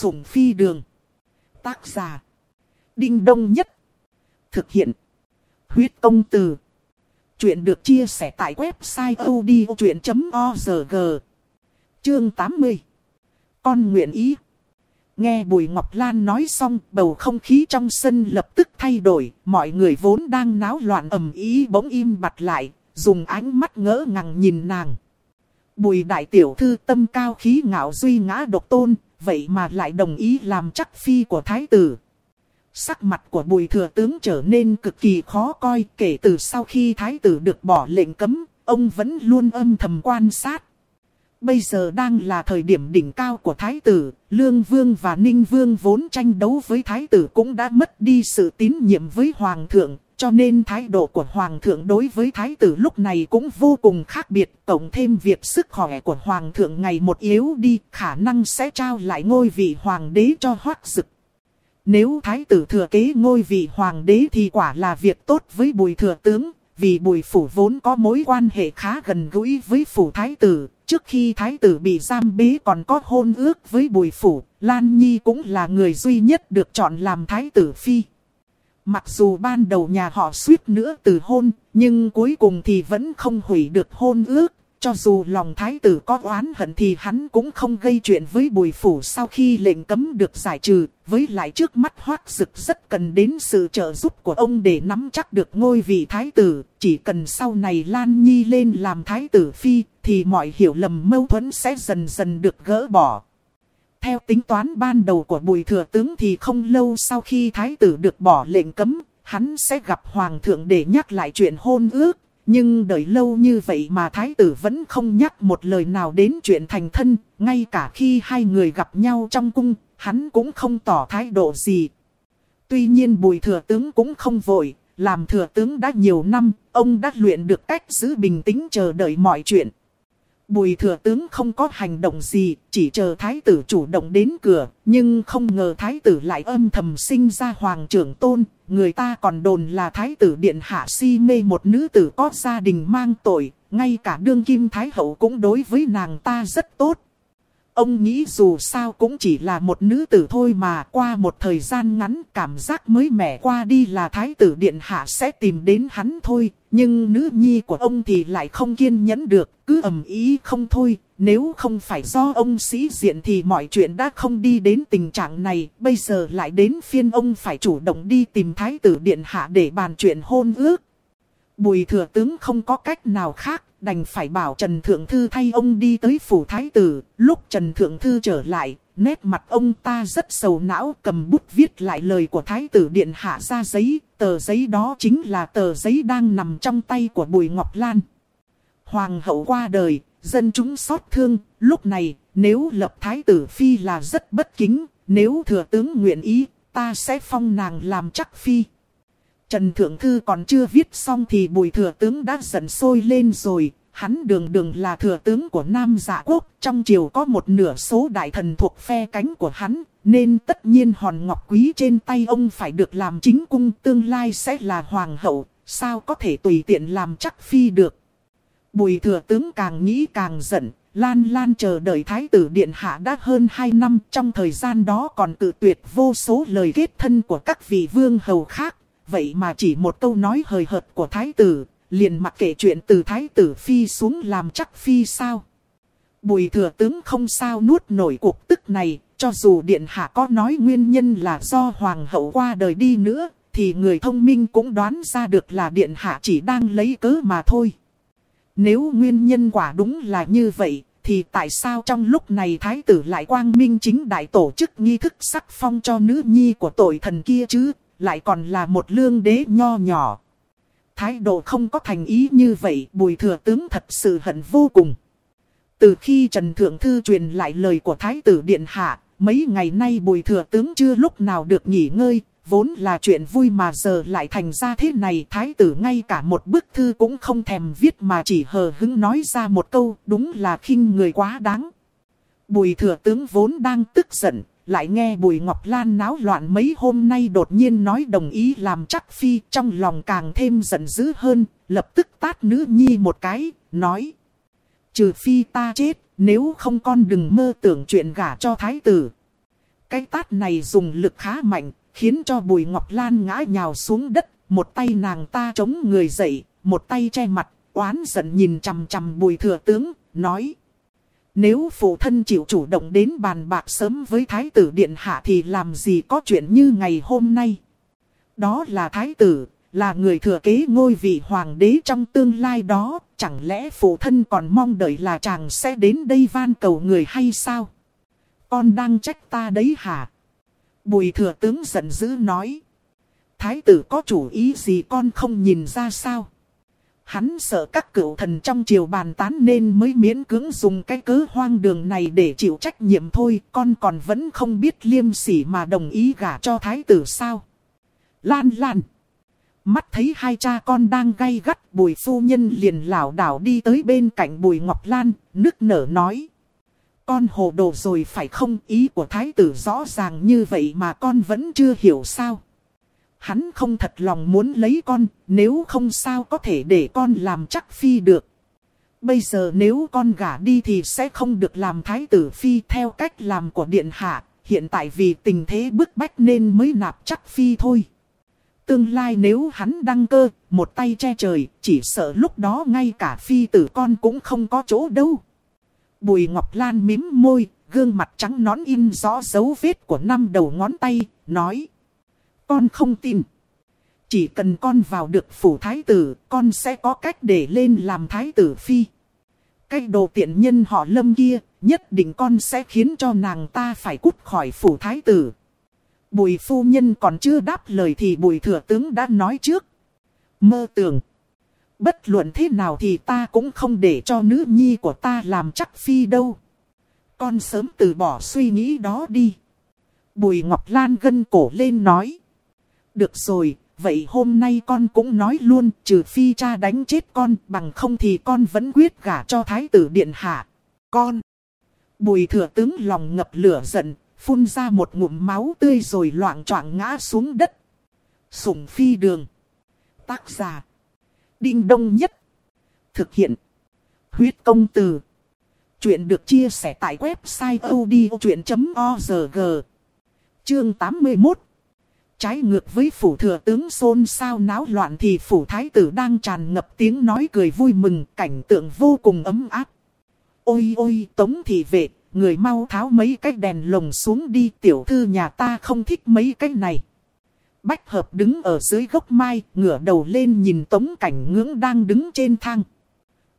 sủng phi đường. Tác giả. Đinh Đông Nhất. Thực hiện. Huyết công từ. Chuyện được chia sẻ tại website odchuyện.org. Chương 80. Con nguyện ý. Nghe Bùi Ngọc Lan nói xong, bầu không khí trong sân lập tức thay đổi, mọi người vốn đang náo loạn ầm ý bỗng im bặt lại, dùng ánh mắt ngỡ ngàng nhìn nàng. Bùi đại tiểu thư tâm cao khí ngạo duy ngã độc tôn, vậy mà lại đồng ý làm chắc phi của thái tử. Sắc mặt của bùi thừa tướng trở nên cực kỳ khó coi kể từ sau khi thái tử được bỏ lệnh cấm, ông vẫn luôn âm thầm quan sát. Bây giờ đang là thời điểm đỉnh cao của thái tử, Lương Vương và Ninh Vương vốn tranh đấu với thái tử cũng đã mất đi sự tín nhiệm với Hoàng thượng, cho nên thái độ của Hoàng thượng đối với thái tử lúc này cũng vô cùng khác biệt, cộng thêm việc sức khỏe của Hoàng thượng ngày một yếu đi, khả năng sẽ trao lại ngôi vị Hoàng đế cho hoác dực. Nếu thái tử thừa kế ngôi vị Hoàng đế thì quả là việc tốt với bùi thừa tướng, vì bùi phủ vốn có mối quan hệ khá gần gũi với phủ thái tử. Trước khi thái tử bị giam bế còn có hôn ước với bùi phủ, Lan Nhi cũng là người duy nhất được chọn làm thái tử phi. Mặc dù ban đầu nhà họ suýt nữa từ hôn, nhưng cuối cùng thì vẫn không hủy được hôn ước. Cho dù lòng thái tử có oán hận thì hắn cũng không gây chuyện với bùi phủ sau khi lệnh cấm được giải trừ. Với lại trước mắt hoác dực rất cần đến sự trợ giúp của ông để nắm chắc được ngôi vị thái tử. Chỉ cần sau này Lan Nhi lên làm thái tử phi thì mọi hiểu lầm mâu thuẫn sẽ dần dần được gỡ bỏ. Theo tính toán ban đầu của bùi thừa tướng thì không lâu sau khi thái tử được bỏ lệnh cấm, hắn sẽ gặp hoàng thượng để nhắc lại chuyện hôn ước. Nhưng đợi lâu như vậy mà thái tử vẫn không nhắc một lời nào đến chuyện thành thân, ngay cả khi hai người gặp nhau trong cung, hắn cũng không tỏ thái độ gì. Tuy nhiên bùi thừa tướng cũng không vội, làm thừa tướng đã nhiều năm, ông đã luyện được cách giữ bình tĩnh chờ đợi mọi chuyện. Bùi thừa tướng không có hành động gì, chỉ chờ thái tử chủ động đến cửa, nhưng không ngờ thái tử lại âm thầm sinh ra hoàng trưởng tôn, người ta còn đồn là thái tử điện hạ si mê một nữ tử có gia đình mang tội, ngay cả đương kim thái hậu cũng đối với nàng ta rất tốt. Ông nghĩ dù sao cũng chỉ là một nữ tử thôi mà qua một thời gian ngắn cảm giác mới mẻ qua đi là thái tử điện hạ sẽ tìm đến hắn thôi. Nhưng nữ nhi của ông thì lại không kiên nhẫn được, cứ ầm ý không thôi. Nếu không phải do ông sĩ diện thì mọi chuyện đã không đi đến tình trạng này. Bây giờ lại đến phiên ông phải chủ động đi tìm thái tử điện hạ để bàn chuyện hôn ước. Bùi thừa tướng không có cách nào khác, đành phải bảo Trần Thượng Thư thay ông đi tới phủ thái tử. Lúc Trần Thượng Thư trở lại, nét mặt ông ta rất sầu não cầm bút viết lại lời của thái tử điện hạ ra giấy. Tờ giấy đó chính là tờ giấy đang nằm trong tay của Bùi Ngọc Lan. Hoàng hậu qua đời, dân chúng xót thương, lúc này nếu lập thái tử phi là rất bất kính, nếu thừa tướng nguyện ý, ta sẽ phong nàng làm chắc phi. Trần Thượng Thư còn chưa viết xong thì bùi thừa tướng đã giận sôi lên rồi. Hắn đường đường là thừa tướng của Nam Dạ Quốc, trong triều có một nửa số đại thần thuộc phe cánh của hắn, nên tất nhiên hòn ngọc quý trên tay ông phải được làm chính cung tương lai sẽ là hoàng hậu, sao có thể tùy tiện làm chắc phi được. Bùi thừa tướng càng nghĩ càng giận, Lan Lan chờ đợi Thái tử Điện Hạ đã hơn 2 năm, trong thời gian đó còn tự tuyệt vô số lời kết thân của các vị vương hầu khác vậy mà chỉ một câu nói hời hợt của thái tử, liền mặc kệ chuyện từ thái tử phi xuống làm chắc phi sao. Bùi thừa tướng không sao nuốt nổi cuộc tức này, cho dù điện hạ có nói nguyên nhân là do hoàng hậu qua đời đi nữa, thì người thông minh cũng đoán ra được là điện hạ chỉ đang lấy cớ mà thôi. Nếu nguyên nhân quả đúng là như vậy, thì tại sao trong lúc này thái tử lại quang minh chính đại tổ chức nghi thức sắc phong cho nữ nhi của tội thần kia chứ? Lại còn là một lương đế nho nhỏ. Thái độ không có thành ý như vậy, bùi thừa tướng thật sự hận vô cùng. Từ khi Trần Thượng Thư truyền lại lời của Thái tử Điện Hạ, mấy ngày nay bùi thừa tướng chưa lúc nào được nghỉ ngơi, vốn là chuyện vui mà giờ lại thành ra thế này. Thái tử ngay cả một bức thư cũng không thèm viết mà chỉ hờ hứng nói ra một câu, đúng là khinh người quá đáng. Bùi thừa tướng vốn đang tức giận, lại nghe Bùi Ngọc Lan náo loạn mấy hôm nay đột nhiên nói đồng ý làm chắc phi trong lòng càng thêm giận dữ hơn, lập tức tát nữ nhi một cái, nói. Trừ phi ta chết, nếu không con đừng mơ tưởng chuyện gả cho thái tử. Cái tát này dùng lực khá mạnh, khiến cho Bùi Ngọc Lan ngã nhào xuống đất, một tay nàng ta chống người dậy, một tay che mặt, oán giận nhìn chằm chằm Bùi Thừa Tướng, nói. Nếu phụ thân chịu chủ động đến bàn bạc sớm với Thái tử Điện Hạ thì làm gì có chuyện như ngày hôm nay. Đó là Thái tử, là người thừa kế ngôi vị hoàng đế trong tương lai đó, chẳng lẽ phụ thân còn mong đợi là chàng sẽ đến đây van cầu người hay sao? Con đang trách ta đấy hả? Bùi thừa tướng giận dữ nói. Thái tử có chủ ý gì con không nhìn ra sao? Hắn sợ các cựu thần trong triều bàn tán nên mới miễn cưỡng dùng cái cớ hoang đường này để chịu trách nhiệm thôi. Con còn vẫn không biết liêm sỉ mà đồng ý gả cho thái tử sao? Lan lan! Mắt thấy hai cha con đang gay gắt bùi phu nhân liền lảo đảo đi tới bên cạnh bùi ngọc lan, nức nở nói. Con hồ đồ rồi phải không ý của thái tử rõ ràng như vậy mà con vẫn chưa hiểu sao. Hắn không thật lòng muốn lấy con, nếu không sao có thể để con làm chắc phi được. Bây giờ nếu con gả đi thì sẽ không được làm thái tử phi theo cách làm của điện hạ, hiện tại vì tình thế bức bách nên mới nạp chắc phi thôi. Tương lai nếu hắn đăng cơ, một tay che trời, chỉ sợ lúc đó ngay cả phi tử con cũng không có chỗ đâu. Bùi Ngọc Lan mím môi, gương mặt trắng nón in rõ dấu vết của năm đầu ngón tay, nói. Con không tin. Chỉ cần con vào được phủ thái tử, con sẽ có cách để lên làm thái tử phi. Cái đồ tiện nhân họ lâm kia, nhất định con sẽ khiến cho nàng ta phải cút khỏi phủ thái tử. Bùi phu nhân còn chưa đáp lời thì bùi thừa tướng đã nói trước. Mơ tưởng. Bất luận thế nào thì ta cũng không để cho nữ nhi của ta làm chắc phi đâu. Con sớm từ bỏ suy nghĩ đó đi. Bùi Ngọc Lan gân cổ lên nói. Được rồi, vậy hôm nay con cũng nói luôn, trừ phi cha đánh chết con, bằng không thì con vẫn quyết gả cho thái tử điện hạ. Con! Bùi thừa tướng lòng ngập lửa giận, phun ra một ngụm máu tươi rồi loạn choạng ngã xuống đất. sùng phi đường. Tác giả. Đinh đông nhất. Thực hiện. Huyết công từ. Chuyện được chia sẻ tại website odchuyện.org. Chương 81. Trái ngược với phủ thừa tướng xôn sao náo loạn thì phủ thái tử đang tràn ngập tiếng nói cười vui mừng, cảnh tượng vô cùng ấm áp. Ôi ôi, tống thị vệ, người mau tháo mấy cái đèn lồng xuống đi tiểu thư nhà ta không thích mấy cái này. Bách hợp đứng ở dưới gốc mai, ngửa đầu lên nhìn tống cảnh ngưỡng đang đứng trên thang.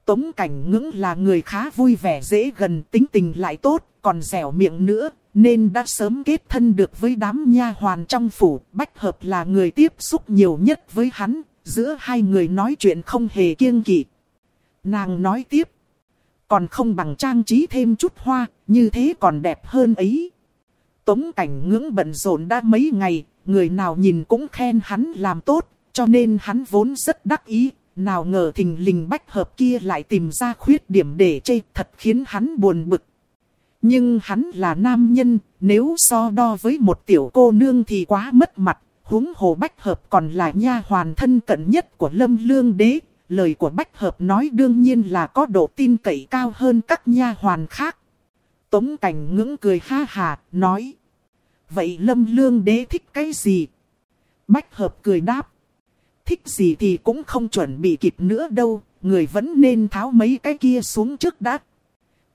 Tống cảnh ngưỡng là người khá vui vẻ dễ gần tính tình lại tốt, còn dẻo miệng nữa, nên đã sớm kết thân được với đám nha hoàn trong phủ. Bách hợp là người tiếp xúc nhiều nhất với hắn, giữa hai người nói chuyện không hề kiêng kỵ. Nàng nói tiếp còn không bằng trang trí thêm chút hoa, như thế còn đẹp hơn ấy. Tống cảnh ngưỡng bận rộn đã mấy ngày, người nào nhìn cũng khen hắn làm tốt, cho nên hắn vốn rất đắc ý. Nào ngờ thình lình bách hợp kia lại tìm ra khuyết điểm để chê thật khiến hắn buồn bực. Nhưng hắn là nam nhân, nếu so đo với một tiểu cô nương thì quá mất mặt. huống hồ bách hợp còn là nha hoàn thân cận nhất của lâm lương đế, lời của Bách Hợp nói đương nhiên là có độ tin cậy cao hơn các nha hoàn khác. Tống cảnh ngưỡng cười ha hà, nói. Vậy Lâm Lương Đế thích cái gì? Bách Hợp cười đáp. Thích gì thì cũng không chuẩn bị kịp nữa đâu, người vẫn nên tháo mấy cái kia xuống trước đã.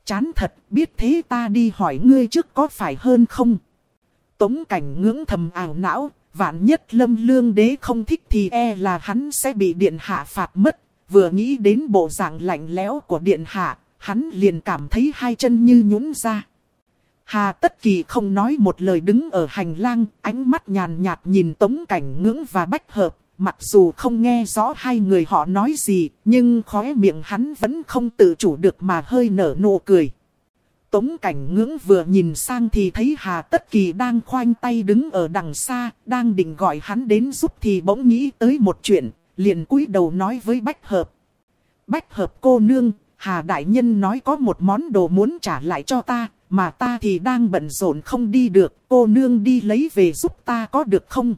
Chán thật, biết thế ta đi hỏi ngươi trước có phải hơn không? Tống cảnh ngưỡng thầm ảo não, vạn nhất lâm lương đế không thích thì e là hắn sẽ bị điện hạ phạt mất. Vừa nghĩ đến bộ dạng lạnh lẽo của điện hạ, hắn liền cảm thấy hai chân như nhũn ra. Hà Tất Kỳ không nói một lời đứng ở hành lang, ánh mắt nhàn nhạt nhìn Tống Cảnh Ngưỡng và Bách Hợp. Mặc dù không nghe rõ hai người họ nói gì, nhưng khóe miệng hắn vẫn không tự chủ được mà hơi nở nụ cười. Tống Cảnh Ngưỡng vừa nhìn sang thì thấy Hà Tất Kỳ đang khoanh tay đứng ở đằng xa, đang định gọi hắn đến giúp thì bỗng nghĩ tới một chuyện, liền cúi đầu nói với Bách Hợp. Bách Hợp cô nương, Hà Đại Nhân nói có một món đồ muốn trả lại cho ta, mà ta thì đang bận rộn không đi được, cô nương đi lấy về giúp ta có được không?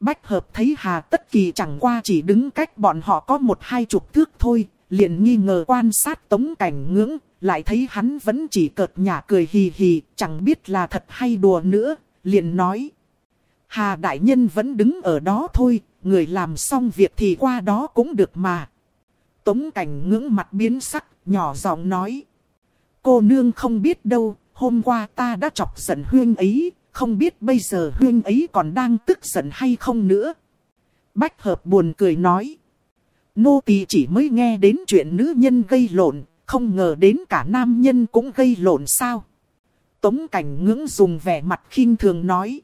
Bách Hợp thấy Hà Tất Kỳ chẳng qua chỉ đứng cách bọn họ có một hai chục thước thôi, liền nghi ngờ quan sát tống cảnh ngưỡng, lại thấy hắn vẫn chỉ cợt nhả cười hì hì, chẳng biết là thật hay đùa nữa, liền nói. Hà đại nhân vẫn đứng ở đó thôi, người làm xong việc thì qua đó cũng được mà. Tống cảnh ngưỡng mặt biến sắc, nhỏ giọng nói. Cô nương không biết đâu, hôm qua ta đã chọc giận huyên ấy, không biết bây giờ huyên ấy còn đang tức giận hay không nữa. Bách hợp buồn cười nói. Nô tỳ chỉ mới nghe đến chuyện nữ nhân gây lộn, không ngờ đến cả nam nhân cũng gây lộn sao. Tống cảnh ngưỡng dùng vẻ mặt khinh thường nói.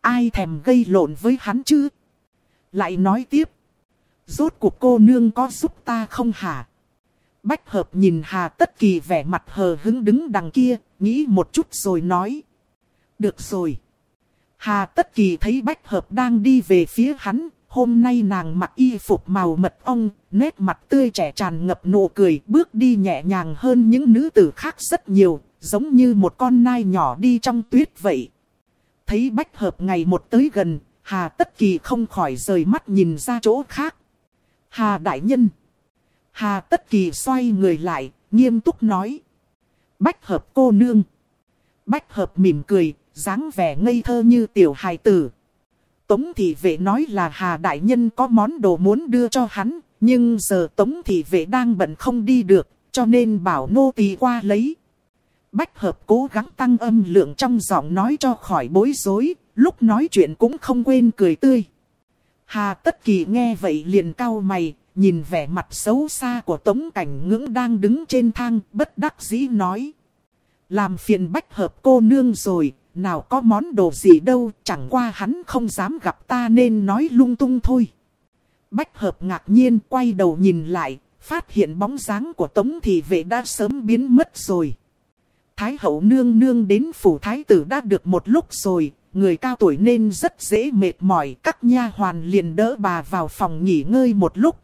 Ai thèm gây lộn với hắn chứ? Lại nói tiếp. Rốt cuộc cô nương có giúp ta không hả? Bách hợp nhìn Hà Tất Kỳ vẻ mặt hờ hứng đứng đằng kia, nghĩ một chút rồi nói. Được rồi. Hà Tất Kỳ thấy Bách hợp đang đi về phía hắn, hôm nay nàng mặc y phục màu mật ong, nét mặt tươi trẻ tràn ngập nụ cười, bước đi nhẹ nhàng hơn những nữ tử khác rất nhiều, giống như một con nai nhỏ đi trong tuyết vậy. Thấy Bách hợp ngày một tới gần, Hà Tất Kỳ không khỏi rời mắt nhìn ra chỗ khác. Hà Đại Nhân Hà Tất Kỳ xoay người lại, nghiêm túc nói. Bách hợp cô nương. Bách hợp mỉm cười, dáng vẻ ngây thơ như tiểu hài tử. Tống thị vệ nói là Hà Đại Nhân có món đồ muốn đưa cho hắn, nhưng giờ Tống thị vệ đang bận không đi được, cho nên bảo nô tỳ qua lấy. Bách hợp cố gắng tăng âm lượng trong giọng nói cho khỏi bối rối, lúc nói chuyện cũng không quên cười tươi. Hà Tất Kỳ nghe vậy liền cau mày, nhìn vẻ mặt xấu xa của Tống Cảnh Ngưỡng đang đứng trên thang, bất đắc dĩ nói. Làm phiền bách hợp cô nương rồi, nào có món đồ gì đâu, chẳng qua hắn không dám gặp ta nên nói lung tung thôi. Bách hợp ngạc nhiên quay đầu nhìn lại, phát hiện bóng dáng của Tống Thị Vệ đã sớm biến mất rồi. Thái hậu nương nương đến phủ thái tử đã được một lúc rồi, người cao tuổi nên rất dễ mệt mỏi. Các nha hoàn liền đỡ bà vào phòng nghỉ ngơi một lúc.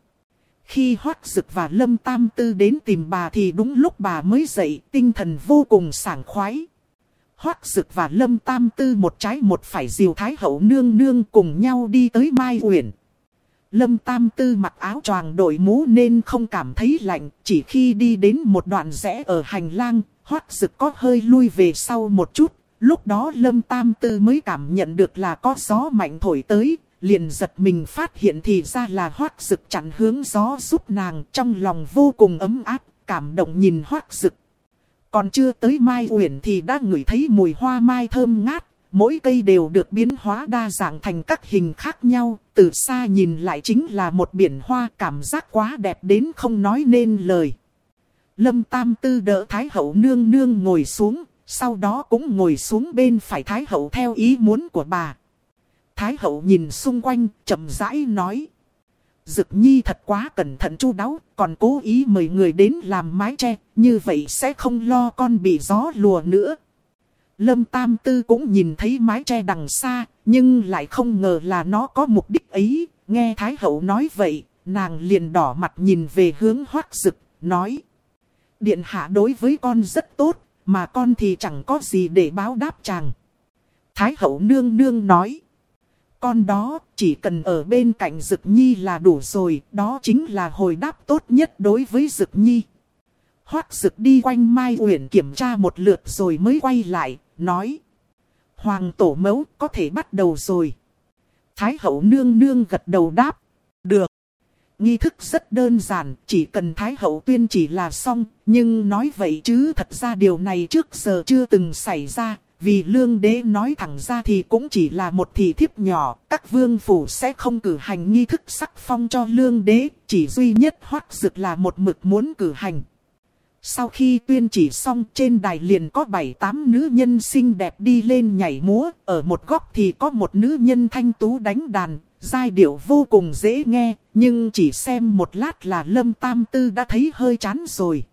Khi hoắc Dực và Lâm Tam Tư đến tìm bà thì đúng lúc bà mới dậy, tinh thần vô cùng sảng khoái. Hoác Dực và Lâm Tam Tư một trái một phải diều Thái Hậu nương nương cùng nhau đi tới Mai Uyển. Lâm Tam Tư mặc áo choàng đội mũ nên không cảm thấy lạnh, chỉ khi đi đến một đoạn rẽ ở hành lang, Hoác Dực có hơi lui về sau một chút. Lúc đó Lâm Tam Tư mới cảm nhận được là có gió mạnh thổi tới, liền giật mình phát hiện thì ra là hoác rực chặn hướng gió giúp nàng trong lòng vô cùng ấm áp, cảm động nhìn hoác rực. Còn chưa tới Mai Uyển thì đã ngửi thấy mùi hoa mai thơm ngát, mỗi cây đều được biến hóa đa dạng thành các hình khác nhau, từ xa nhìn lại chính là một biển hoa cảm giác quá đẹp đến không nói nên lời. Lâm Tam Tư đỡ Thái Hậu nương nương ngồi xuống, sau đó cũng ngồi xuống bên phải Thái Hậu theo ý muốn của bà. Thái hậu nhìn xung quanh, chậm rãi nói. Dực nhi thật quá cẩn thận chu đáo, còn cố ý mời người đến làm mái che, như vậy sẽ không lo con bị gió lùa nữa. Lâm Tam Tư cũng nhìn thấy mái tre đằng xa, nhưng lại không ngờ là nó có mục đích ấy. Nghe Thái Hậu nói vậy, nàng liền đỏ mặt nhìn về hướng hoác dực, nói. Điện hạ đối với con rất tốt, mà con thì chẳng có gì để báo đáp chàng. Thái Hậu nương nương nói con đó chỉ cần ở bên cạnh Dực Nhi là đủ rồi, đó chính là hồi đáp tốt nhất đối với Dực Nhi. Hoác Dực đi quanh Mai Uyển kiểm tra một lượt rồi mới quay lại, nói. Hoàng tổ mẫu có thể bắt đầu rồi. Thái hậu nương nương gật đầu đáp. Được. Nghi thức rất đơn giản, chỉ cần Thái hậu tuyên chỉ là xong, nhưng nói vậy chứ thật ra điều này trước giờ chưa từng xảy ra, vì lương đế nói thẳng ra thì cũng chỉ là một thị thiếp nhỏ, các vương phủ sẽ không cử hành nghi thức sắc phong cho lương đế, chỉ duy nhất hoắc dực là một mực muốn cử hành. Sau khi tuyên chỉ xong trên đài liền có 7-8 nữ nhân xinh đẹp đi lên nhảy múa, ở một góc thì có một nữ nhân thanh tú đánh đàn, giai điệu vô cùng dễ nghe, nhưng chỉ xem một lát là Lâm Tam Tư đã thấy hơi chán rồi.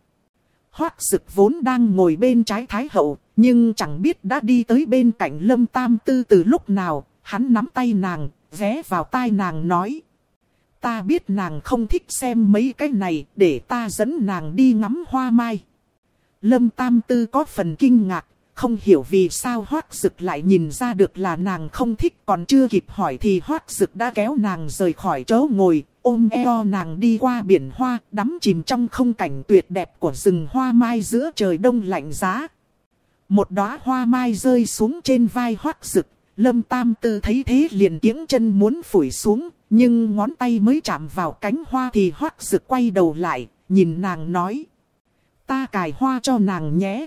Hoác Sực vốn đang ngồi bên trái Thái Hậu, nhưng chẳng biết đã đi tới bên cạnh Lâm Tam Tư từ lúc nào, hắn nắm tay nàng, ghé vào tai nàng nói. Ta biết nàng không thích xem mấy cái này, để ta dẫn nàng đi ngắm hoa mai. Lâm Tam Tư có phần kinh ngạc, không hiểu vì sao hoác dực lại nhìn ra được là nàng không thích còn chưa kịp hỏi thì hoác dực đã kéo nàng rời khỏi chỗ ngồi, ôm eo nàng đi qua biển hoa, đắm chìm trong không cảnh tuyệt đẹp của rừng hoa mai giữa trời đông lạnh giá. Một đóa hoa mai rơi xuống trên vai hoác rực, lâm tam tư thấy thế liền tiếng chân muốn phủi xuống, nhưng ngón tay mới chạm vào cánh hoa thì hoác rực quay đầu lại, nhìn nàng nói. Ta cài hoa cho nàng nhé.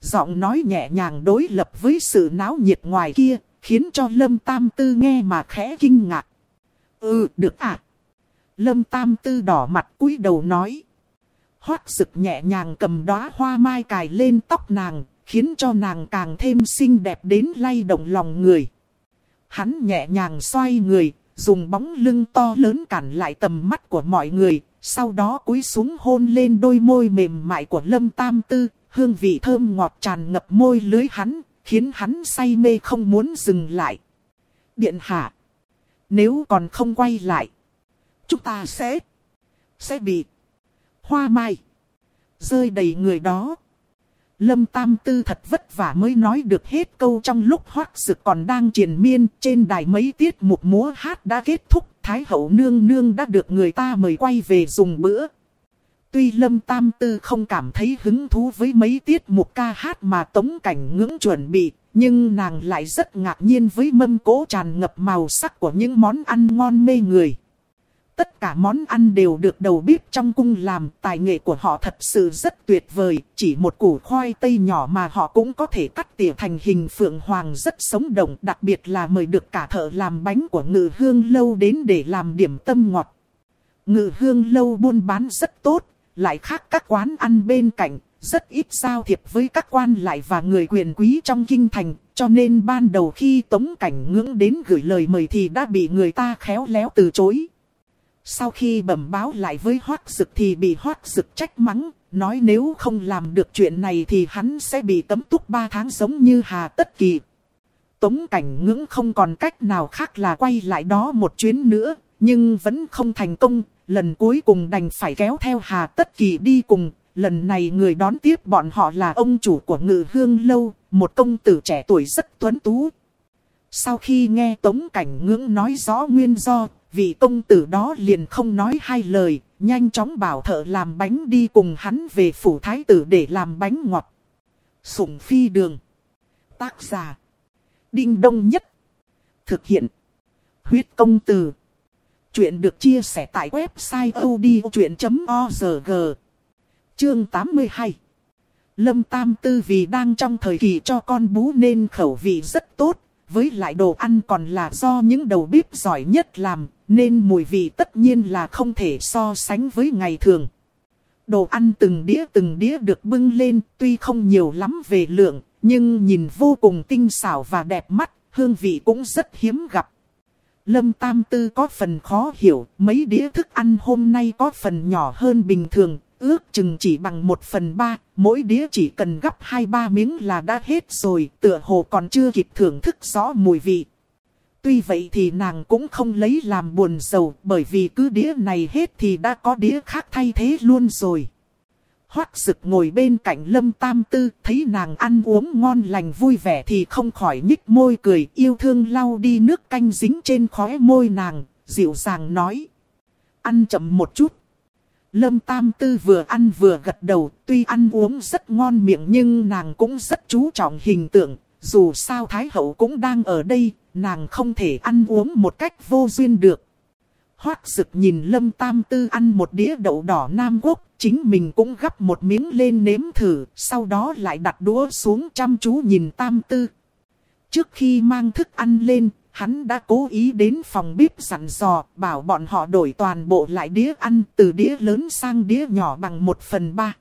Giọng nói nhẹ nhàng đối lập với sự náo nhiệt ngoài kia, khiến cho Lâm Tam Tư nghe mà khẽ kinh ngạc. Ừ, được ạ. À? Lâm Tam Tư đỏ mặt cúi đầu nói. Hoác sực nhẹ nhàng cầm đóa hoa mai cài lên tóc nàng, khiến cho nàng càng thêm xinh đẹp đến lay động lòng người. Hắn nhẹ nhàng xoay người, dùng bóng lưng to lớn cản lại tầm mắt của mọi người, sau đó cúi xuống hôn lên đôi môi mềm mại của Lâm Tam Tư, hương vị thơm ngọt tràn ngập môi lưới hắn, khiến hắn say mê không muốn dừng lại. Điện hạ, nếu còn không quay lại, chúng ta sẽ, sẽ bị hoa mai, rơi đầy người đó. Lâm Tam Tư thật vất vả mới nói được hết câu trong lúc hoác sực còn đang triền miên trên đài mấy tiết mục múa hát đã kết thúc. Thái hậu nương nương đã được người ta mời quay về dùng bữa. Tuy Lâm Tam Tư không cảm thấy hứng thú với mấy tiết mục ca hát mà tống cảnh ngưỡng chuẩn bị, nhưng nàng lại rất ngạc nhiên với mâm cố tràn ngập màu sắc của những món ăn ngon mê người. Tất cả món ăn đều được đầu bếp trong cung làm, tài nghệ của họ thật sự rất tuyệt vời, chỉ một củ khoai tây nhỏ mà họ cũng có thể cắt tỉa thành hình phượng hoàng rất sống động, đặc biệt là mời được cả thợ làm bánh của ngự hương lâu đến để làm điểm tâm ngọt. Ngự hương lâu buôn bán rất tốt, lại khác các quán ăn bên cạnh, rất ít giao thiệp với các quan lại và người quyền quý trong kinh thành, cho nên ban đầu khi Tống Cảnh ngưỡng đến gửi lời mời thì đã bị người ta khéo léo từ chối. Sau khi bẩm báo lại với Hoác sực thì bị Hoác sực trách mắng, nói nếu không làm được chuyện này thì hắn sẽ bị tấm túc 3 tháng giống như Hà Tất Kỳ. Tống cảnh ngưỡng không còn cách nào khác là quay lại đó một chuyến nữa, nhưng vẫn không thành công, lần cuối cùng đành phải kéo theo Hà Tất Kỳ đi cùng. Lần này người đón tiếp bọn họ là ông chủ của ngự hương lâu, một công tử trẻ tuổi rất tuấn tú. Sau khi nghe Tống Cảnh Ngưỡng nói rõ nguyên do, vị công tử đó liền không nói hai lời, nhanh chóng bảo thợ làm bánh đi cùng hắn về phủ thái tử để làm bánh ngọt. Sủng phi đường. Tác giả. Đinh đông nhất. Thực hiện. Huyết công từ. Chuyện được chia sẻ tại website odchuyện.org. Chương 82. Lâm Tam Tư vì đang trong thời kỳ cho con bú nên khẩu vị rất tốt, với lại đồ ăn còn là do những đầu bếp giỏi nhất làm, nên mùi vị tất nhiên là không thể so sánh với ngày thường. Đồ ăn từng đĩa từng đĩa được bưng lên, tuy không nhiều lắm về lượng, nhưng nhìn vô cùng tinh xảo và đẹp mắt, hương vị cũng rất hiếm gặp. Lâm Tam Tư có phần khó hiểu, mấy đĩa thức ăn hôm nay có phần nhỏ hơn bình thường, ước chừng chỉ bằng một phần ba, mỗi đĩa chỉ cần gấp hai ba miếng là đã hết rồi, tựa hồ còn chưa kịp thưởng thức rõ mùi vị. Tuy vậy thì nàng cũng không lấy làm buồn sầu, bởi vì cứ đĩa này hết thì đã có đĩa khác thay thế luôn rồi. Hoác sực ngồi bên cạnh lâm tam tư, thấy nàng ăn uống ngon lành vui vẻ thì không khỏi nhích môi cười, yêu thương lau đi nước canh dính trên khóe môi nàng, dịu dàng nói. Ăn chậm một chút. Lâm Tam Tư vừa ăn vừa gật đầu, tuy ăn uống rất ngon miệng nhưng nàng cũng rất chú trọng hình tượng. Dù sao Thái Hậu cũng đang ở đây, nàng không thể ăn uống một cách vô duyên được. Hoác sực nhìn Lâm Tam Tư ăn một đĩa đậu đỏ Nam Quốc, chính mình cũng gắp một miếng lên nếm thử, sau đó lại đặt đũa xuống chăm chú nhìn Tam Tư. Trước khi mang thức ăn lên, hắn đã cố ý đến phòng bếp dặn dò, bảo bọn họ đổi toàn bộ lại đĩa ăn từ đĩa lớn sang đĩa nhỏ bằng một phần ba.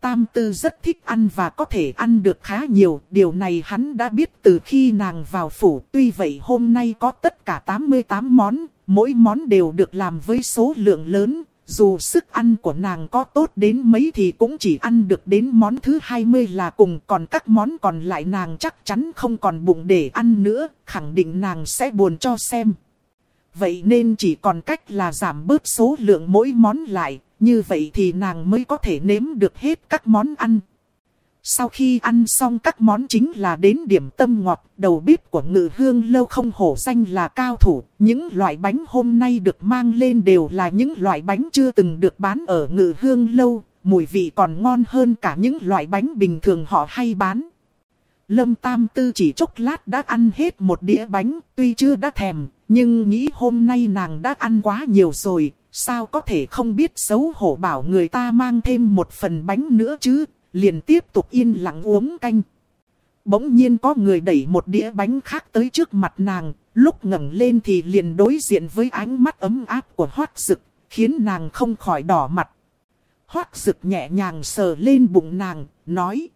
Tam Tư rất thích ăn và có thể ăn được khá nhiều, điều này hắn đã biết từ khi nàng vào phủ. Tuy vậy hôm nay có tất cả 88 món, mỗi món đều được làm với số lượng lớn. Dù sức ăn của nàng có tốt đến mấy thì cũng chỉ ăn được đến món thứ 20 là cùng. Còn các món còn lại nàng chắc chắn không còn bụng để ăn nữa, khẳng định nàng sẽ buồn cho xem. Vậy nên chỉ còn cách là giảm bớt số lượng mỗi món lại, như vậy thì nàng mới có thể nếm được hết các món ăn. Sau khi ăn xong các món chính là đến điểm tâm ngọt, đầu bếp của ngự hương lâu không hổ danh là cao thủ. Những loại bánh hôm nay được mang lên đều là những loại bánh chưa từng được bán ở ngự hương lâu, mùi vị còn ngon hơn cả những loại bánh bình thường họ hay bán. Lâm Tam Tư chỉ chốc lát đã ăn hết một đĩa bánh, tuy chưa đã thèm, nhưng nghĩ hôm nay nàng đã ăn quá nhiều rồi, sao có thể không biết xấu hổ bảo người ta mang thêm một phần bánh nữa chứ, liền tiếp tục yên lặng uống canh. Bỗng nhiên có người đẩy một đĩa bánh khác tới trước mặt nàng, lúc ngẩng lên thì liền đối diện với ánh mắt ấm áp của hoác rực, khiến nàng không khỏi đỏ mặt. Hoác rực nhẹ nhàng sờ lên bụng nàng, nói.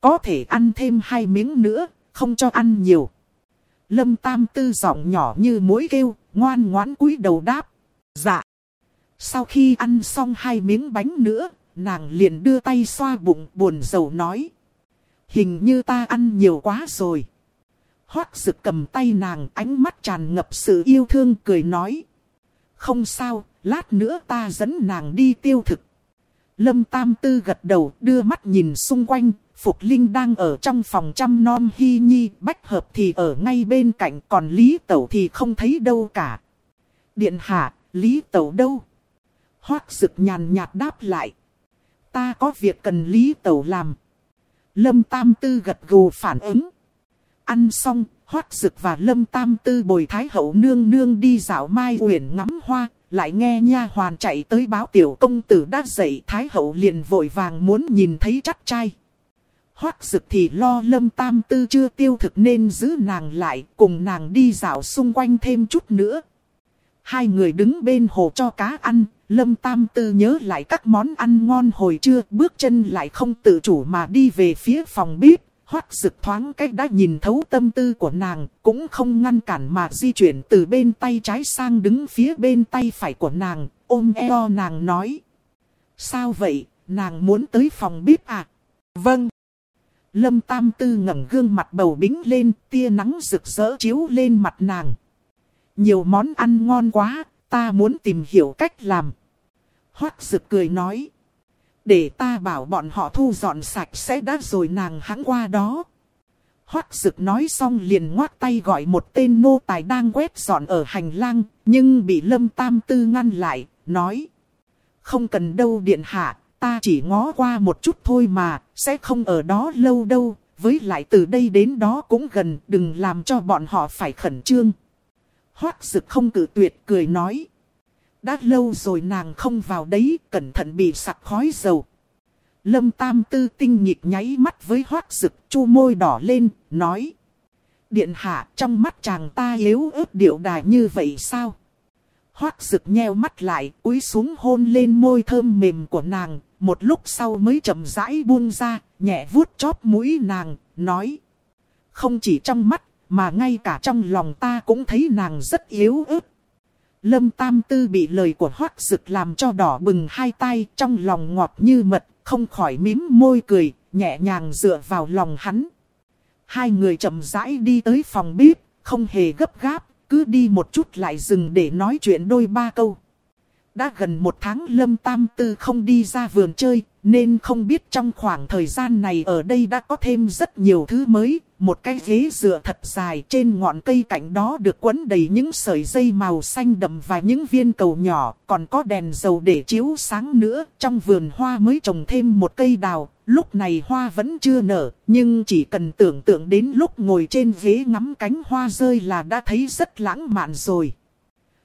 Có thể ăn thêm hai miếng nữa, không cho ăn nhiều. Lâm Tam Tư giọng nhỏ như mũi kêu, ngoan ngoãn cúi đầu đáp. Dạ. Sau khi ăn xong hai miếng bánh nữa, nàng liền đưa tay xoa bụng buồn rầu nói. Hình như ta ăn nhiều quá rồi. Hoác rực cầm tay nàng ánh mắt tràn ngập sự yêu thương cười nói. Không sao, lát nữa ta dẫn nàng đi tiêu thực. Lâm Tam Tư gật đầu đưa mắt nhìn xung quanh, Phục Linh đang ở trong phòng chăm non hy nhi, Bách Hợp thì ở ngay bên cạnh, còn Lý Tẩu thì không thấy đâu cả. Điện hạ, Lý Tẩu đâu? Hoác Sực nhàn nhạt đáp lại. Ta có việc cần Lý Tẩu làm. Lâm Tam Tư gật gù phản ứng. Ăn xong, Hoác Dực và Lâm Tam Tư bồi Thái Hậu nương nương đi dạo mai uyển ngắm hoa, lại nghe nha hoàn chạy tới báo tiểu công tử đã dậy Thái Hậu liền vội vàng muốn nhìn thấy chắc trai. Hoác Dực thì lo Lâm Tam Tư chưa tiêu thực nên giữ nàng lại, cùng nàng đi dạo xung quanh thêm chút nữa. Hai người đứng bên hồ cho cá ăn, Lâm Tam Tư nhớ lại các món ăn ngon hồi trưa, bước chân lại không tự chủ mà đi về phía phòng bếp. Hoắc rực thoáng cách đã nhìn thấu tâm tư của nàng, cũng không ngăn cản mà di chuyển từ bên tay trái sang đứng phía bên tay phải của nàng, ôm eo nàng nói. Sao vậy, nàng muốn tới phòng bếp à? Vâng. Lâm Tam Tư ngẩng gương mặt bầu bính lên, tia nắng rực rỡ chiếu lên mặt nàng. Nhiều món ăn ngon quá, ta muốn tìm hiểu cách làm. Hoác rực cười nói. Để ta bảo bọn họ thu dọn sạch sẽ đã rồi nàng hãng qua đó. Hoác rực nói xong liền ngoát tay gọi một tên nô tài đang quét dọn ở hành lang, nhưng bị lâm tam tư ngăn lại, nói. Không cần đâu điện hạ, ta chỉ ngó qua một chút thôi mà, sẽ không ở đó lâu đâu, với lại từ đây đến đó cũng gần, đừng làm cho bọn họ phải khẩn trương. Hoác dực không cử tuyệt cười nói. Đã lâu rồi nàng không vào đấy, cẩn thận bị sặc khói dầu. Lâm Tam Tư tinh nhịp nháy mắt với hoác dực, chu môi đỏ lên, nói. Điện hạ, trong mắt chàng ta yếu ớt điệu đài như vậy sao? Hoác dực nheo mắt lại, cúi xuống hôn lên môi thơm mềm của nàng, một lúc sau mới chậm rãi buông ra, nhẹ vuốt chóp mũi nàng, nói. Không chỉ trong mắt, mà ngay cả trong lòng ta cũng thấy nàng rất yếu ớt. Lâm Tam Tư bị lời của Hoác Dực làm cho đỏ bừng hai tay trong lòng ngọt như mật, không khỏi mím môi cười, nhẹ nhàng dựa vào lòng hắn. Hai người chậm rãi đi tới phòng bếp, không hề gấp gáp, cứ đi một chút lại dừng để nói chuyện đôi ba câu. Đã gần một tháng Lâm Tam Tư không đi ra vườn chơi, nên không biết trong khoảng thời gian này ở đây đã có thêm rất nhiều thứ mới. Một cái ghế dựa thật dài trên ngọn cây cạnh đó được quấn đầy những sợi dây màu xanh đậm và những viên cầu nhỏ, còn có đèn dầu để chiếu sáng nữa. Trong vườn hoa mới trồng thêm một cây đào, lúc này hoa vẫn chưa nở, nhưng chỉ cần tưởng tượng đến lúc ngồi trên ghế ngắm cánh hoa rơi là đã thấy rất lãng mạn rồi.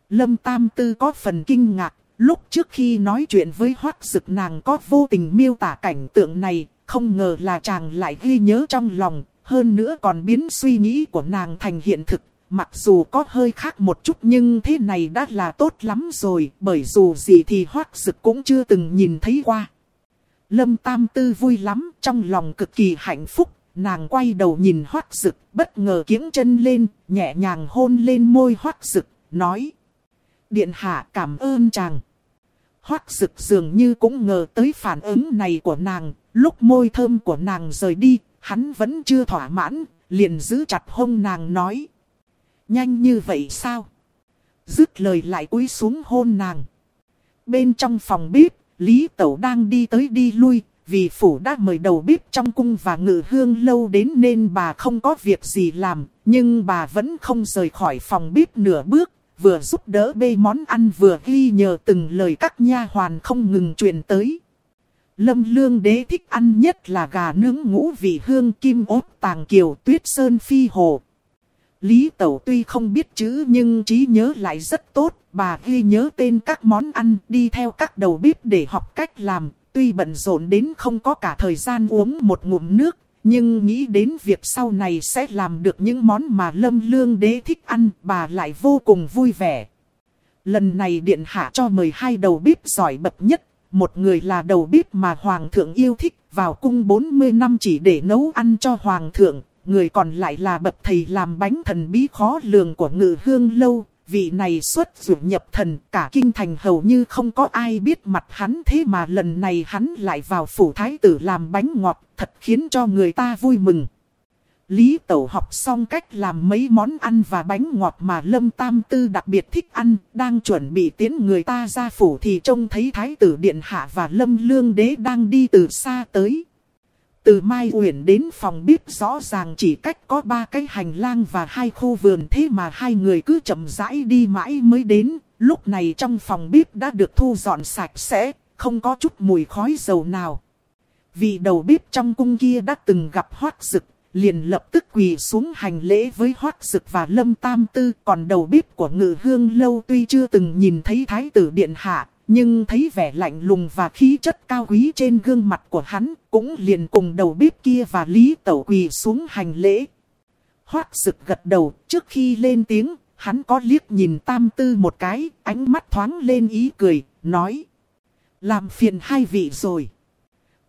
Lâm Tam Tư có phần kinh ngạc, lúc trước khi nói chuyện với Hoác sực nàng có vô tình miêu tả cảnh tượng này, không ngờ là chàng lại ghi nhớ trong lòng, hơn nữa còn biến suy nghĩ của nàng thành hiện thực. Mặc dù có hơi khác một chút nhưng thế này đã là tốt lắm rồi, bởi dù gì thì Hoác sực cũng chưa từng nhìn thấy qua. Lâm Tam Tư vui lắm, trong lòng cực kỳ hạnh phúc, nàng quay đầu nhìn Hoác sực bất ngờ kiếng chân lên, nhẹ nhàng hôn lên môi Hoác sực nói. Điện hạ cảm ơn chàng. Hoác rực dường như cũng ngờ tới phản ứng này của nàng, lúc môi thơm của nàng rời đi, hắn vẫn chưa thỏa mãn, liền giữ chặt hông nàng nói. Nhanh như vậy sao? Dứt lời lại cúi xuống hôn nàng. Bên trong phòng bếp, Lý Tẩu đang đi tới đi lui, vì phủ đã mời đầu bếp trong cung và ngự hương lâu đến nên bà không có việc gì làm, nhưng bà vẫn không rời khỏi phòng bếp nửa bước, vừa giúp đỡ bê món ăn vừa ghi nhờ từng lời các nha hoàn không ngừng truyền tới. Lâm lương đế thích ăn nhất là gà nướng ngũ vị hương kim ốt tàng kiều tuyết sơn phi hồ. Lý Tẩu tuy không biết chữ nhưng trí nhớ lại rất tốt, bà ghi nhớ tên các món ăn đi theo các đầu bếp để học cách làm, tuy bận rộn đến không có cả thời gian uống một ngụm nước, nhưng nghĩ đến việc sau này sẽ làm được những món mà Lâm Lương Đế thích ăn, bà lại vô cùng vui vẻ. Lần này Điện Hạ cho mời hai đầu bếp giỏi bậc nhất, một người là đầu bếp mà Hoàng thượng yêu thích, vào cung 40 năm chỉ để nấu ăn cho Hoàng thượng, người còn lại là bậc thầy làm bánh thần bí khó lường của ngự hương lâu, vị này xuất dụ nhập thần, cả kinh thành hầu như không có ai biết mặt hắn thế mà lần này hắn lại vào phủ thái tử làm bánh ngọt, thật khiến cho người ta vui mừng. Lý Tẩu học xong cách làm mấy món ăn và bánh ngọt mà Lâm Tam Tư đặc biệt thích ăn, đang chuẩn bị tiến người ta ra phủ thì trông thấy Thái tử Điện Hạ và Lâm Lương Đế đang đi từ xa tới. Từ Mai Uyển đến phòng bếp rõ ràng chỉ cách có ba cái hành lang và hai khu vườn thế mà hai người cứ chậm rãi đi mãi mới đến. Lúc này trong phòng bếp đã được thu dọn sạch sẽ, không có chút mùi khói dầu nào. Vị đầu bếp trong cung kia đã từng gặp hoác dực, liền lập tức quỳ xuống hành lễ với hoác dực và lâm tam tư. Còn đầu bếp của ngự hương lâu tuy chưa từng nhìn thấy thái tử điện hạ, nhưng thấy vẻ lạnh lùng và khí chất cao quý trên gương mặt của hắn, cũng liền cùng đầu bếp kia và Lý Tẩu quỳ xuống hành lễ. Hoác sực gật đầu, trước khi lên tiếng, hắn có liếc nhìn tam tư một cái, ánh mắt thoáng lên ý cười, nói. Làm phiền hai vị rồi.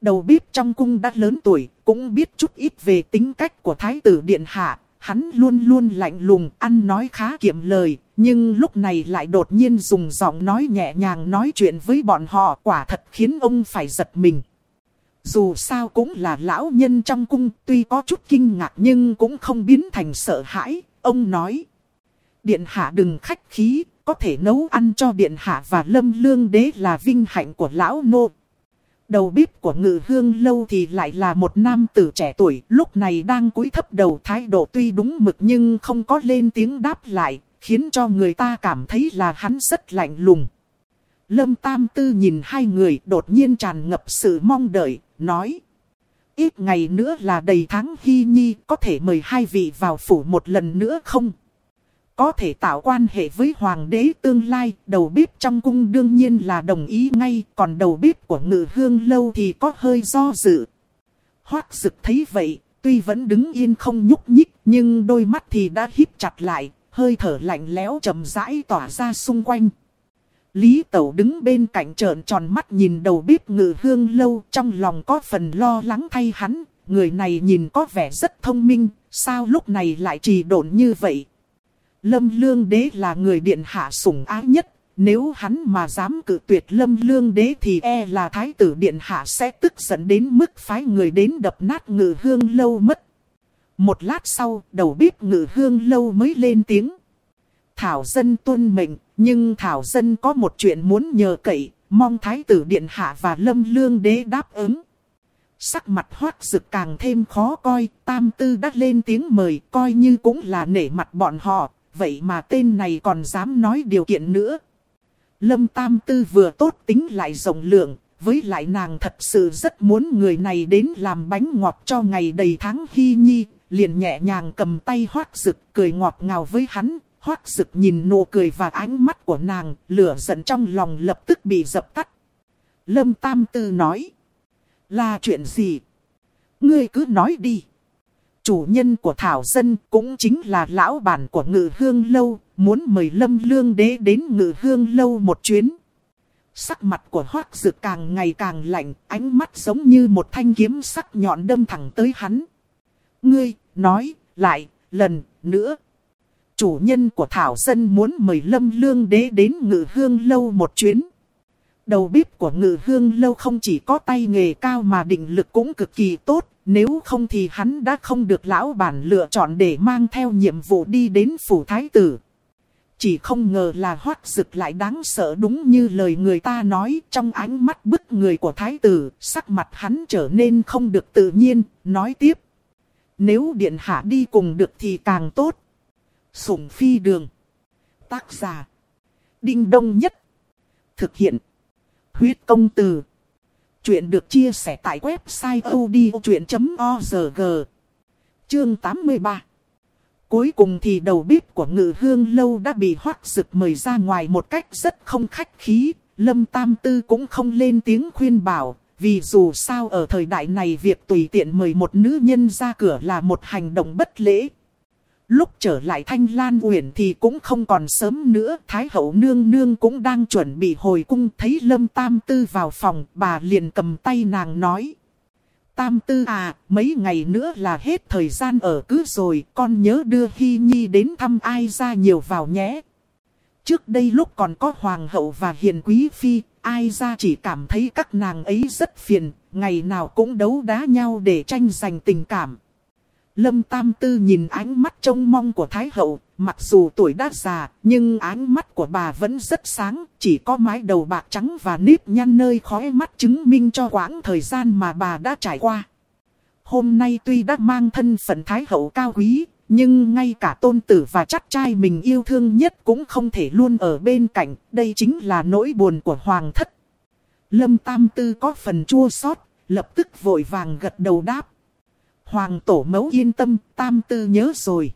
Đầu bếp trong cung đã lớn tuổi, cũng biết chút ít về tính cách của thái tử điện hạ, hắn luôn luôn lạnh lùng, ăn nói khá kiệm lời, nhưng lúc này lại đột nhiên dùng giọng nói nhẹ nhàng nói chuyện với bọn họ quả thật khiến ông phải giật mình. Dù sao cũng là lão nhân trong cung, tuy có chút kinh ngạc nhưng cũng không biến thành sợ hãi, ông nói. Điện hạ đừng khách khí, có thể nấu ăn cho điện hạ và lâm lương đế là vinh hạnh của lão nô. Đầu bếp của ngự hương lâu thì lại là một nam tử trẻ tuổi, lúc này đang cúi thấp đầu thái độ tuy đúng mực nhưng không có lên tiếng đáp lại, khiến cho người ta cảm thấy là hắn rất lạnh lùng. Lâm Tam Tư nhìn hai người đột nhiên tràn ngập sự mong đợi, nói. Ít ngày nữa là đầy tháng hy nhi, có thể mời hai vị vào phủ một lần nữa không? Có thể tạo quan hệ với hoàng đế tương lai, đầu bếp trong cung đương nhiên là đồng ý ngay, còn đầu bếp của ngự hương lâu thì có hơi do dự. Hoác dực thấy vậy, tuy vẫn đứng yên không nhúc nhích, nhưng đôi mắt thì đã híp chặt lại, hơi thở lạnh lẽo chậm rãi tỏa ra xung quanh. Lý Tẩu đứng bên cạnh trợn tròn mắt nhìn đầu bếp ngự hương lâu trong lòng có phần lo lắng thay hắn. Người này nhìn có vẻ rất thông minh, sao lúc này lại trì độn như vậy? Lâm Lương Đế là người điện hạ sủng ái nhất. Nếu hắn mà dám cự tuyệt Lâm Lương Đế thì e là Thái tử Điện Hạ sẽ tức giận đến mức phái người đến đập nát ngự hương lâu mất. Một lát sau, đầu bếp ngự hương lâu mới lên tiếng. Thảo dân tuân mệnh, nhưng Thảo dân có một chuyện muốn nhờ cậy, mong Thái tử Điện Hạ và Lâm Lương Đế đáp ứng. Sắc mặt hoác rực càng thêm khó coi, tam tư đã lên tiếng mời, coi như cũng là nể mặt bọn họ, vậy mà tên này còn dám nói điều kiện nữa. Lâm tam tư vừa tốt tính lại rộng lượng, với lại nàng thật sự rất muốn người này đến làm bánh ngọt cho ngày đầy tháng hy nhi, liền nhẹ nhàng cầm tay hoác rực cười ngọt ngào với hắn. Hoác rực nhìn nụ cười và ánh mắt của nàng, lửa giận trong lòng lập tức bị dập tắt. Lâm Tam Tư nói. Là chuyện gì? Ngươi cứ nói đi. Chủ nhân của Thảo Dân cũng chính là lão bản của Ngự Hương Lâu, muốn mời Lâm Lương Đế đến Ngự Hương Lâu một chuyến. Sắc mặt của Hoác Dực càng ngày càng lạnh, ánh mắt giống như một thanh kiếm sắc nhọn đâm thẳng tới hắn. Ngươi, nói, lại, lần, nữa. Chủ nhân của Thảo Dân muốn mời Lâm Lương Đế đến Ngự Hương Lâu một chuyến. Đầu bếp của Ngự Hương Lâu không chỉ có tay nghề cao mà định lực cũng cực kỳ tốt, nếu không thì hắn đã không được lão bản lựa chọn để mang theo nhiệm vụ đi đến phủ thái tử. Chỉ không ngờ là hoác rực lại đáng sợ đúng như lời người ta nói trong ánh mắt bức người của thái tử, sắc mặt hắn trở nên không được tự nhiên, nói tiếp. Nếu điện hạ đi cùng được thì càng tốt. Sủng phi đường. Tác giả. Đinh đông nhất. Thực hiện. Huyết công từ. Chuyện được chia sẻ tại website odchuyện.org. Chương 83 Cuối cùng thì đầu bếp của ngự hương lâu đã bị hoác rực mời ra ngoài một cách rất không khách khí. Lâm Tam Tư cũng không lên tiếng khuyên bảo, vì dù sao ở thời đại này việc tùy tiện mời một nữ nhân ra cửa là một hành động bất lễ. Lúc trở lại Thanh Lan Uyển thì cũng không còn sớm nữa, Thái hậu nương nương cũng đang chuẩn bị hồi cung thấy Lâm Tam Tư vào phòng, bà liền cầm tay nàng nói. Tam Tư à, mấy ngày nữa là hết thời gian ở cứ rồi, con nhớ đưa hi Nhi đến thăm ai ra nhiều vào nhé. Trước đây lúc còn có Hoàng hậu và Hiền Quý Phi, ai ra chỉ cảm thấy các nàng ấy rất phiền, ngày nào cũng đấu đá nhau để tranh giành tình cảm. Lâm Tam Tư nhìn ánh mắt trông mong của Thái Hậu, mặc dù tuổi đã già, nhưng ánh mắt của bà vẫn rất sáng, chỉ có mái đầu bạc trắng và nếp nhăn nơi khóe mắt chứng minh cho quãng thời gian mà bà đã trải qua. Hôm nay tuy đã mang thân phận Thái Hậu cao quý, nhưng ngay cả tôn tử và chắc trai mình yêu thương nhất cũng không thể luôn ở bên cạnh, đây chính là nỗi buồn của Hoàng thất. Lâm Tam Tư có phần chua xót, lập tức vội vàng gật đầu đáp. Hoàng tổ mẫu yên tâm, tam tư nhớ rồi.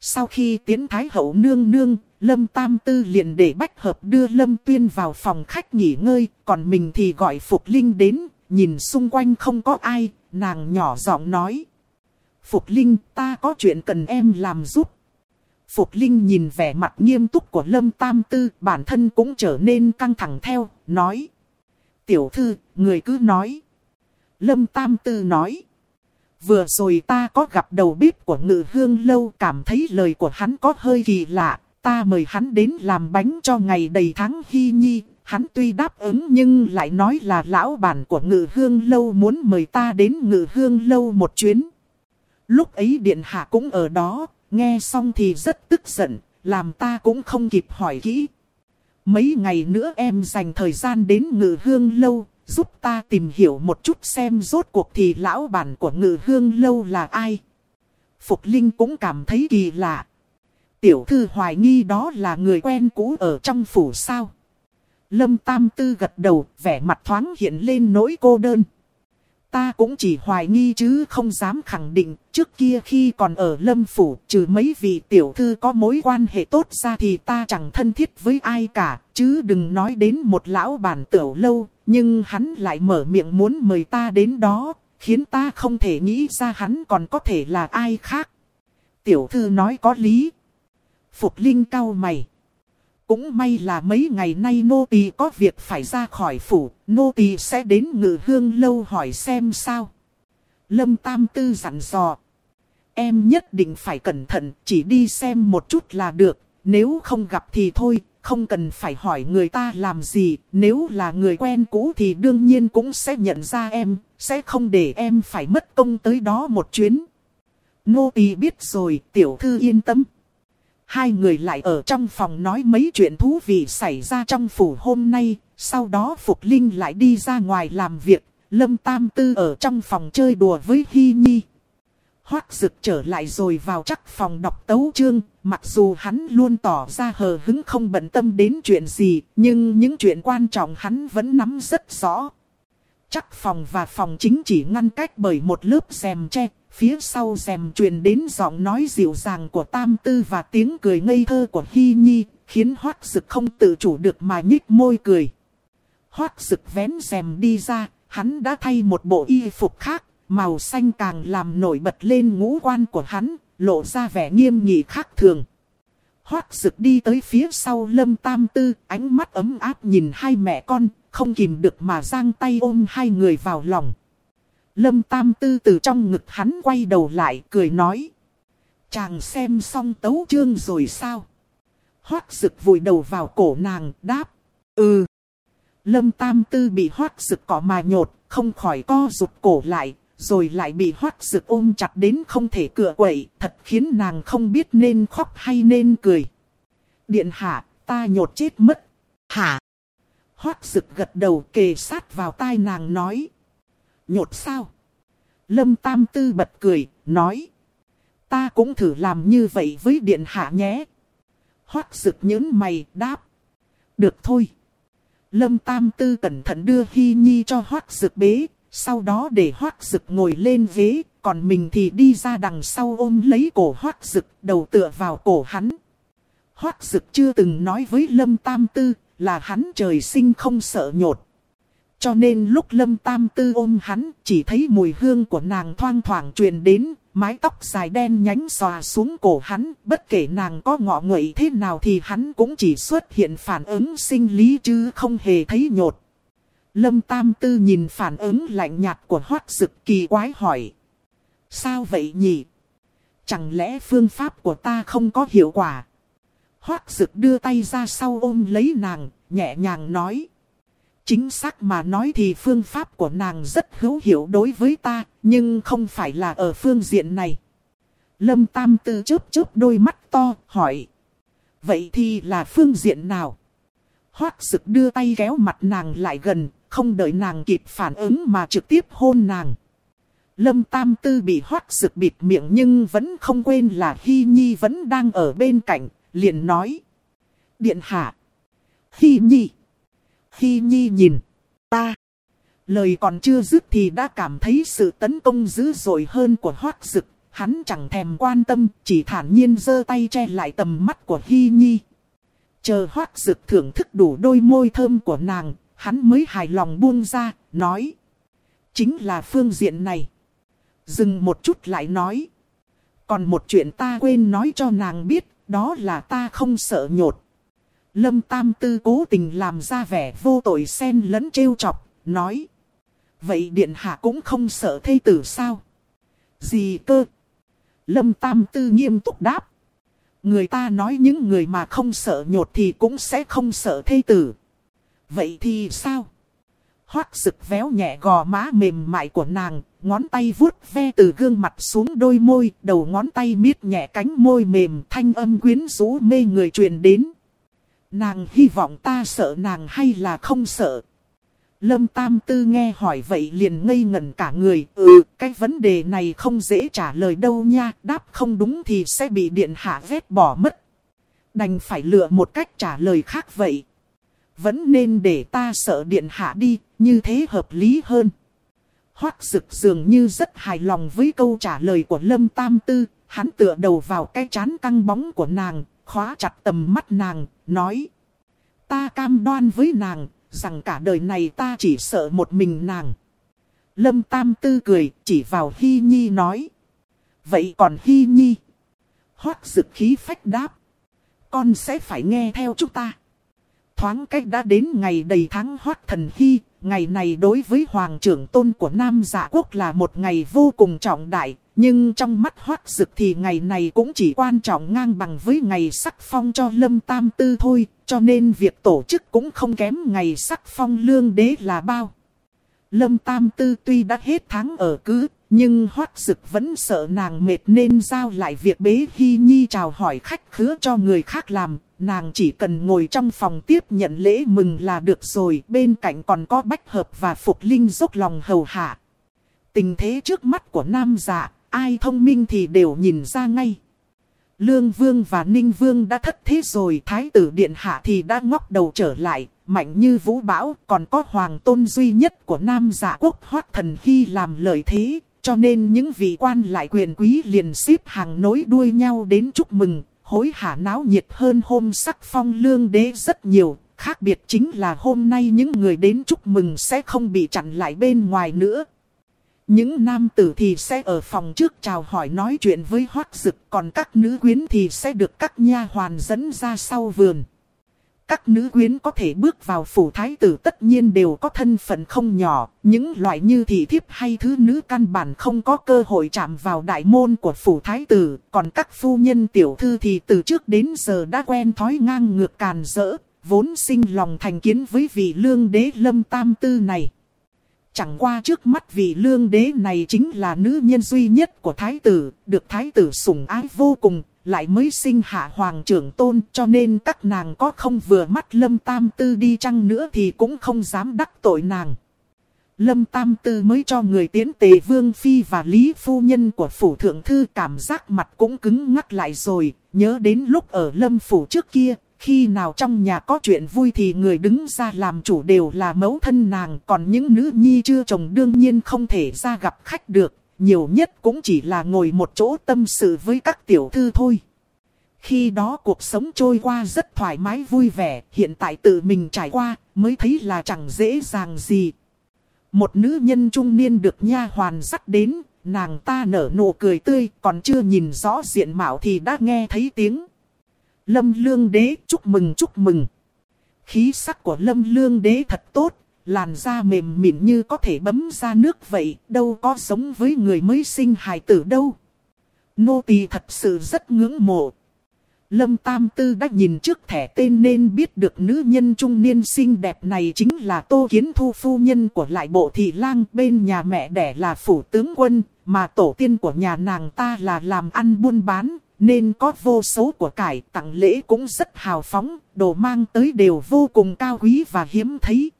Sau khi tiến thái hậu nương nương, Lâm Tam Tư liền để bách hợp đưa Lâm Tuyên vào phòng khách nghỉ ngơi, còn mình thì gọi Phục Linh đến, nhìn xung quanh không có ai, nàng nhỏ giọng nói. Phục Linh, ta có chuyện cần em làm giúp. Phục Linh nhìn vẻ mặt nghiêm túc của Lâm Tam Tư, bản thân cũng trở nên căng thẳng theo, nói. Tiểu thư, người cứ nói. Lâm Tam Tư nói. Vừa rồi ta có gặp đầu bếp của ngự hương lâu cảm thấy lời của hắn có hơi kỳ lạ. Ta mời hắn đến làm bánh cho ngày đầy tháng hy nhi. Hắn tuy đáp ứng nhưng lại nói là lão bản của ngự hương lâu muốn mời ta đến ngự hương lâu một chuyến. Lúc ấy điện hạ cũng ở đó, nghe xong thì rất tức giận, làm ta cũng không kịp hỏi kỹ. Mấy ngày nữa em dành thời gian đến ngự hương lâu, giúp ta tìm hiểu một chút xem rốt cuộc thì lão bản của ngự hương lâu là ai. Phục Linh cũng cảm thấy kỳ lạ. Tiểu thư hoài nghi đó là người quen cũ ở trong phủ sao. Lâm Tam Tư gật đầu, vẻ mặt thoáng hiện lên nỗi cô đơn. Ta cũng chỉ hoài nghi chứ không dám khẳng định, trước kia khi còn ở Lâm Phủ, trừ mấy vị tiểu thư có mối quan hệ tốt ra thì ta chẳng thân thiết với ai cả, chứ đừng nói đến một lão bản tiểu lâu, nhưng hắn lại mở miệng muốn mời ta đến đó, khiến ta không thể nghĩ ra hắn còn có thể là ai khác. Tiểu thư nói có lý. Phục Linh cao mày. Cũng may là mấy ngày nay nô tỳ có việc phải ra khỏi phủ, nô tỳ sẽ đến ngự hương lâu hỏi xem sao. Lâm Tam Tư dặn dò. Em nhất định phải cẩn thận, chỉ đi xem một chút là được, nếu không gặp thì thôi, không cần phải hỏi người ta làm gì, nếu là người quen cũ thì đương nhiên cũng sẽ nhận ra em, sẽ không để em phải mất công tới đó một chuyến. Nô tỳ biết rồi, tiểu thư yên tâm. Hai người lại ở trong phòng nói mấy chuyện thú vị xảy ra trong phủ hôm nay, sau đó Phục Linh lại đi ra ngoài làm việc, Lâm Tam Tư ở trong phòng chơi đùa với Hy Nhi. Hoác rực trở lại rồi vào chắc phòng đọc tấu chương, mặc dù hắn luôn tỏ ra hờ hứng không bận tâm đến chuyện gì, nhưng những chuyện quan trọng hắn vẫn nắm rất rõ. Chắc phòng và phòng chính chỉ ngăn cách bởi một lớp rèm che, phía sau rèm truyền đến giọng nói dịu dàng của Tam Tư và tiếng cười ngây thơ của Hy Nhi, khiến Hoác Dực không tự chủ được mà nhích môi cười. Hoác Dực vén rèm đi ra, hắn đã thay một bộ y phục khác, màu xanh càng làm nổi bật lên ngũ quan của hắn, lộ ra vẻ nghiêm nghị khác thường. Hoác Sực đi tới phía sau Lâm Tam Tư, ánh mắt ấm áp nhìn hai mẹ con, không kìm được mà giang tay ôm hai người vào lòng. Lâm Tam Tư từ trong ngực hắn quay đầu lại cười nói. Chàng xem xong tấu chương rồi sao? Hoác Sực vùi đầu vào cổ nàng, đáp. Ừ. Lâm Tam Tư bị hoác Sực cỏ mà nhột, không khỏi co rụt cổ lại, rồi lại bị hoác rực ôm chặt đến không thể cựa quậy, thật khiến nàng không biết nên khóc hay nên cười. Điện hạ, ta nhột chết mất. Hả? Hoác rực gật đầu kề sát vào tai nàng nói. Nhột sao? Lâm Tam Tư bật cười, nói. Ta cũng thử làm như vậy với điện hạ nhé. Hoác rực nhớn mày, đáp. Được thôi. Lâm Tam Tư cẩn thận đưa Hy Nhi cho Hoác rực bế, sau đó để Hoác rực ngồi lên ghế, còn mình thì đi ra đằng sau ôm lấy cổ Hoác rực, đầu tựa vào cổ hắn. Hoác rực chưa từng nói với Lâm Tam Tư là hắn trời sinh không sợ nhột. Cho nên lúc Lâm Tam Tư ôm hắn, chỉ thấy mùi hương của nàng thoang thoảng truyền đến, mái tóc dài đen nhánh xòa xuống cổ hắn, bất kể nàng có ngọ nguậy thế nào thì hắn cũng chỉ xuất hiện phản ứng sinh lý chứ không hề thấy nhột. Lâm Tam Tư nhìn phản ứng lạnh nhạt của hoác dực kỳ quái hỏi. Sao vậy nhỉ? Chẳng lẽ phương pháp của ta không có hiệu quả? Hoác dực đưa tay ra sau ôm lấy nàng, nhẹ nhàng nói. Chính xác mà nói thì phương pháp của nàng rất hữu hiệu đối với ta, nhưng không phải là ở phương diện này. Lâm Tam Tư chớp chớp đôi mắt to, hỏi. Vậy thì là phương diện nào? Hoác sực đưa tay kéo mặt nàng lại gần, không đợi nàng kịp phản ứng mà trực tiếp hôn nàng. Lâm Tam Tư bị hoác sực bịt miệng nhưng vẫn không quên là Hy Nhi vẫn đang ở bên cạnh, liền nói. Điện hạ. Hy Nhi. Hy Nhi nhìn. Ta. Lời còn chưa dứt thì đã cảm thấy sự tấn công dữ dội hơn của hoác rực. Hắn chẳng thèm quan tâm, chỉ thản nhiên giơ tay che lại tầm mắt của Hy Nhi. Chờ hoác rực thưởng thức đủ đôi môi thơm của nàng, hắn mới hài lòng buông ra, nói. Chính là phương diện này. Dừng một chút lại nói. Còn một chuyện ta quên nói cho nàng biết, đó là ta không sợ nhột. Lâm Tam Tư cố tình làm ra vẻ vô tội xen lẫn trêu chọc, nói. Vậy Điện Hạ cũng không sợ thây tử sao? Gì cơ? Lâm Tam Tư nghiêm túc đáp. Người ta nói những người mà không sợ nhột thì cũng sẽ không sợ thây tử. Vậy thì sao? Hoác sực véo nhẹ gò má mềm mại của nàng, ngón tay vuốt ve từ gương mặt xuống đôi môi, đầu ngón tay miết nhẹ cánh môi mềm thanh âm quyến rũ mê người truyền đến. Nàng hy vọng ta sợ nàng hay là không sợ? Lâm Tam Tư nghe hỏi vậy liền ngây ngẩn cả người. Ừ, cái vấn đề này không dễ trả lời đâu nha. Đáp không đúng thì sẽ bị điện hạ vét bỏ mất. Đành phải lựa một cách trả lời khác vậy. Vẫn nên để ta sợ điện hạ đi, như thế hợp lý hơn. Hoác dực dường như rất hài lòng với câu trả lời của Lâm Tam Tư. Hắn tựa đầu vào cái chán căng bóng của nàng, khóa chặt tầm mắt nàng, nói. Ta cam đoan với nàng, rằng cả đời này ta chỉ sợ một mình nàng. Lâm Tam Tư cười, chỉ vào Hy Nhi nói. Vậy còn Hy Nhi? Hoác dực khí phách đáp. Con sẽ phải nghe theo chúng ta. Thoáng cách đã đến ngày đầy tháng hoát thần Hy, ngày này đối với hoàng trưởng tôn của Nam Dạ Quốc là một ngày vô cùng trọng đại, nhưng trong mắt Hoát dực thì ngày này cũng chỉ quan trọng ngang bằng với ngày sắc phong cho Lâm Tam Tư thôi, cho nên việc tổ chức cũng không kém ngày sắc phong lương đế là bao. Lâm Tam Tư tuy đã hết tháng ở cứ, nhưng hoác dực vẫn sợ nàng mệt nên giao lại việc bế Hy Nhi chào hỏi khách khứa cho người khác làm. Nàng chỉ cần ngồi trong phòng tiếp nhận lễ mừng là được rồi, bên cạnh còn có bách hợp và phục linh dốc lòng hầu hạ. Tình thế trước mắt của nam dạ, ai thông minh thì đều nhìn ra ngay. Lương Vương và Ninh Vương đã thất thế rồi, Thái tử Điện Hạ thì đã ngóc đầu trở lại, mạnh như vũ bão, còn có hoàng tôn duy nhất của Nam giả quốc hoác thần khi làm lời thế, cho nên những vị quan lại quyền quý liền xếp hàng nối đuôi nhau đến chúc mừng, hối hả náo nhiệt hơn hôm sắc phong lương đế rất nhiều. Khác biệt chính là hôm nay những người đến chúc mừng sẽ không bị chặn lại bên ngoài nữa. Những nam tử thì sẽ ở phòng trước chào hỏi nói chuyện với hoác dực, còn các nữ quyến thì sẽ được các nha hoàn dẫn ra sau vườn. Các nữ quyến có thể bước vào phủ thái tử tất nhiên đều có thân phận không nhỏ, những loại như thị thiếp hay thứ nữ căn bản không có cơ hội chạm vào đại môn của phủ thái tử, còn các phu nhân tiểu thư thì từ trước đến giờ đã quen thói ngang ngược càn rỡ, vốn sinh lòng thành kiến với vị lương đế lâm tam tư này. Chẳng qua trước mắt vị lương đế này chính là nữ nhân duy nhất của thái tử, được thái tử sủng ái vô cùng, lại mới sinh hạ hoàng trưởng tôn cho nên các nàng có không vừa mắt lâm tam tư đi chăng nữa thì cũng không dám đắc tội nàng. Lâm Tam Tư mới cho người tiến tề Vương Phi và Lý Phu Nhân của Phủ Thượng Thư cảm giác mặt cũng cứng ngắc lại rồi, nhớ đến lúc ở Lâm Phủ trước kia, khi nào trong nhà có chuyện vui thì người đứng ra làm chủ đều là mẫu thân nàng, còn những nữ nhi chưa chồng đương nhiên không thể ra gặp khách được, nhiều nhất cũng chỉ là ngồi một chỗ tâm sự với các tiểu thư thôi. Khi đó cuộc sống trôi qua rất thoải mái vui vẻ, hiện tại tự mình trải qua, mới thấy là chẳng dễ dàng gì. Một nữ nhân trung niên được nha hoàn dắt đến, nàng ta nở nụ cười tươi, còn chưa nhìn rõ diện mạo thì đã nghe thấy tiếng. Lâm lương đế chúc mừng chúc mừng. Khí sắc của lâm lương đế thật tốt, làn da mềm mịn như có thể bấm ra nước vậy, đâu có giống với người mới sinh hài tử đâu. Nô tỳ thật sự rất ngưỡng mộ. Lâm Tam Tư đã nhìn trước thẻ tên nên biết được nữ nhân trung niên xinh đẹp này chính là Tô Kiến Thu phu nhân của lại bộ thị lang bên nhà mẹ đẻ là phủ tướng quân, mà tổ tiên của nhà nàng ta là làm ăn buôn bán, nên có vô số của cải tặng lễ cũng rất hào phóng, đồ mang tới đều vô cùng cao quý và hiếm thấy.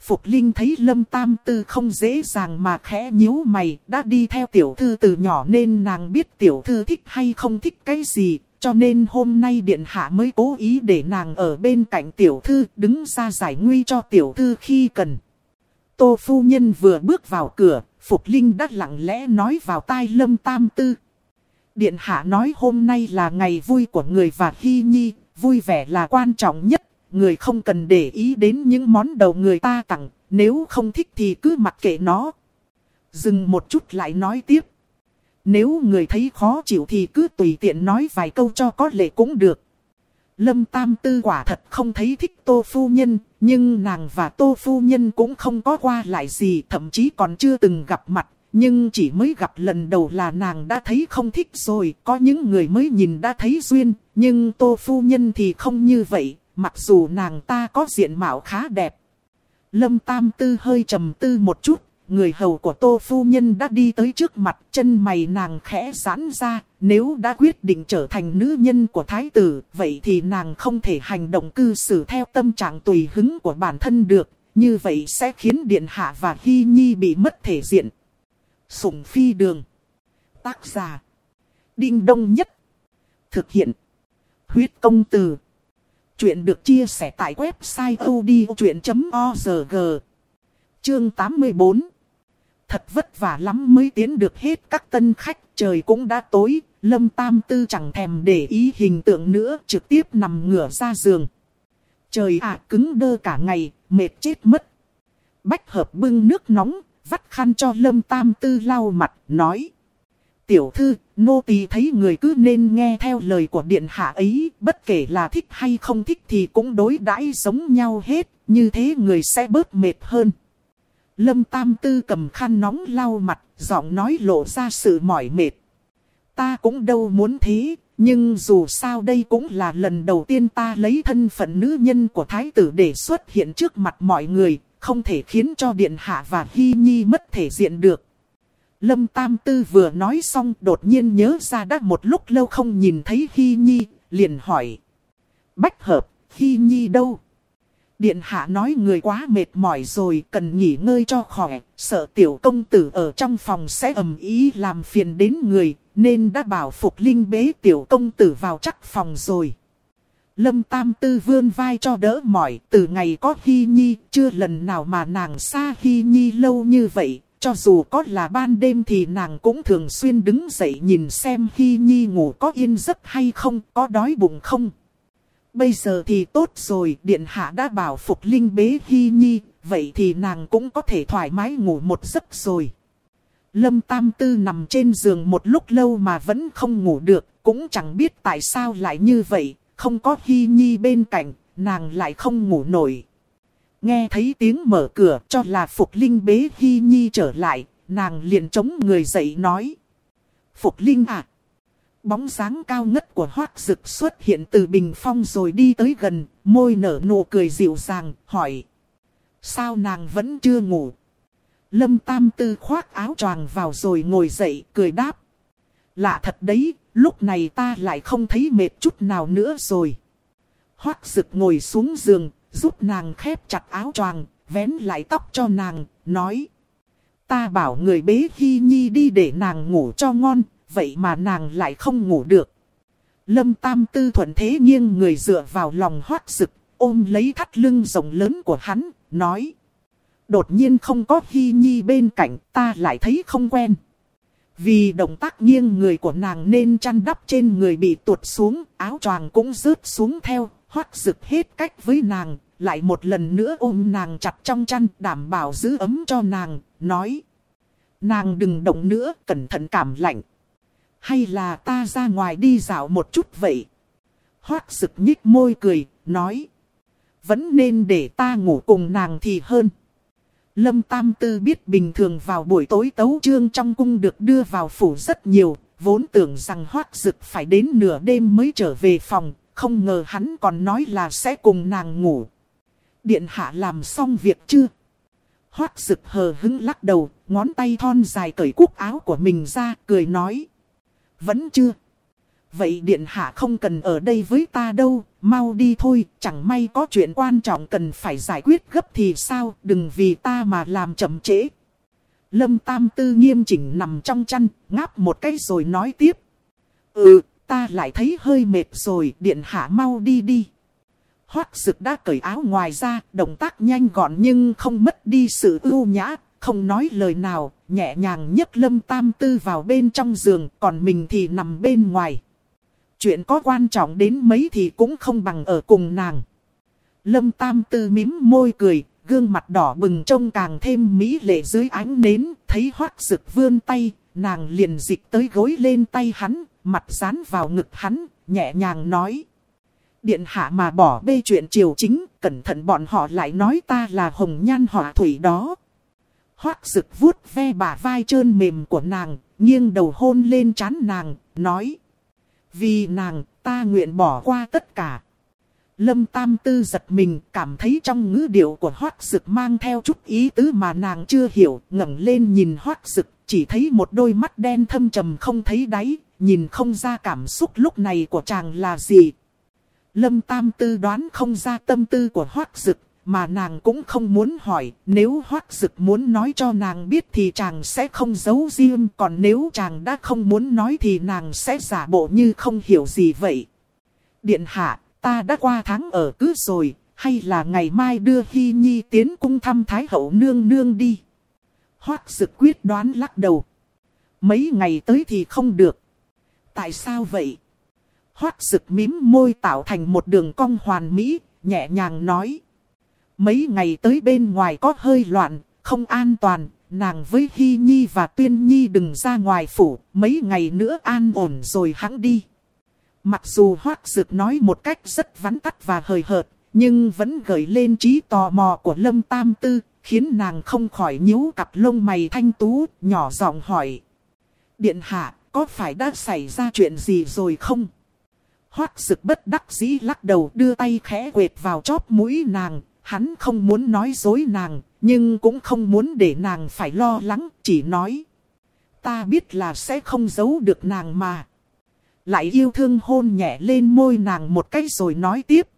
Phục Linh thấy Lâm Tam Tư không dễ dàng mà khẽ nhíu mày, đã đi theo tiểu thư từ nhỏ nên nàng biết tiểu thư thích hay không thích cái gì, cho nên hôm nay Điện Hạ mới cố ý để nàng ở bên cạnh tiểu thư đứng ra giải nguy cho tiểu thư khi cần. Tô Phu Nhân vừa bước vào cửa, Phục Linh đã lặng lẽ nói vào tai Lâm Tam Tư. Điện Hạ nói hôm nay là ngày vui của người và Hy Nhi, vui vẻ là quan trọng nhất, người không cần để ý đến những món đầu người ta tặng, nếu không thích thì cứ mặc kệ nó. Dừng một chút lại nói tiếp. Nếu người thấy khó chịu thì cứ tùy tiện nói vài câu cho có lệ cũng được. Lâm Tam Tư quả thật không thấy thích Tô Phu Nhân, nhưng nàng và Tô Phu Nhân cũng không có qua lại gì, thậm chí còn chưa từng gặp mặt. Nhưng chỉ mới gặp lần đầu là nàng đã thấy không thích rồi, có những người mới nhìn đã thấy duyên, nhưng Tô Phu Nhân thì không như vậy, mặc dù nàng ta có diện mạo khá đẹp. Lâm Tam Tư hơi trầm tư một chút, người hầu của Tô Phu Nhân đã đi tới trước mặt chân mày nàng khẽ giãn ra. Nếu đã quyết định trở thành nữ nhân của Thái tử, vậy thì nàng không thể hành động cư xử theo tâm trạng tùy hứng của bản thân được. Như vậy sẽ khiến Điện Hạ và Hy Nhi bị mất thể diện. Sủng Phi Đường Tác giả Đinh Đông Nhất Thực hiện Huyết Công Từ Chuyện được chia sẻ tại website odchuyện.org Chương 84 Thật vất vả lắm mới tiến được hết các tân khách, trời cũng đã tối, Lâm Tam Tư chẳng thèm để ý hình tượng nữa, trực tiếp nằm ngửa ra giường. Trời ạ cứng đơ cả ngày, mệt chết mất. Bách hợp bưng nước nóng, vắt khăn cho Lâm Tam Tư lau mặt, nói. Tiểu thư, nô tỳ thấy người cứ nên nghe theo lời của điện hạ ấy, bất kể là thích hay không thích thì cũng đối đãi giống nhau hết, như thế người sẽ bớt mệt hơn. Lâm Tam Tư cầm khăn nóng lau mặt, giọng nói lộ ra sự mỏi mệt. Ta cũng đâu muốn thế, nhưng dù sao đây cũng là lần đầu tiên ta lấy thân phận nữ nhân của thái tử để xuất hiện trước mặt mọi người, không thể khiến cho Điện Hạ và Hy Nhi mất thể diện được. Lâm Tam Tư vừa nói xong đột nhiên nhớ ra đã một lúc lâu không nhìn thấy Hy Nhi, liền hỏi. Bách hợp, Hy Nhi đâu? Điện hạ nói người quá mệt mỏi rồi cần nghỉ ngơi cho khỏe, sợ tiểu công tử ở trong phòng sẽ ầm ý làm phiền đến người, nên đã bảo Phục Linh bế tiểu công tử vào chắc phòng rồi. Lâm Tam Tư vươn vai cho đỡ mỏi, từ ngày có Hy Nhi, chưa lần nào mà nàng xa Hy Nhi lâu như vậy, cho dù có là ban đêm thì nàng cũng thường xuyên đứng dậy nhìn xem khi Nhi ngủ có yên giấc hay không, có đói bụng không. Bây giờ thì tốt rồi, Điện Hạ đã bảo Phục Linh bế Hy Nhi, vậy thì nàng cũng có thể thoải mái ngủ một giấc rồi. Lâm Tam Tư nằm trên giường một lúc lâu mà vẫn không ngủ được, cũng chẳng biết tại sao lại như vậy, không có Hy Nhi bên cạnh, nàng lại không ngủ nổi. Nghe thấy tiếng mở cửa cho là Phục Linh bế Hy Nhi trở lại, nàng liền chống người dậy nói. Phục Linh à! Bóng dáng cao ngất của hoác rực xuất hiện từ bình phong rồi đi tới gần, môi nở nụ cười dịu dàng, hỏi. Sao nàng vẫn chưa ngủ? Lâm Tam Tư khoác áo choàng vào rồi ngồi dậy, cười đáp. Lạ thật đấy, Lúc này ta lại không thấy mệt chút nào nữa rồi. Hoác rực ngồi xuống giường, giúp nàng khép chặt áo choàng, vén lại tóc cho nàng, nói. Ta bảo người bế Hy Nhi đi để nàng ngủ cho ngon, vậy mà nàng lại không ngủ được. Lâm Tam Tư thuận thế nghiêng người dựa vào lòng hoác sực ôm lấy thắt lưng rộng lớn của hắn, nói. Đột nhiên không có Hy Nhi bên cạnh, ta lại thấy không quen. Vì động tác nghiêng người của nàng nên chăn đắp trên người bị tuột xuống, áo choàng cũng rớt xuống theo, hoác rực hết cách với nàng, lại một lần nữa ôm nàng chặt trong chăn đảm bảo giữ ấm cho nàng, nói. Nàng đừng động nữa, cẩn thận cảm lạnh. Hay là ta ra ngoài đi dạo một chút vậy? Hoác sực nhích môi cười, nói. Vẫn nên để ta ngủ cùng nàng thì hơn. Lâm Tam Tư biết bình thường vào buổi tối tấu trương trong cung được đưa vào phủ rất nhiều, vốn tưởng rằng hoác dực phải đến nửa đêm mới trở về phòng, không ngờ hắn còn nói là sẽ cùng nàng ngủ. Điện hạ làm xong việc chưa? Hoác dực hờ hứng lắc đầu, ngón tay thon dài cởi cúc áo của mình ra, cười nói. Vẫn chưa. Vậy điện hạ không cần ở đây với ta đâu, mau đi thôi, chẳng may có chuyện quan trọng cần phải giải quyết gấp thì sao, đừng vì ta mà làm chậm trễ. Lâm Tam Tư nghiêm chỉnh nằm trong chăn, ngáp một cái rồi nói tiếp. Ừ, ta lại thấy hơi mệt rồi, điện hạ mau đi đi. Hoác sực đã cởi áo ngoài ra, động tác nhanh gọn nhưng không mất đi sự ưu nhã, không nói lời nào, nhẹ nhàng nhấc lâm tam tư vào bên trong giường, còn mình thì nằm bên ngoài. Chuyện có quan trọng đến mấy thì cũng không bằng ở cùng nàng. Lâm tam tư mím môi cười, gương mặt đỏ bừng trông càng thêm mỹ lệ dưới ánh nến, thấy hoác sực vươn tay, nàng liền dịch tới gối lên tay hắn, mặt dán vào ngực hắn, nhẹ nhàng nói. Điện hạ mà bỏ bê chuyện triều chính, cẩn thận bọn họ lại nói ta là hồng nhan họa thủy đó. Hoác rực vuốt ve bả vai trơn mềm của nàng, nghiêng đầu hôn lên trán nàng, nói. Vì nàng, ta nguyện bỏ qua tất cả. Lâm Tam Tư giật mình, cảm thấy trong ngữ điệu của Hoác Sực mang theo chút ý tứ mà nàng chưa hiểu, ngẩng lên nhìn Hoác Sực chỉ thấy một đôi mắt đen thâm trầm không thấy đáy, nhìn không ra cảm xúc lúc này của chàng là gì. Lâm Tam Tư đoán không ra tâm tư của Hoác Dực, mà nàng cũng không muốn hỏi, nếu hoác dực muốn nói cho nàng biết thì chàng sẽ không giấu riêng, còn nếu chàng đã không muốn nói thì nàng sẽ giả bộ như không hiểu gì vậy. Điện hạ, ta đã qua tháng ở cứ rồi, hay là ngày mai đưa Hy Nhi tiến cung thăm Thái hậu nương nương đi. Hoác dực quyết đoán lắc đầu. Mấy ngày tới thì không được. Tại sao vậy? Hoác dực mím môi tạo thành một đường cong hoàn mỹ, nhẹ nhàng nói. Mấy ngày tới bên ngoài có hơi loạn, không an toàn, nàng với Hy Nhi và Tuyên Nhi đừng ra ngoài phủ, mấy ngày nữa an ổn rồi hãng đi. Mặc dù Hoác Dược nói một cách rất vắn tắt và hời hợt, nhưng vẫn gợi lên trí tò mò của Lâm Tam Tư, khiến nàng không khỏi nhíu cặp lông mày thanh tú, nhỏ giọng hỏi. Điện hạ, có phải đã xảy ra chuyện gì rồi không? Hoác sực bất đắc dĩ lắc đầu đưa tay khẽ quệt vào chóp mũi nàng, Hắn không muốn nói dối nàng, nhưng cũng không muốn để nàng phải lo lắng, chỉ nói. Ta biết là sẽ không giấu được nàng mà. Lại yêu thương hôn nhẹ lên môi nàng một cách rồi nói tiếp.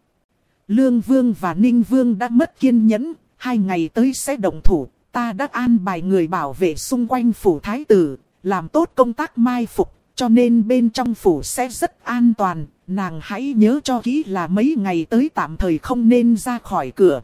Lương Vương và Ninh Vương đã mất kiên nhẫn, hai ngày tới sẽ động thủ. Ta đã an bài người bảo vệ xung quanh phủ thái tử, làm tốt công tác mai phục, cho nên bên trong phủ sẽ rất an toàn, nàng hãy nhớ cho kỹ là mấy ngày tới tạm thời không nên ra khỏi cửa.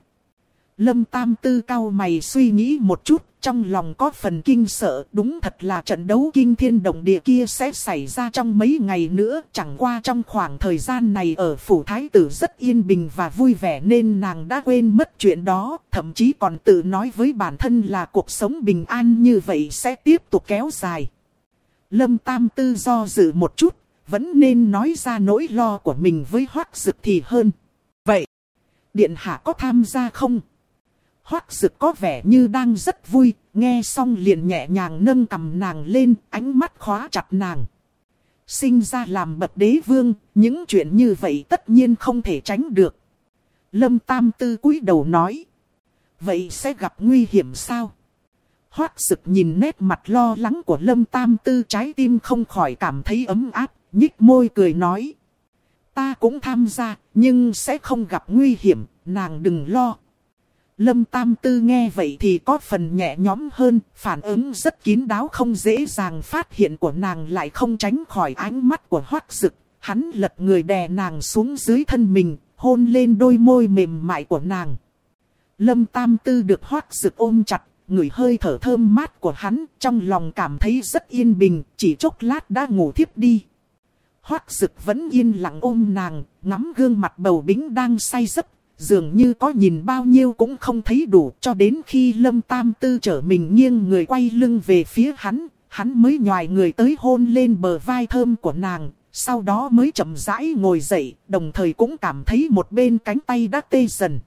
Lâm Tam Tư cao mày suy nghĩ một chút, trong lòng có phần kinh sợ, đúng thật là trận đấu kinh thiên động địa kia sẽ xảy ra trong mấy ngày nữa, chẳng qua trong khoảng thời gian này ở phủ thái tử rất yên bình và vui vẻ nên nàng đã quên mất chuyện đó, thậm chí còn tự nói với bản thân là cuộc sống bình an như vậy sẽ tiếp tục kéo dài. Lâm Tam Tư do dự một chút, vẫn nên nói ra nỗi lo của mình với Hoắc Dực thì hơn. Vậy, Điện Hạ có tham gia không? Hoác Dực có vẻ như đang rất vui, nghe xong liền nhẹ nhàng nâng cầm nàng lên, ánh mắt khóa chặt nàng. Sinh ra làm bậc đế vương, những chuyện như vậy tất nhiên không thể tránh được. Lâm Tam Tư cúi đầu nói. Vậy sẽ gặp nguy hiểm sao? Hoác sực nhìn nét mặt lo lắng của Lâm Tam Tư trái tim không khỏi cảm thấy ấm áp, nhích môi cười nói. Ta cũng tham gia, nhưng sẽ không gặp nguy hiểm, nàng đừng lo. Lâm Tam Tư nghe vậy thì có phần nhẹ nhõm hơn, phản ứng rất kín đáo không dễ dàng phát hiện của nàng lại không tránh khỏi ánh mắt của hoác dực. Hắn lật người đè nàng xuống dưới thân mình, hôn lên đôi môi mềm mại của nàng. Lâm Tam Tư được hoác dực ôm chặt, người hơi thở thơm mát của hắn, trong lòng cảm thấy rất yên bình, chỉ chốc lát đã ngủ thiếp đi. Hoác dực vẫn yên lặng ôm nàng, ngắm gương mặt bầu bính đang say giấc, dường như có nhìn bao nhiêu cũng không thấy đủ cho đến khi Lâm Tam Tư trở mình nghiêng người quay lưng về phía hắn, hắn mới nhòi người tới hôn lên bờ vai thơm của nàng, sau đó mới chậm rãi ngồi dậy, đồng thời cũng cảm thấy một bên cánh tay đã tê dần.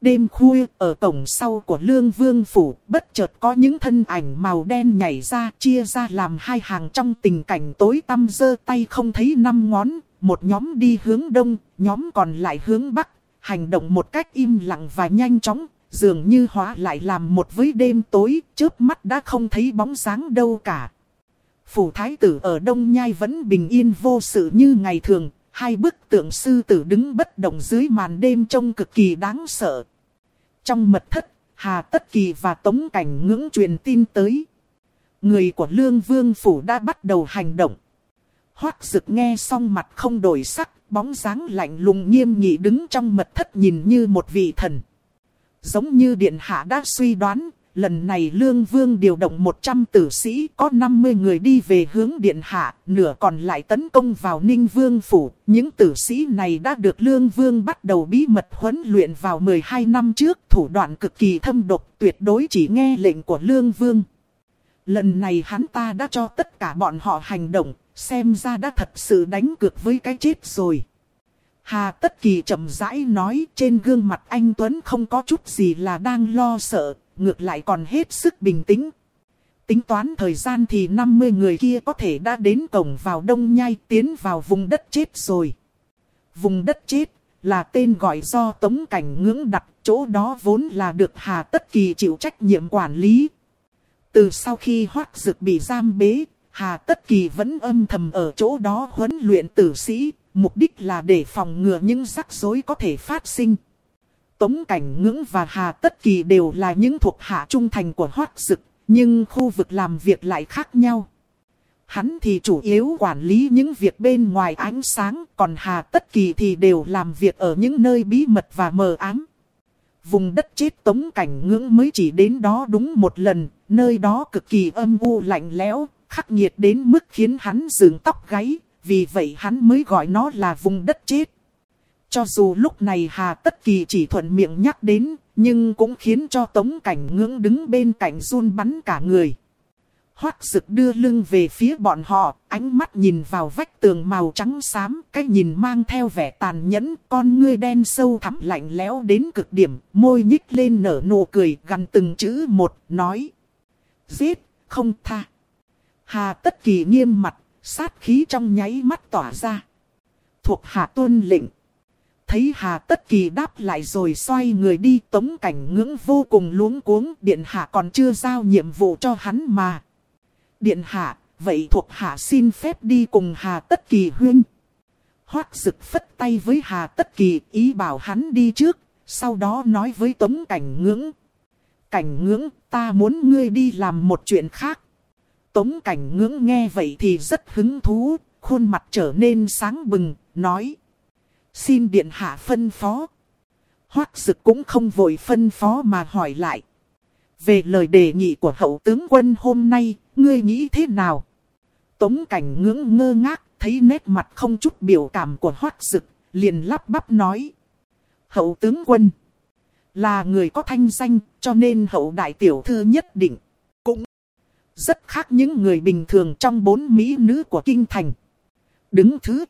Đêm khuya, ở cổng sau của Lương Vương Phủ, bất chợt có những thân ảnh màu đen nhảy ra, chia ra làm hai hàng trong tình cảnh tối tăm dơ tay không thấy năm ngón, một nhóm đi hướng đông, nhóm còn lại hướng bắc, hành động một cách im lặng và nhanh chóng, dường như hóa lại làm một với đêm tối, chớp mắt đã không thấy bóng dáng đâu cả. Phủ thái tử ở Đông Nhai vẫn bình yên vô sự như ngày thường, hai bức tượng sư tử đứng bất động dưới màn đêm trông cực kỳ đáng sợ. Trong mật thất, Hà Tất Kỳ và Tống Cảnh ngưỡng truyền tin tới. Người của Lương Vương Phủ đã bắt đầu hành động. Hoác Dực nghe xong mặt không đổi sắc, bóng dáng lạnh lùng nghiêm nghị đứng trong mật thất nhìn như một vị thần. Giống như Điện Hạ đã suy đoán, lần này Lương Vương điều động 100 tử sĩ, có 50 người đi về hướng Điện Hạ, nửa còn lại tấn công vào Ninh Vương Phủ. Những tử sĩ này đã được Lương Vương bắt đầu bí mật huấn luyện vào 12 năm trước, thủ đoạn cực kỳ thâm độc, tuyệt đối chỉ nghe lệnh của Lương Vương. Lần này hắn ta đã cho tất cả bọn họ hành động, xem ra đã thật sự đánh cược với cái chết rồi. Hà Tất Kỳ chậm rãi nói trên gương mặt anh Tuấn không có chút gì là đang lo sợ, ngược lại còn hết sức bình tĩnh. Tính toán thời gian thì 50 người kia có thể đã đến cổng vào Đông Nhai tiến vào vùng đất chết rồi. Vùng đất chết là tên gọi do Tống Cảnh ngưỡng đặt, chỗ đó vốn là được Hà Tất Kỳ chịu trách nhiệm quản lý. Từ sau khi Hoác Dực bị giam bế, Hà Tất Kỳ vẫn âm thầm ở chỗ đó huấn luyện tử sĩ, mục đích là để phòng ngừa những rắc rối có thể phát sinh. Tống Cảnh Ngưỡng và Hà Tất Kỳ đều là những thuộc hạ trung thành của Hoác Dực, nhưng khu vực làm việc lại khác nhau. Hắn thì chủ yếu quản lý những việc bên ngoài ánh sáng, còn Hà Tất Kỳ thì đều làm việc ở những nơi bí mật và mờ ám. Vùng đất chết Tống Cảnh Ngưỡng mới chỉ đến đó đúng một lần, nơi đó cực kỳ âm u lạnh lẽo, khắc nghiệt đến mức khiến hắn dựng tóc gáy, vì vậy hắn mới gọi nó là vùng đất chết. Cho dù lúc này Hà Tất Kỳ chỉ thuận miệng nhắc đến, nhưng cũng khiến cho Tống Cảnh ngưỡng đứng bên cạnh run bắn cả người. Hoác sực đưa lưng về phía bọn họ, ánh mắt nhìn vào vách tường màu trắng xám, cái nhìn mang theo vẻ tàn nhẫn, con ngươi đen sâu thẳm lạnh lẽo đến cực điểm, môi nhích lên nở nụ cười, gần từng chữ một, nói. Giết, không tha. Hà Tất Kỳ nghiêm mặt, sát khí trong nháy mắt tỏa ra. Thuộc hạ tuân lệnh. Thấy Hà Tất Kỳ đáp lại rồi xoay người đi tống cảnh ngưỡng vô cùng luống cuống. Điện hạ còn chưa giao nhiệm vụ cho hắn mà. Điện hạ, vậy thuộc hạ xin phép đi cùng Hà Tất Kỳ huyên. Hoác rực phất tay với Hà Tất Kỳ ý bảo hắn đi trước. Sau đó nói với tống cảnh ngưỡng. Cảnh ngưỡng ta muốn ngươi đi làm một chuyện khác. Tống cảnh ngưỡng nghe vậy thì rất hứng thú, khuôn mặt trở nên sáng bừng, nói. Xin điện hạ phân phó. Hoác dực cũng không vội phân phó mà hỏi lại. Về lời đề nghị của hậu tướng quân hôm nay, ngươi nghĩ thế nào? Tống cảnh ngưỡng ngơ ngác, thấy nét mặt không chút biểu cảm của hoác dực, liền lắp bắp nói. Hậu tướng quân là người có thanh danh, cho nên hậu đại tiểu thư nhất định rất khác những người bình thường trong bốn mỹ nữ của kinh thành. Đứng thứ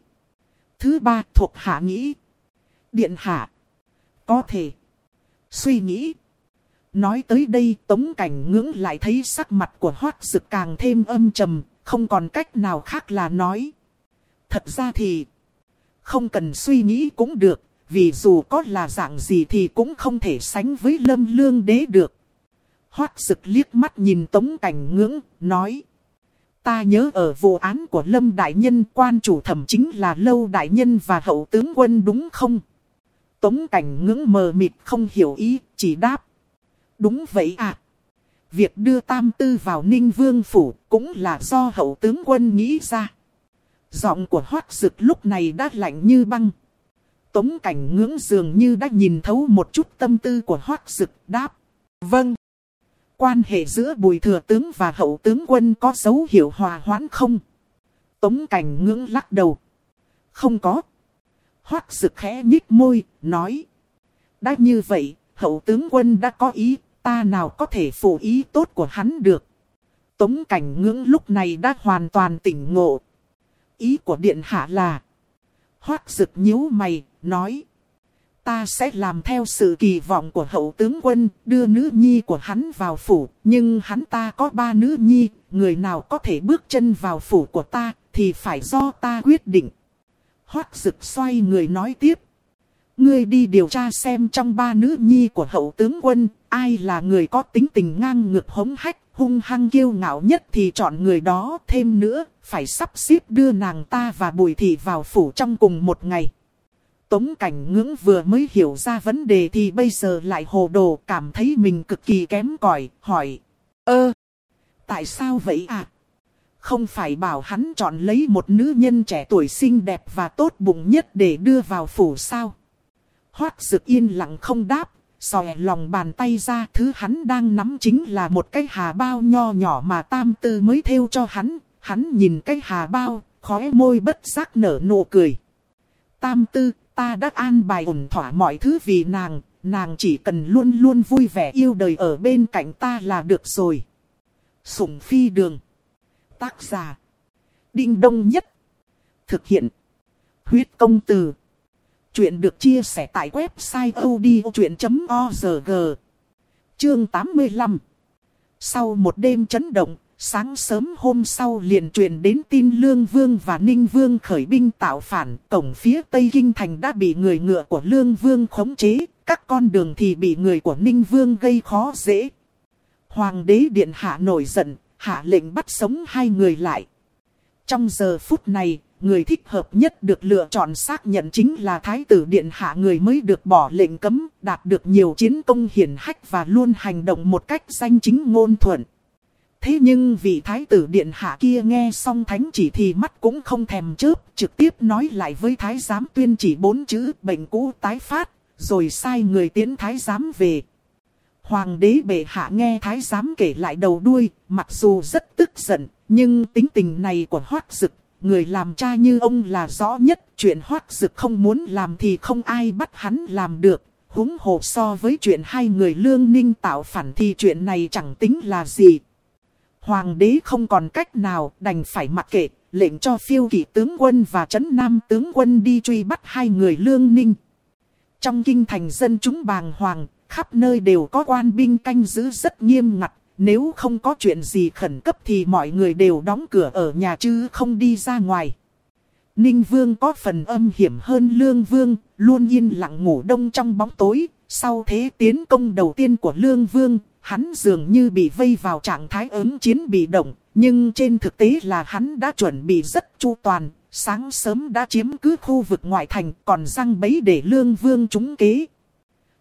Thứ ba thuộc hạ nghĩ. Điện hạ. Có thể. Suy nghĩ. Nói tới đây tống cảnh ngưỡng lại thấy sắc mặt của hoác dực càng thêm âm trầm. Không còn cách nào khác là nói. Thật ra thì. Không cần suy nghĩ cũng được. Vì dù có là dạng gì thì cũng không thể sánh với lâm lương đế được. Hoác Sực liếc mắt nhìn tống cảnh ngưỡng. Nói. Ta nhớ ở vụ án của Lâm Đại Nhân quan chủ thẩm chính là Lâu Đại Nhân và Hậu Tướng Quân đúng không? Tống cảnh ngưỡng mờ mịt không hiểu ý, chỉ đáp. Đúng vậy à. Việc đưa Tam Tư vào Ninh Vương Phủ cũng là do Hậu Tướng Quân nghĩ ra. Giọng của Hoác Sực lúc này đã lạnh như băng. Tống cảnh ngưỡng dường như đã nhìn thấu một chút tâm tư của Hoác Sực đáp. Vâng. Quan hệ giữa bùi thừa tướng và hậu tướng quân có dấu hiệu hòa hoãn không? Tống cảnh ngưỡng lắc đầu. Không có. Hoác sực khẽ nhích môi, nói. Đã như vậy, hậu tướng quân đã có ý, ta nào có thể phụ ý tốt của hắn được. Tống cảnh ngưỡng lúc này đã hoàn toàn tỉnh ngộ. Ý của điện hạ là. Hoác sực nhíu mày, nói. Ta sẽ làm theo sự kỳ vọng của hậu tướng quân, đưa nữ nhi của hắn vào phủ. Nhưng hắn ta có ba nữ nhi, người nào có thể bước chân vào phủ của ta, thì phải do ta quyết định. Hoác Dực xoay người nói tiếp. Ngươi đi điều tra xem trong ba nữ nhi của hậu tướng quân, ai là người có tính tình ngang ngược hống hách, hung hăng kiêu ngạo nhất thì chọn người đó. Thêm nữa, phải sắp xếp đưa nàng ta và bùi thị vào phủ trong cùng một ngày. Tống cảnh ngưỡng vừa mới hiểu ra vấn đề thì bây giờ lại hồ đồ cảm thấy mình cực kỳ kém cỏi hỏi. Ơ, tại sao vậy à? Không phải bảo hắn chọn lấy một nữ nhân trẻ tuổi xinh đẹp và tốt bụng nhất để đưa vào phủ sao? Hoác dực yên lặng không đáp, xòe lòng bàn tay ra thứ hắn đang nắm chính là một cái hà bao nho nhỏ mà tam tư mới thêu cho hắn. Hắn nhìn cái hà bao, khóe môi bất giác nở nụ cười. Tam tư, ta đã an bài ổn thỏa mọi thứ vì nàng, nàng chỉ cần luôn luôn vui vẻ yêu đời ở bên cạnh ta là được rồi. Sủng phi đường. Tác giả. Đinh đông nhất. Thực hiện. Huyết công từ. Chuyện được chia sẻ tại website odchuyện.org. Chương 85. Sau một đêm chấn động, Sáng sớm hôm sau liền truyền đến tin Lương Vương và Ninh Vương khởi binh tạo phản, cổng phía Tây Kinh Thành đã bị người ngựa của Lương Vương khống chế, các con đường thì bị người của Ninh Vương gây khó dễ. Hoàng đế Điện Hạ nổi giận, hạ lệnh bắt sống hai người lại. Trong giờ phút này, người thích hợp nhất được lựa chọn xác nhận chính là Thái tử Điện Hạ người mới được bỏ lệnh cấm, đạt được nhiều chiến công hiển hách và luôn hành động một cách danh chính ngôn thuận. Thế nhưng vị thái tử điện hạ kia nghe xong thánh chỉ thì mắt cũng không thèm chớp, trực tiếp nói lại với thái giám tuyên chỉ bốn chữ bệnh cũ tái phát, rồi sai người tiến thái giám về. Hoàng đế bệ hạ nghe thái giám kể lại đầu đuôi, mặc dù rất tức giận, nhưng tính tình này của hoác dực, người làm cha như ông là rõ nhất, chuyện hoác dực không muốn làm thì không ai bắt hắn làm được. Húng hồ so với chuyện hai người lương ninh tạo phản thì chuyện này chẳng tính là gì. Hoàng đế không còn cách nào đành phải mặc kệ, lệnh cho phiêu kỵ tướng quân và chấn nam tướng quân đi truy bắt hai người lương ninh. Trong kinh thành dân chúng bàng hoàng, khắp nơi đều có quan binh canh giữ rất nghiêm ngặt. Nếu không có chuyện gì khẩn cấp thì mọi người đều đóng cửa ở nhà chứ không đi ra ngoài. Ninh Vương có phần âm hiểm hơn Lương Vương, luôn yên lặng ngủ đông trong bóng tối. Sau thế tiến công đầu tiên của Lương Vương, Hắn dường như bị vây vào trạng thái ứng chiến bị động, nhưng trên thực tế là hắn đã chuẩn bị rất chu toàn, sáng sớm đã chiếm cứ khu vực ngoại thành còn răng bấy để lương vương trúng kế.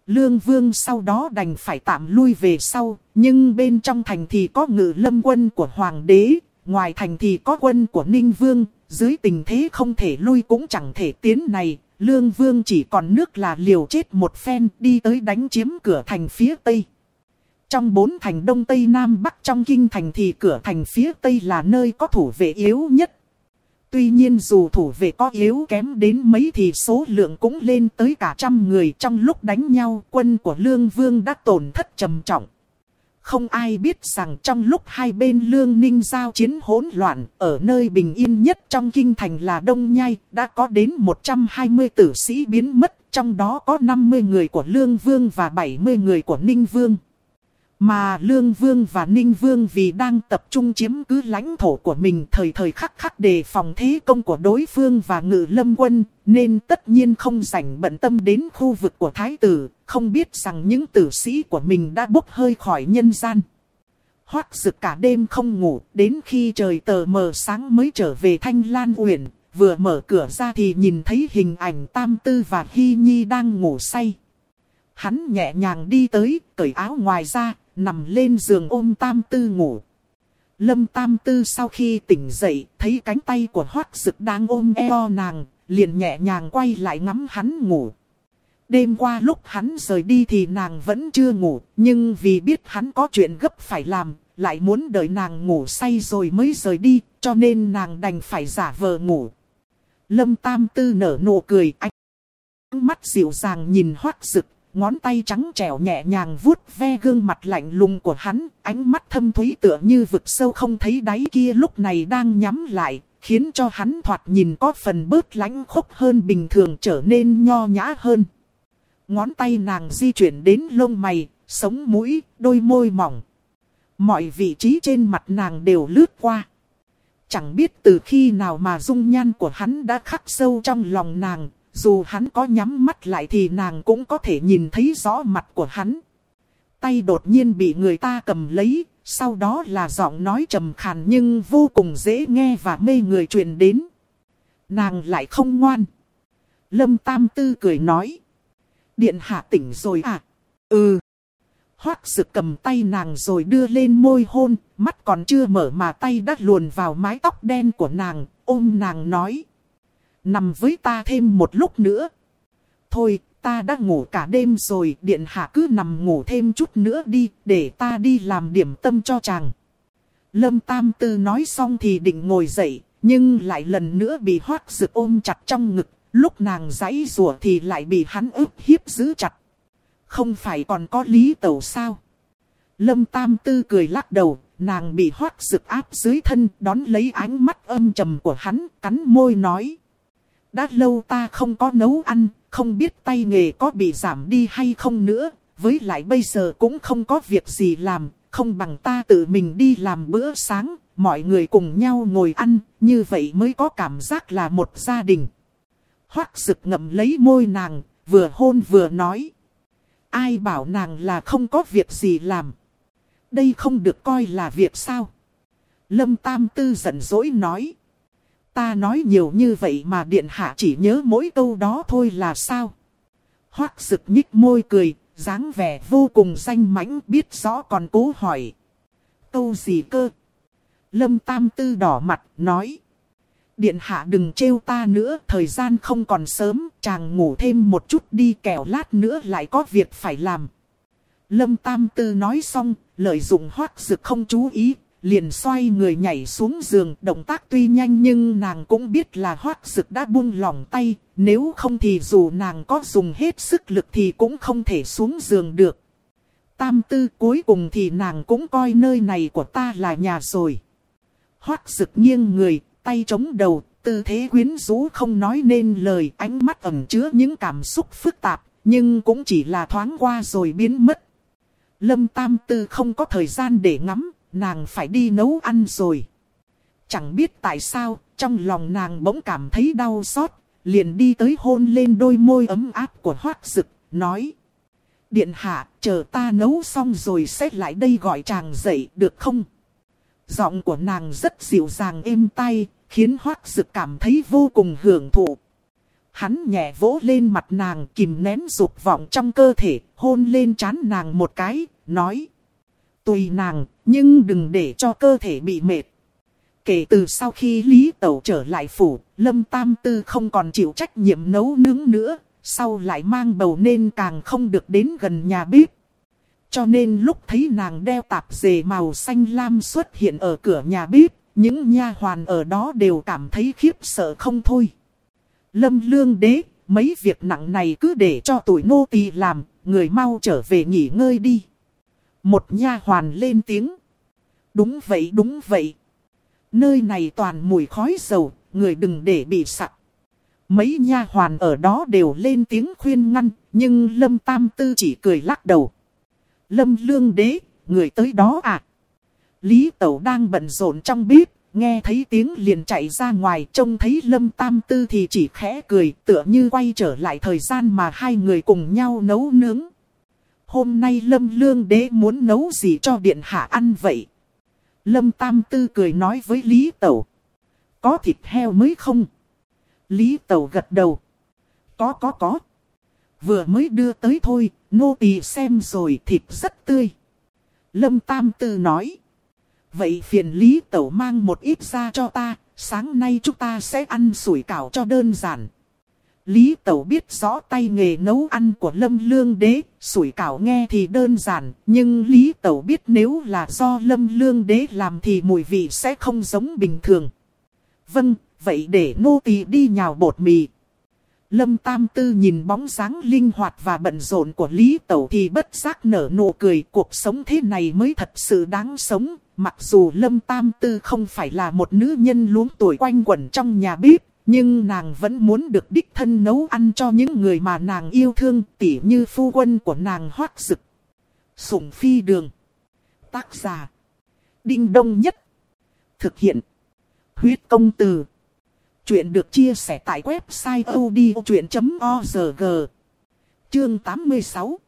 Lương vương sau đó đành phải tạm lui về sau, nhưng bên trong thành thì có ngự lâm quân của hoàng đế, ngoài thành thì có quân của ninh vương, dưới tình thế không thể lui cũng chẳng thể tiến này, lương vương chỉ còn nước là liều chết một phen đi tới đánh chiếm cửa thành phía tây. Trong bốn thành Đông Tây Nam Bắc, trong kinh thành thì cửa thành phía Tây là nơi có thủ vệ yếu nhất. Tuy nhiên dù thủ vệ có yếu kém đến mấy thì số lượng cũng lên tới cả trăm người trong lúc đánh nhau, quân của Lương Vương đã tổn thất trầm trọng. Không ai biết rằng trong lúc hai bên Lương Ninh giao chiến hỗn loạn, ở nơi bình yên nhất trong kinh thành là Đông Nhai, đã có đến 120 tử sĩ biến mất trong đó có 50 người của Lương Vương và 70 người của Ninh Vương. Mà Lương Vương và Ninh Vương vì đang tập trung chiếm cứ lãnh thổ của mình thời thời khắc khắc đề phòng thế công của đối phương và ngự lâm quân, nên tất nhiên không rảnh bận tâm đến khu vực của Thái tử, không biết rằng những tử sĩ của mình đã bốc hơi khỏi nhân gian. Hoác rực cả đêm không ngủ, đến khi trời tờ mờ sáng mới trở về Thanh Lan Uyển, vừa mở cửa ra thì nhìn thấy hình ảnh Tam Tư và Hy Nhi đang ngủ say. Hắn nhẹ nhàng đi tới, cởi áo ngoài ra, nằm lên giường ôm Tam Tư ngủ. Lâm Tam Tư sau khi tỉnh dậy, thấy cánh tay của Hoác Dực đang ôm eo nàng, liền nhẹ nhàng quay lại ngắm hắn ngủ. Đêm qua lúc hắn rời đi thì nàng vẫn chưa ngủ, nhưng vì biết hắn có chuyện gấp phải làm, lại muốn đợi nàng ngủ say rồi mới rời đi, cho nên nàng đành phải giả vờ ngủ. Lâm Tam Tư nở nụ cười ánh mắt dịu dàng nhìn hoác rực, ngón tay trắng trẻo nhẹ nhàng vuốt ve gương mặt lạnh lùng của hắn, ánh mắt thâm thúy tựa như vực sâu không thấy đáy kia lúc này đang nhắm lại, khiến cho hắn thoạt nhìn có phần bớt lãnh khốc hơn bình thường trở nên nho nhã hơn. Ngón tay nàng di chuyển đến lông mày, sống mũi, đôi môi mỏng. Mọi vị trí trên mặt nàng đều lướt qua. Chẳng biết từ khi nào mà dung nhan của hắn đã khắc sâu trong lòng nàng, dù hắn có nhắm mắt lại thì nàng cũng có thể nhìn thấy rõ mặt của hắn. Tay đột nhiên bị người ta cầm lấy, sau đó là giọng nói trầm khàn nhưng vô cùng dễ nghe và mê người truyền đến. Nàng lại không ngoan. Lâm Tam Tư cười nói. Điện hạ tỉnh rồi à? Ừ. Hoác sực cầm tay nàng rồi đưa lên môi hôn, mắt còn chưa mở mà tay đã luồn vào mái tóc đen của nàng, ôm nàng nói. Nằm với ta thêm một lúc nữa. Thôi, ta đã ngủ cả đêm rồi, điện hạ cứ nằm ngủ thêm chút nữa đi, để ta đi làm điểm tâm cho chàng. Lâm Tam Tư nói xong thì định ngồi dậy, nhưng lại lần nữa bị hoác rực ôm chặt trong ngực, lúc nàng giãy rùa thì lại bị hắn ức hiếp giữ chặt. Không phải còn có lý tẩu sao? Lâm Tam Tư cười lắc đầu, nàng bị hoác rực áp dưới thân, đón lấy ánh mắt âm trầm của hắn, cắn môi nói. Đã lâu ta không có nấu ăn, không biết tay nghề có bị giảm đi hay không nữa, với lại bây giờ cũng không có việc gì làm, không bằng ta tự mình đi làm bữa sáng, mọi người cùng nhau ngồi ăn, như vậy mới có cảm giác là một gia đình. Hoác sực ngậm lấy môi nàng, vừa hôn vừa nói. Ai bảo nàng là không có việc gì làm. Đây không được coi là việc sao. Lâm Tam Tư giận dỗi nói. Ta nói nhiều như vậy mà điện hạ chỉ nhớ mỗi câu đó thôi là sao? Hoác sực nhích môi cười, dáng vẻ vô cùng danh mãnh biết rõ còn cố hỏi. Câu gì cơ? Lâm Tam Tư đỏ mặt, nói. Điện hạ đừng trêu ta nữa, thời gian không còn sớm, chàng ngủ thêm một chút đi kẻo lát nữa lại có việc phải làm. Lâm Tam Tư nói xong, lợi dụng hoác sực không chú ý, liền xoay người nhảy xuống giường. Động tác tuy nhanh nhưng nàng cũng biết là hoác sực đã buông lỏng tay. Nếu không thì dù nàng có dùng hết sức lực thì cũng không thể xuống giường được. Tam tư cuối cùng thì nàng cũng coi nơi này của ta là nhà rồi. Hoác sực nghiêng người, tay chống đầu, tư thế quyến rũ không nói nên lời ánh mắt ẩn chứa những cảm xúc phức tạp, nhưng cũng chỉ là thoáng qua rồi biến mất. Lâm Tam Tư không có thời gian để ngắm, nàng phải đi nấu ăn rồi. Chẳng biết tại sao, trong lòng nàng bỗng cảm thấy đau xót, liền đi tới hôn lên đôi môi ấm áp của hoác dực, nói. Điện hạ, chờ ta nấu xong rồi sẽ lại đây gọi chàng dậy, được không? Giọng của nàng rất dịu dàng êm tay, khiến hoác dực cảm thấy vô cùng hưởng thụ. Hắn nhẹ vỗ lên mặt nàng kìm nén dục vọng trong cơ thể, hôn lên trán nàng một cái, nói. Tùy nàng, nhưng đừng để cho cơ thể bị mệt. Kể từ sau khi Lý Tẩu trở lại phủ, Lâm Tam Tư không còn chịu trách nhiệm nấu nướng nữa, sau lại mang bầu nên càng không được đến gần nhà bếp. Cho nên lúc thấy nàng đeo tạp dề màu xanh lam xuất hiện ở cửa nhà bếp, những nha hoàn ở đó đều cảm thấy khiếp sợ không thôi. Lâm lương đế, mấy việc nặng này cứ để cho tuổi nô tỳ làm, người mau trở về nghỉ ngơi đi. Một nha hoàn lên tiếng. Đúng vậy đúng vậy. Nơi này toàn mùi khói dầu, người đừng để bị sặc. Mấy nha hoàn ở đó đều lên tiếng khuyên ngăn, nhưng Lâm Tam Tư chỉ cười lắc đầu. Lâm Lương Đế, người tới đó à? Lý Tẩu đang bận rộn trong bếp, nghe thấy tiếng liền chạy ra ngoài, trông thấy Lâm Tam Tư thì chỉ khẽ cười, tựa như quay trở lại thời gian mà hai người cùng nhau nấu nướng. Hôm nay Lâm Lương Đế muốn nấu gì cho Điện Hạ ăn vậy? Lâm Tam Tư cười nói với Lý Tẩu. Có thịt heo mới không? Lý Tẩu gật đầu. Có có có. Vừa mới đưa tới thôi, nô tỳ xem rồi thịt rất tươi. Lâm Tam Tư nói. Vậy phiền Lý Tẩu mang một ít ra cho ta, sáng nay chúng ta sẽ ăn sủi cảo cho đơn giản. Lý Tẩu biết rõ tay nghề nấu ăn của Lâm Lương Đế, sủi cảo nghe thì đơn giản, nhưng Lý Tẩu biết nếu là do Lâm Lương Đế làm thì mùi vị sẽ không giống bình thường. Vâng, vậy để nô tỳ đi nhào bột mì. Lâm Tam Tư nhìn bóng dáng linh hoạt và bận rộn của Lý Tẩu thì bất giác nở nụ cười. Cuộc sống thế này mới thật sự đáng sống. Mặc dù Lâm Tam Tư không phải là một nữ nhân luống tuổi quanh quẩn trong nhà bếp. Nhưng nàng vẫn muốn được đích thân nấu ăn cho những người mà nàng yêu thương tỉ như phu quân của nàng hoác sực Sủng phi đường. Tác giả. Đinh đông nhất. Thực hiện. Huyết công từ. Chuyện được chia sẻ tại website odchuyện.org Chương 86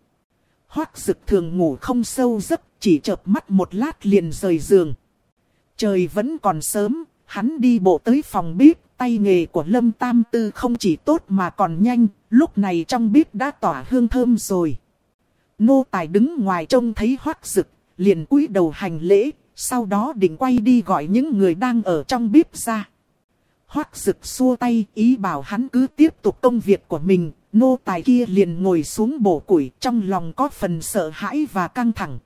Hoác sực thường ngủ không sâu giấc, chỉ chợp mắt một lát liền rời giường. Trời vẫn còn sớm, hắn đi bộ tới phòng bếp, tay nghề của Lâm Tam Tư không chỉ tốt mà còn nhanh, lúc này trong bếp đã tỏa hương thơm rồi. Nô Tài đứng ngoài trông thấy hoắc rực, liền cúi đầu hành lễ, sau đó định quay đi gọi những người đang ở trong bếp ra. Hoắc rực xua tay ý bảo hắn cứ tiếp tục công việc của mình. Nô tài kia liền ngồi xuống bổ củi trong lòng có phần sợ hãi và căng thẳng.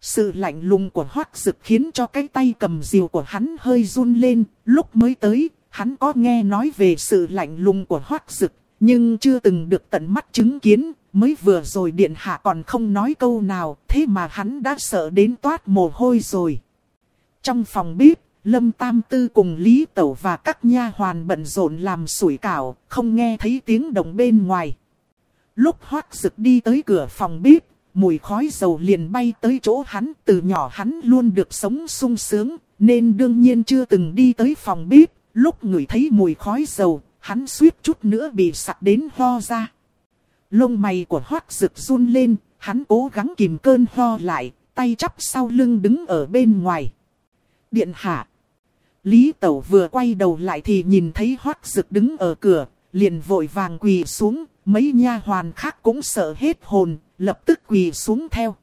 Sự lạnh lùng của hoác dực khiến cho cái tay cầm diều của hắn hơi run lên. Lúc mới tới, hắn có nghe nói về sự lạnh lùng của hoác dực, nhưng chưa từng được tận mắt chứng kiến. Mới vừa rồi điện hạ còn không nói câu nào, thế mà hắn đã sợ đến toát mồ hôi rồi. Trong phòng bếp, Lâm Tam Tư cùng Lý Tẩu và các nha hoàn bận rộn làm sủi cảo, không nghe thấy tiếng động bên ngoài. Lúc hoác rực đi tới cửa phòng bếp, mùi khói dầu liền bay tới chỗ hắn. Từ nhỏ hắn luôn được sống sung sướng, nên đương nhiên chưa từng đi tới phòng bếp. Lúc ngửi thấy mùi khói dầu, hắn suýt chút nữa bị sặc đến ho ra. Lông mày của hoác rực run lên, hắn cố gắng kìm cơn ho lại, tay chắp sau lưng đứng ở bên ngoài. Điện hạ. Lý Tẩu vừa quay đầu lại thì nhìn thấy hoác rực đứng ở cửa, liền vội vàng quỳ xuống, mấy nha hoàn khác cũng sợ hết hồn, lập tức quỳ xuống theo.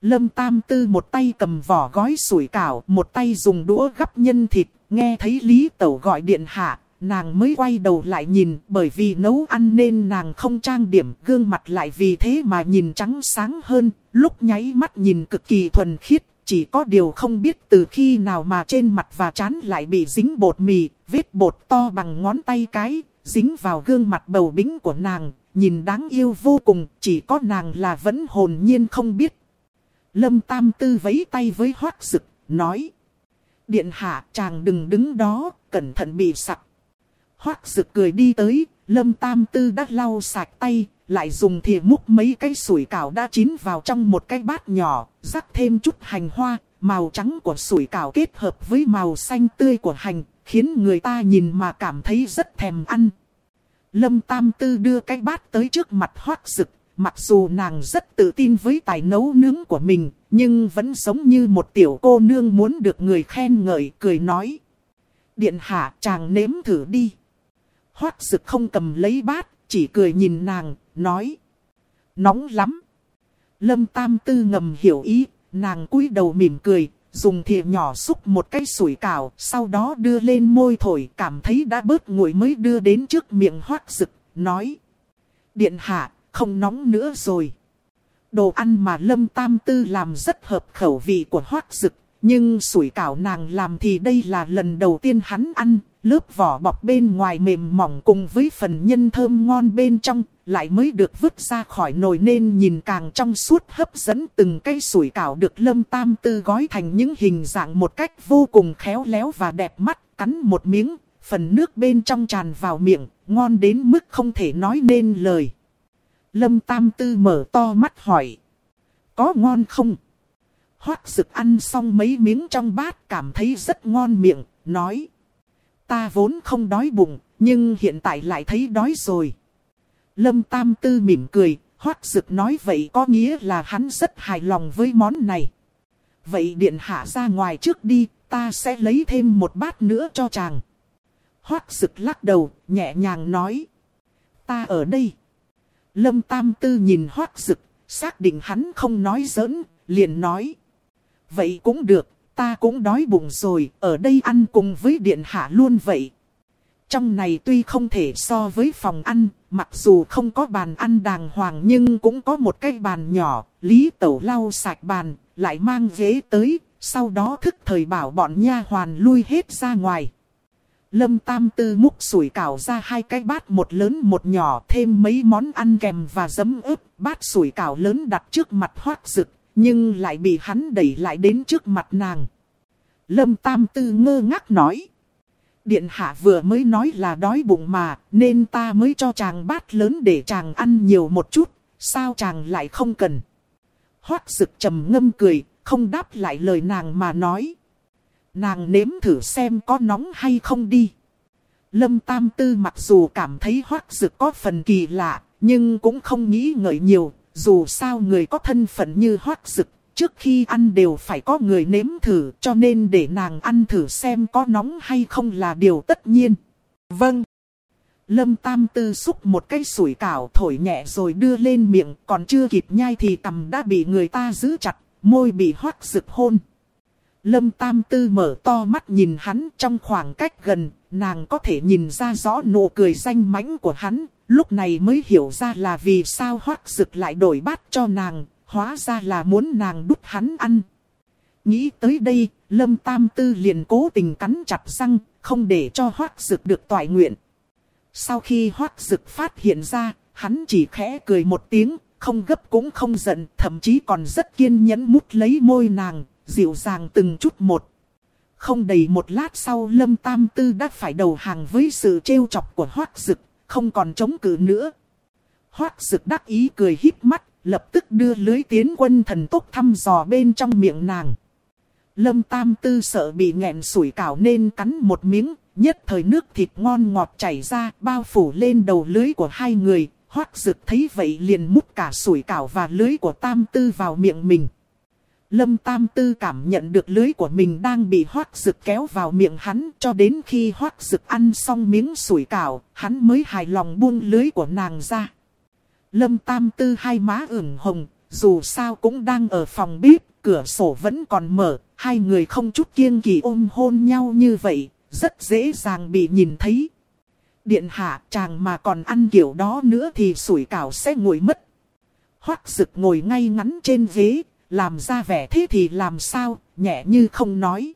Lâm Tam Tư một tay cầm vỏ gói sủi cảo, một tay dùng đũa gắp nhân thịt, nghe thấy Lý Tẩu gọi điện hạ, nàng mới quay đầu lại nhìn, bởi vì nấu ăn nên nàng không trang điểm, gương mặt lại vì thế mà nhìn trắng sáng hơn, lúc nháy mắt nhìn cực kỳ thuần khiết, chỉ có điều không biết từ khi nào mà trên mặt và trán lại bị dính bột mì, vết bột to bằng ngón tay cái, dính vào gương mặt bầu bính của nàng, nhìn đáng yêu vô cùng, chỉ có nàng là vẫn hồn nhiên không biết. Lâm Tam Tư vấy tay với hoác sực nói. Điện hạ chàng đừng đứng đó, cẩn thận bị sặc. Hoác rực cười đi tới, Lâm Tam Tư đã lau sạch tay, lại dùng thìa múc mấy cái sủi cảo đã chín vào trong một cái bát nhỏ, rắc thêm chút hành hoa, màu trắng của sủi cảo kết hợp với màu xanh tươi của hành, khiến người ta nhìn mà cảm thấy rất thèm ăn. Lâm Tam Tư đưa cái bát tới trước mặt hoác rực, mặc dù nàng rất tự tin với tài nấu nướng của mình, nhưng vẫn giống như một tiểu cô nương muốn được người khen ngợi, cười nói. Điện hạ chàng nếm thử đi. Hoác sực không cầm lấy bát, chỉ cười nhìn nàng, nói. Nóng lắm. Lâm Tam Tư ngầm hiểu ý, nàng cúi đầu mỉm cười, dùng thìa nhỏ xúc một cái sủi cảo, sau đó đưa lên môi thổi, cảm thấy đã bớt nguội mới đưa đến trước miệng hoác sực nói. Điện hạ, không nóng nữa rồi. Đồ ăn mà Lâm Tam Tư làm rất hợp khẩu vị của hoác Dực, nhưng sủi cảo nàng làm thì đây là lần đầu tiên hắn ăn, lớp vỏ bọc bên ngoài mềm mỏng cùng với phần nhân thơm ngon bên trong, lại mới được vứt ra khỏi nồi nên nhìn càng trong suốt hấp dẫn từng cây sủi cảo được lâm tam tư gói thành những hình dạng một cách vô cùng khéo léo và đẹp mắt, cắn một miếng, phần nước bên trong tràn vào miệng, ngon đến mức không thể nói nên lời. Lâm tam tư mở to mắt hỏi, có ngon không? Hoác rực ăn xong mấy miếng trong bát cảm thấy rất ngon miệng, nói. Ta vốn không đói bụng, nhưng hiện tại lại thấy đói rồi. Lâm Tam Tư mỉm cười, hoác rực nói vậy có nghĩa là hắn rất hài lòng với món này. Vậy điện hạ ra ngoài trước đi, ta sẽ lấy thêm một bát nữa cho chàng. Hoác sực lắc đầu, nhẹ nhàng nói. Ta ở đây. Lâm Tam Tư nhìn hoác sực, xác định hắn không nói giỡn, liền nói. Vậy cũng được, ta cũng đói bụng rồi, ở đây ăn cùng với điện hạ luôn vậy. Trong này tuy không thể so với phòng ăn, mặc dù không có bàn ăn đàng hoàng nhưng cũng có một cái bàn nhỏ, Lý Tẩu lau sạch bàn, lại mang ghế tới, sau đó thức thời bảo bọn nha hoàn lui hết ra ngoài. Lâm Tam Tư múc sủi cảo ra hai cái bát một lớn một nhỏ thêm mấy món ăn kèm và giấm ướp. Bát sủi cảo lớn đặt trước mặt hoác rực, nhưng lại bị hắn đẩy lại đến trước mặt nàng. Lâm Tam Tư ngơ ngác nói. Điện hạ vừa mới nói là đói bụng mà, nên ta mới cho chàng bát lớn để chàng ăn nhiều một chút, sao chàng lại không cần. Hoác rực trầm ngâm cười, không đáp lại lời nàng mà nói. Nàng nếm thử xem có nóng hay không đi. Lâm Tam Tư mặc dù cảm thấy hoác rực có phần kỳ lạ, nhưng cũng không nghĩ ngợi nhiều, dù sao người có thân phận như hoác dực, trước khi ăn đều phải có người nếm thử, cho nên để nàng ăn thử xem có nóng hay không là điều tất nhiên. Vâng. Lâm Tam Tư xúc một cái sủi cảo thổi nhẹ rồi đưa lên miệng, còn chưa kịp nhai thì cầm đã bị người ta giữ chặt, môi bị hoác dực hôn. Lâm Tam Tư mở to mắt nhìn hắn trong khoảng cách gần, nàng có thể nhìn ra rõ nụ cười danh mãnh của hắn, lúc này mới hiểu ra là vì sao hoác rực lại đổi bát cho nàng, hóa ra là muốn nàng đút hắn ăn. Nghĩ tới đây, Lâm Tam Tư liền cố tình cắn chặt răng, không để cho hoác rực được toại nguyện. Sau khi hoác rực phát hiện ra, hắn chỉ khẽ cười một tiếng, không gấp cũng không giận, thậm chí còn rất kiên nhẫn mút lấy môi nàng, dịu dàng từng chút một. Không đầy một lát sau Lâm Tam Tư đã phải đầu hàng với sự trêu chọc của Hoác Dực, không còn chống cự nữa. Hoác Dực đắc ý cười híp mắt, lập tức đưa lưới tiến quân thần tốc thăm dò bên trong miệng nàng. Lâm Tam Tư sợ bị nghẹn sủi cảo nên cắn một miếng, nhất thời nước thịt ngon ngọt chảy ra bao phủ lên đầu lưới của hai người. Hoác Dực thấy vậy liền mút cả sủi cảo và lưới của Tam Tư vào miệng mình. Lâm Tam Tư cảm nhận được lưới của mình đang bị hoác rực kéo vào miệng hắn cho đến khi hoác rực ăn xong miếng sủi cảo, hắn mới hài lòng buông lưới của nàng ra. Lâm Tam Tư hai má ửng hồng, dù sao cũng đang ở phòng bếp, cửa sổ vẫn còn mở, hai người không chút kiêng kỳ ôm hôn nhau như vậy, rất dễ dàng bị nhìn thấy. Điện hạ chàng mà còn ăn kiểu đó nữa thì sủi cảo sẽ nguội mất. Hoác rực ngồi ngay ngắn trên ghế, làm ra vẻ thế thì làm sao, nhẹ như không nói.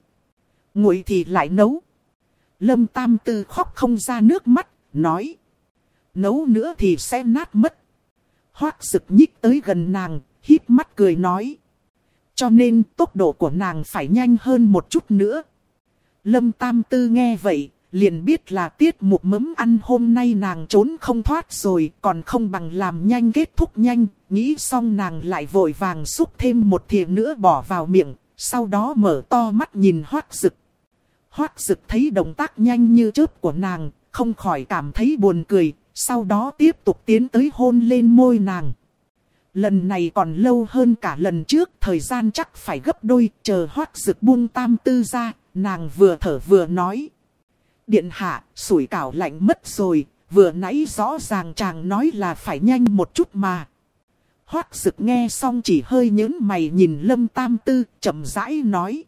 Nguội thì lại nấu. Lâm Tam Tư khóc không ra nước mắt, nói. Nấu nữa thì sẽ nát mất. Hoác sực nhích tới gần nàng, híp mắt cười nói. Cho nên tốc độ của nàng phải nhanh hơn một chút nữa. Lâm Tam Tư nghe vậy, liền biết là tiết mục mấm ăn hôm nay nàng trốn không thoát rồi, còn không bằng làm nhanh kết thúc nhanh, nghĩ xong nàng lại vội vàng xúc thêm một thìa nữa bỏ vào miệng, sau đó mở to mắt nhìn hoác rực. Hoác rực thấy động tác nhanh như chớp của nàng, không khỏi cảm thấy buồn cười, sau đó tiếp tục tiến tới hôn lên môi nàng. Lần này còn lâu hơn cả lần trước, thời gian chắc phải gấp đôi, chờ hoác rực buông tam tư ra, nàng vừa thở vừa nói. Điện hạ, sủi cảo lạnh mất rồi, vừa nãy rõ ràng chàng nói là phải nhanh một chút mà. Hoác sực nghe xong chỉ hơi nhớn mày nhìn lâm tam tư, chậm rãi nói.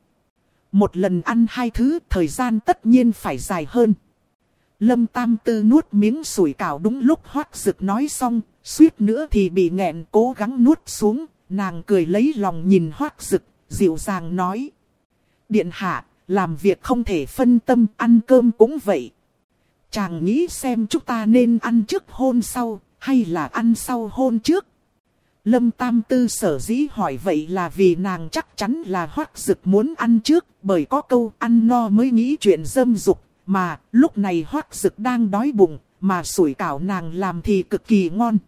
Một lần ăn hai thứ, thời gian tất nhiên phải dài hơn. Lâm tam tư nuốt miếng sủi cảo đúng lúc hoác sực nói xong, suýt nữa thì bị nghẹn cố gắng nuốt xuống, nàng cười lấy lòng nhìn hoác sực, dịu dàng nói. Điện hạ, làm việc không thể phân tâm, ăn cơm cũng vậy. Chàng nghĩ xem chúng ta nên ăn trước hôn sau, hay là ăn sau hôn trước. Lâm Tam Tư sở dĩ hỏi vậy là vì nàng chắc chắn là hoắc dực muốn ăn trước, bởi có câu ăn no mới nghĩ chuyện dâm dục, mà lúc này hoắc dực đang đói bụng, mà sủi cảo nàng làm thì cực kỳ ngon.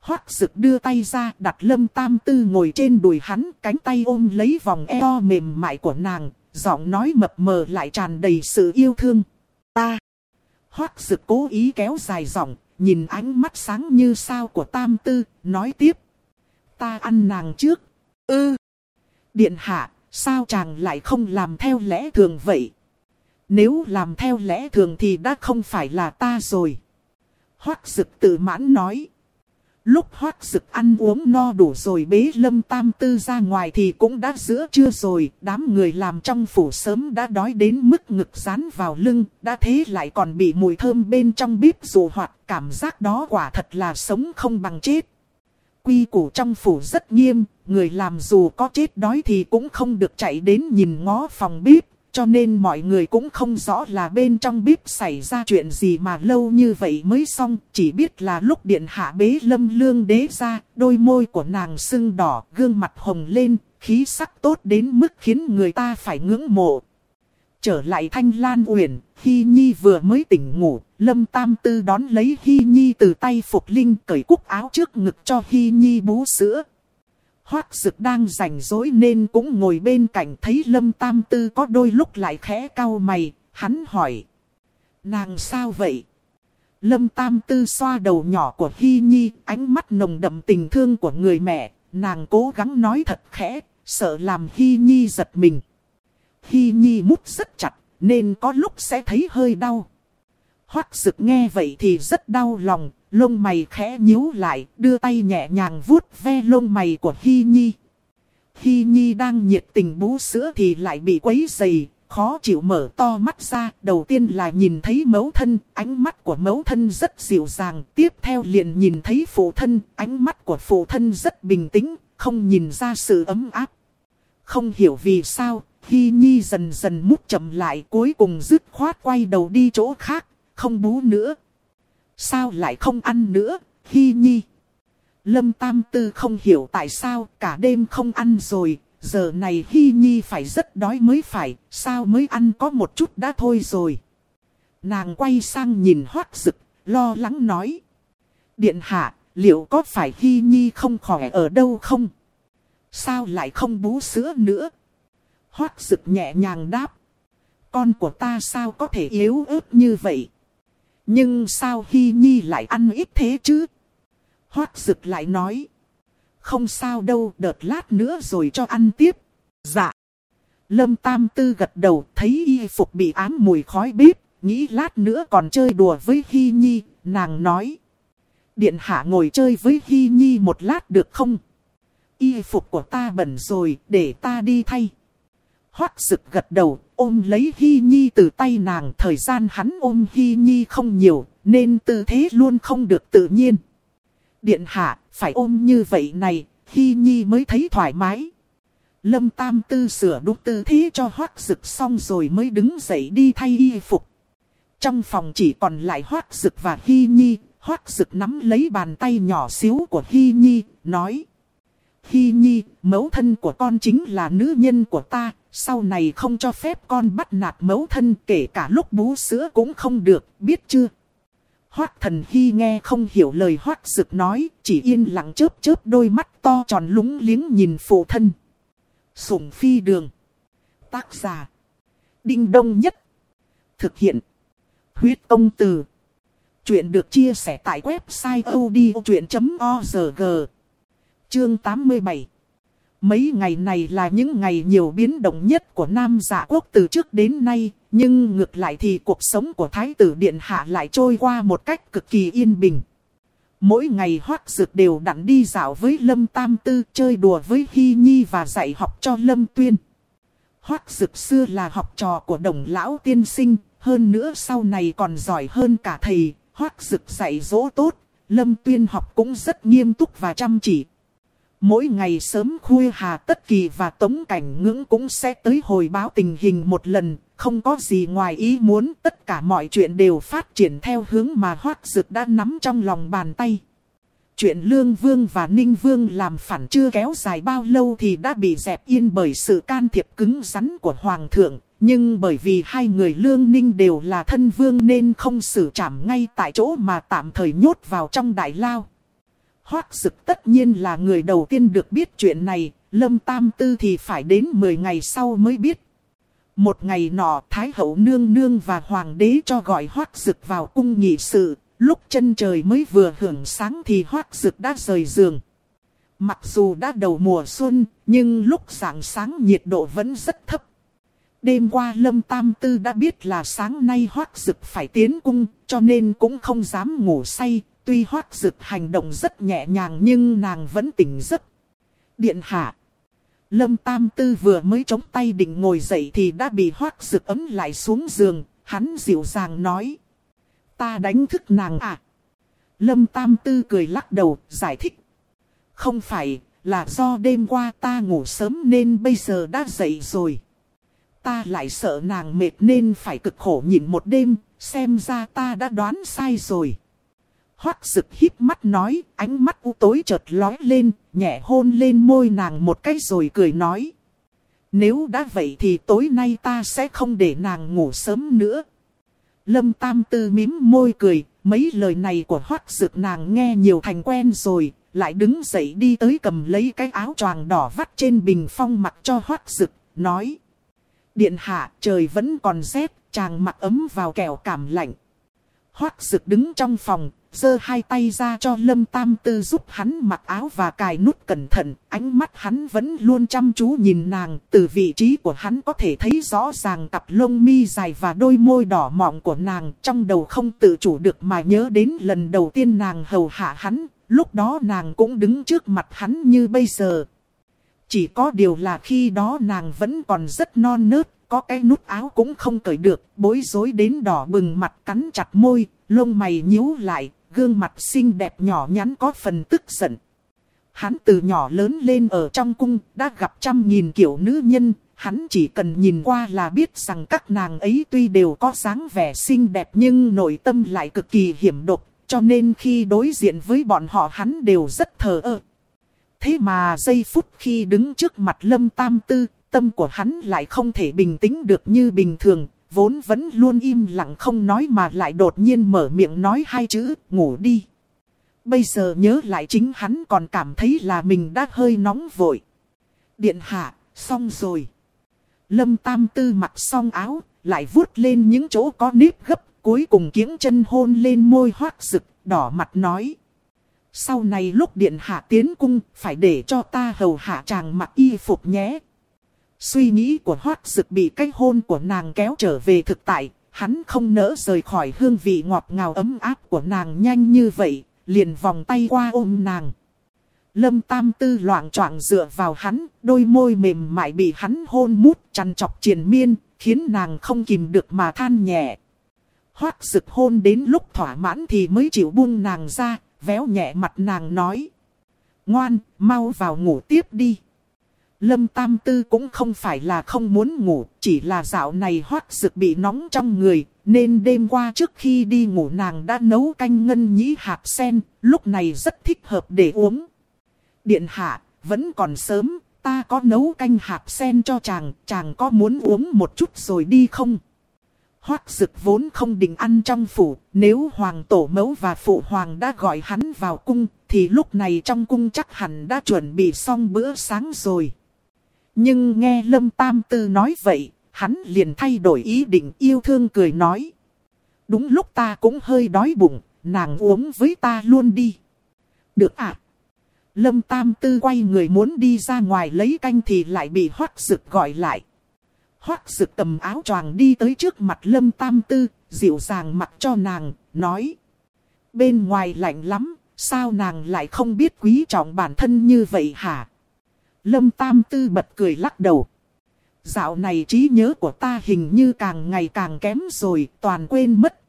hoắc dực đưa tay ra đặt lâm tam tư ngồi trên đùi hắn, cánh tay ôm lấy vòng eo mềm mại của nàng, giọng nói mập mờ lại tràn đầy sự yêu thương. Ta. Hoác dực cố ý kéo dài giọng, nhìn ánh mắt sáng như sao của tam tư, nói tiếp. Ta ăn nàng trước. Ư. Điện hạ, Sao chàng lại không làm theo lẽ thường vậy? Nếu làm theo lẽ thường thì đã không phải là ta rồi. Hoác dực tự mãn nói. Lúc hoác sực ăn uống no đủ rồi bế lâm tam tư ra ngoài thì cũng đã giữa trưa rồi. Đám người làm trong phủ sớm đã đói đến mức ngực dán vào lưng. Đã thế lại còn bị mùi thơm bên trong bếp dù hoạt. Cảm giác đó quả thật là sống không bằng chết. Quy củ trong phủ rất nghiêm. Người làm dù có chết đói thì cũng không được chạy đến nhìn ngó phòng bếp. Cho nên mọi người cũng không rõ là bên trong bếp xảy ra chuyện gì mà lâu như vậy mới xong. Chỉ biết là lúc điện hạ bế lâm lương đế ra, đôi môi của nàng sưng đỏ, gương mặt hồng lên, khí sắc tốt đến mức khiến người ta phải ngưỡng mộ. Trở lại thanh lan uyển, Hy Nhi vừa mới tỉnh ngủ, Lâm Tam Tư đón lấy Hy Nhi từ tay Phục Linh cởi cúc áo trước ngực cho Hy Nhi bú sữa. Hoác dực đang rảnh rỗi nên cũng ngồi bên cạnh thấy Lâm Tam Tư có đôi lúc lại khẽ cau mày, hắn hỏi. Nàng sao vậy? Lâm Tam Tư xoa đầu nhỏ của Hy Nhi, ánh mắt nồng đậm tình thương của người mẹ, nàng cố gắng nói thật khẽ, sợ làm Hy Nhi giật mình. Hy Nhi mút rất chặt, nên có lúc sẽ thấy hơi đau. Hoác dực nghe vậy thì rất đau lòng, lông mày khẽ nhíu lại, đưa tay nhẹ nhàng vuốt ve lông mày của Hy Nhi. Hy Nhi đang nhiệt tình bú sữa thì lại bị quấy dày, khó chịu mở to mắt ra. Đầu tiên là nhìn thấy mẫu thân, ánh mắt của mẫu thân rất dịu dàng. Tiếp theo liền nhìn thấy phụ thân, ánh mắt của phụ thân rất bình tĩnh, không nhìn ra sự ấm áp. Không hiểu vì sao, Hy Nhi dần dần mút chậm lại cuối cùng dứt khoát quay đầu đi chỗ khác, không bú nữa. Sao lại không ăn nữa, Hi Nhi? Lâm Tam Tư không hiểu tại sao cả đêm không ăn rồi, giờ này Hi Nhi phải rất đói mới phải, sao mới ăn có một chút đã thôi rồi. Nàng quay sang nhìn hoác rực, lo lắng nói. Điện hạ, liệu có phải Hi Nhi không khỏe ở đâu không? Sao lại không bú sữa nữa? Hoác rực nhẹ nhàng đáp. Con của ta sao có thể yếu ớt như vậy? Nhưng sao Hy Nhi lại ăn ít thế chứ? Hoác dực lại nói. Không sao đâu, đợt lát nữa rồi cho ăn tiếp. Dạ. Lâm Tam Tư gật đầu, thấy y phục bị ám mùi khói bếp, nghĩ lát nữa còn chơi đùa với Hy Nhi, nàng nói. Điện hạ ngồi chơi với Hy Nhi một lát được không? Y phục của ta bẩn rồi, để ta đi thay. Hoác Sực gật đầu, ôm lấy Hy Nhi từ tay nàng. Thời gian hắn ôm Hy Nhi không nhiều, nên tư thế luôn không được tự nhiên. Điện hạ, phải ôm như vậy này, Hy Nhi mới thấy thoải mái. Lâm Tam Tư sửa đúng tư thế cho hoác rực xong rồi mới đứng dậy đi thay y phục. Trong phòng chỉ còn lại hoác rực và Hy Nhi, hoác rực nắm lấy bàn tay nhỏ xíu của Hy Nhi, nói. Hy Nhi, mẫu thân của con chính là nữ nhân của ta, sau này không cho phép con bắt nạt mẫu thân kể cả lúc bú sữa cũng không được, biết chưa? Hoác thần Hy nghe không hiểu lời hoác sực nói, chỉ yên lặng chớp chớp đôi mắt to tròn lúng liếng nhìn phụ thân. Sủng phi đường. Tác giả. Đinh đông nhất. Thực hiện. Huyết công từ. Chuyện được chia sẻ tại website odchuyện.org. Chương 87 Mấy ngày này là những ngày nhiều biến động nhất của Nam Dạ Quốc từ trước đến nay, nhưng ngược lại thì cuộc sống của Thái tử Điện Hạ lại trôi qua một cách cực kỳ yên bình. Mỗi ngày Hoác Dược đều đặn đi dạo với Lâm Tam Tư chơi đùa với Hy Nhi và dạy học cho Lâm Tuyên. Hoác Dược xưa là học trò của đồng lão tiên sinh, hơn nữa sau này còn giỏi hơn cả thầy. Hoác Dược dạy dỗ tốt, Lâm Tuyên học cũng rất nghiêm túc và chăm chỉ. Mỗi ngày sớm khuya Hà Tất Kỳ và Tống Cảnh Ngưỡng cũng sẽ tới hồi báo tình hình một lần, không có gì ngoài ý muốn, tất cả mọi chuyện đều phát triển theo hướng mà Hoác Dực đã nắm trong lòng bàn tay. Chuyện Lương Vương và Ninh Vương làm phản chưa kéo dài bao lâu thì đã bị dẹp yên bởi sự can thiệp cứng rắn của Hoàng thượng. Nhưng bởi vì hai người Lương Ninh đều là thân vương nên không xử trảm ngay tại chỗ mà tạm thời nhốt vào trong đại lao. Hoác Sực tất nhiên là người đầu tiên được biết chuyện này, Lâm Tam Tư thì phải đến 10 ngày sau mới biết. Một ngày nọ, Thái hậu nương nương và hoàng đế cho gọi Hoác Sực vào cung nghị sự, lúc chân trời mới vừa hưởng sáng thì Hoác Sực đã rời giường. Mặc dù đã đầu mùa xuân, nhưng lúc sáng sáng nhiệt độ vẫn rất thấp. Đêm qua Lâm Tam Tư đã biết là sáng nay hoác dực phải tiến cung, cho nên cũng không dám ngủ say. Tuy hoác dực hành động rất nhẹ nhàng nhưng nàng vẫn tỉnh giấc. Điện hạ. Lâm Tam Tư vừa mới chống tay định ngồi dậy thì đã bị hoác dực ấm lại xuống giường. Hắn dịu dàng nói. Ta đánh thức nàng à. Lâm Tam Tư cười lắc đầu, giải thích. Không phải, là do đêm qua ta ngủ sớm nên bây giờ đã dậy rồi. Ta lại sợ nàng mệt nên phải cực khổ nhịn một đêm, xem ra ta đã đoán sai rồi. Hoác sực hít mắt nói, ánh mắt u tối chợt lói lên, nhẹ hôn lên môi nàng một cái rồi cười nói. Nếu đã vậy thì tối nay ta sẽ không để nàng ngủ sớm nữa. Lâm Tam Tư mím môi cười, mấy lời này của hoác sực nàng nghe nhiều thành quen rồi, lại đứng dậy đi tới cầm lấy cái áo choàng đỏ vắt trên bình phong mặc cho hoác sực, nói. Điện hạ, trời vẫn còn rét, chàng mặc ấm vào kẹo cảm lạnh. Hoác sực đứng trong phòng, giơ hai tay ra cho Lâm Tam Tư giúp hắn mặc áo và cài nút cẩn thận. Ánh mắt hắn vẫn luôn chăm chú nhìn nàng, từ vị trí của hắn có thể thấy rõ ràng cặp lông mi dài và đôi môi đỏ mọng của nàng. Trong đầu không tự chủ được mà nhớ đến lần đầu tiên nàng hầu hạ hắn, lúc đó nàng cũng đứng trước mặt hắn như bây giờ. Chỉ có điều là khi đó nàng vẫn còn rất non nớt, có cái nút áo cũng không cởi được, bối rối đến đỏ bừng mặt cắn chặt môi, lông mày nhíu lại, gương mặt xinh đẹp nhỏ nhắn có phần tức giận. Hắn từ nhỏ lớn lên ở trong cung, đã gặp trăm nghìn kiểu nữ nhân, hắn chỉ cần nhìn qua là biết rằng các nàng ấy tuy đều có dáng vẻ xinh đẹp nhưng nội tâm lại cực kỳ hiểm độc, cho nên khi đối diện với bọn họ hắn đều rất thờ ơ. Thế mà giây phút khi đứng trước mặt Lâm Tam Tư, tâm của hắn lại không thể bình tĩnh được như bình thường, vốn vẫn luôn im lặng không nói mà lại đột nhiên mở miệng nói hai chữ, ngủ đi. Bây giờ nhớ lại chính hắn còn cảm thấy là mình đã hơi nóng vội. Điện hạ, xong rồi. Lâm Tam Tư mặc xong áo, lại vuốt lên những chỗ có nếp gấp, cuối cùng kiếng chân hôn lên môi hoác rực, đỏ mặt nói. Sau này lúc điện hạ tiến cung, phải để cho ta hầu hạ chàng mặc y phục nhé. Suy nghĩ của hoác dực bị cái hôn của nàng kéo trở về thực tại, hắn không nỡ rời khỏi hương vị ngọt ngào ấm áp của nàng nhanh như vậy, liền vòng tay qua ôm nàng. Lâm Tam Tư loạn choạng dựa vào hắn, đôi môi mềm mại bị hắn hôn mút chăn chọc triền miên, khiến nàng không kìm được mà than nhẹ. Hoác sực hôn đến lúc thỏa mãn thì mới chịu buông nàng ra, véo nhẹ mặt nàng nói. Ngoan, mau vào ngủ tiếp đi. Lâm Tam Tư cũng không phải là không muốn ngủ, chỉ là dạo này hoác sực bị nóng trong người, nên đêm qua trước khi đi ngủ nàng đã nấu canh ngân nhĩ hạt sen, lúc này rất thích hợp để uống. Điện hạ, vẫn còn sớm, ta có nấu canh hạt sen cho chàng, chàng có muốn uống một chút rồi đi không? Hoác dực vốn không định ăn trong phủ, nếu hoàng tổ mẫu và phụ hoàng đã gọi hắn vào cung, thì lúc này trong cung chắc hẳn đã chuẩn bị xong bữa sáng rồi. Nhưng nghe Lâm Tam Tư nói vậy, hắn liền thay đổi ý định yêu thương cười nói. Đúng lúc ta cũng hơi đói bụng, nàng uống với ta luôn đi. Được ạ. À? Lâm Tam Tư quay người muốn đi ra ngoài lấy canh thì lại bị Hoắc sực gọi lại. Hoắc sực tầm áo choàng đi tới trước mặt Lâm Tam Tư, dịu dàng mặc cho nàng, nói. Bên ngoài lạnh lắm, sao nàng lại không biết quý trọng bản thân như vậy hả? Lâm Tam Tư bật cười lắc đầu. Dạo này trí nhớ của ta hình như càng ngày càng kém rồi, toàn quên mất.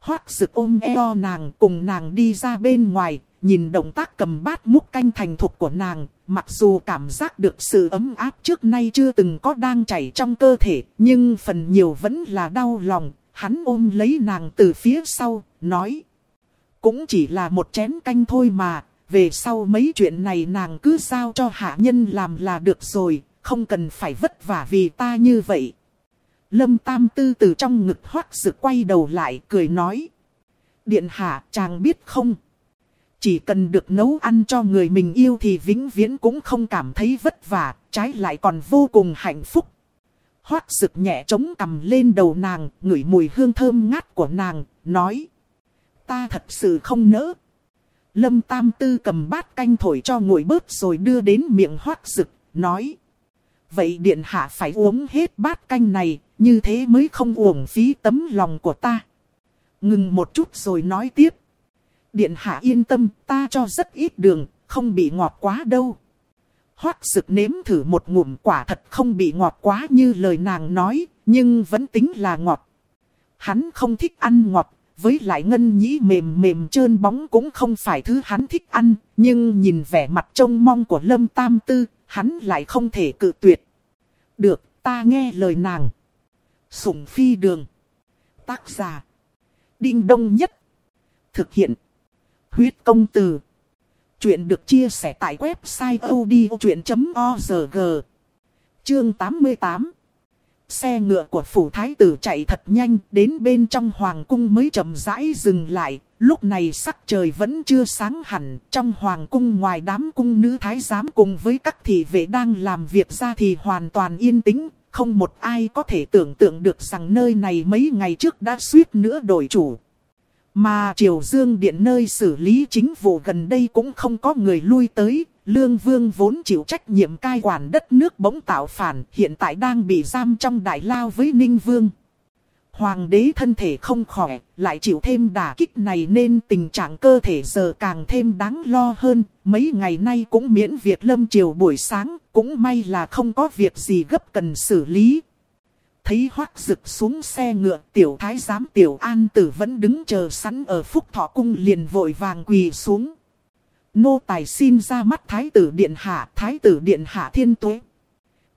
Hoác sực ôm eo nàng cùng nàng đi ra bên ngoài, nhìn động tác cầm bát múc canh thành thục của nàng, mặc dù cảm giác được sự ấm áp trước nay chưa từng có đang chảy trong cơ thể, nhưng phần nhiều vẫn là đau lòng, hắn ôm lấy nàng từ phía sau, nói. Cũng chỉ là một chén canh thôi mà, về sau mấy chuyện này nàng cứ giao cho hạ nhân làm là được rồi, không cần phải vất vả vì ta như vậy. Lâm Tam Tư từ trong ngực hoác sự quay đầu lại cười nói. Điện hạ chàng biết không? Chỉ cần được nấu ăn cho người mình yêu thì vĩnh viễn cũng không cảm thấy vất vả, trái lại còn vô cùng hạnh phúc. Hoác sực nhẹ chống cầm lên đầu nàng, ngửi mùi hương thơm ngát của nàng, nói. Ta thật sự không nỡ. Lâm Tam Tư cầm bát canh thổi cho nguội bớt rồi đưa đến miệng hoác rực, nói. Vậy điện hạ phải uống hết bát canh này, như thế mới không uổng phí tấm lòng của ta. Ngừng một chút rồi nói tiếp. Điện hạ yên tâm, ta cho rất ít đường, không bị ngọt quá đâu. Hoác sực nếm thử một ngụm quả thật không bị ngọt quá như lời nàng nói, nhưng vẫn tính là ngọt. Hắn không thích ăn ngọt, với lại ngân nhĩ mềm mềm trơn bóng cũng không phải thứ hắn thích ăn, nhưng nhìn vẻ mặt trông mong của Lâm Tam Tư, hắn lại không thể cự tuyệt. Được, ta nghe lời nàng. Sủng phi đường. Tác giả. Đinh đông nhất. Thực hiện. Huyết công từ. Chuyện được chia sẻ tại website odchuyện.org. Chương 88. Xe ngựa của phủ thái tử chạy thật nhanh, đến bên trong hoàng cung mới chậm rãi dừng lại. Lúc này sắc trời vẫn chưa sáng hẳn, trong hoàng cung ngoài đám cung nữ thái giám cùng với các thị vệ đang làm việc ra thì hoàn toàn yên tĩnh, không một ai có thể tưởng tượng được rằng nơi này mấy ngày trước đã suýt nữa đổi chủ. Mà Triều Dương Điện nơi xử lý chính vụ gần đây cũng không có người lui tới, Lương Vương vốn chịu trách nhiệm cai quản đất nước bỗng tạo phản, hiện tại đang bị giam trong đại lao với Ninh Vương. Hoàng đế thân thể không khỏe, lại chịu thêm đả kích này nên tình trạng cơ thể giờ càng thêm đáng lo hơn. Mấy ngày nay cũng miễn việc lâm triều buổi sáng, cũng may là không có việc gì gấp cần xử lý. Thấy hoác rực xuống xe ngựa tiểu thái giám tiểu an tử vẫn đứng chờ sẵn ở phúc thọ cung liền vội vàng quỳ xuống. Nô tài xin ra mắt thái tử điện hạ, thái tử điện hạ thiên tuế.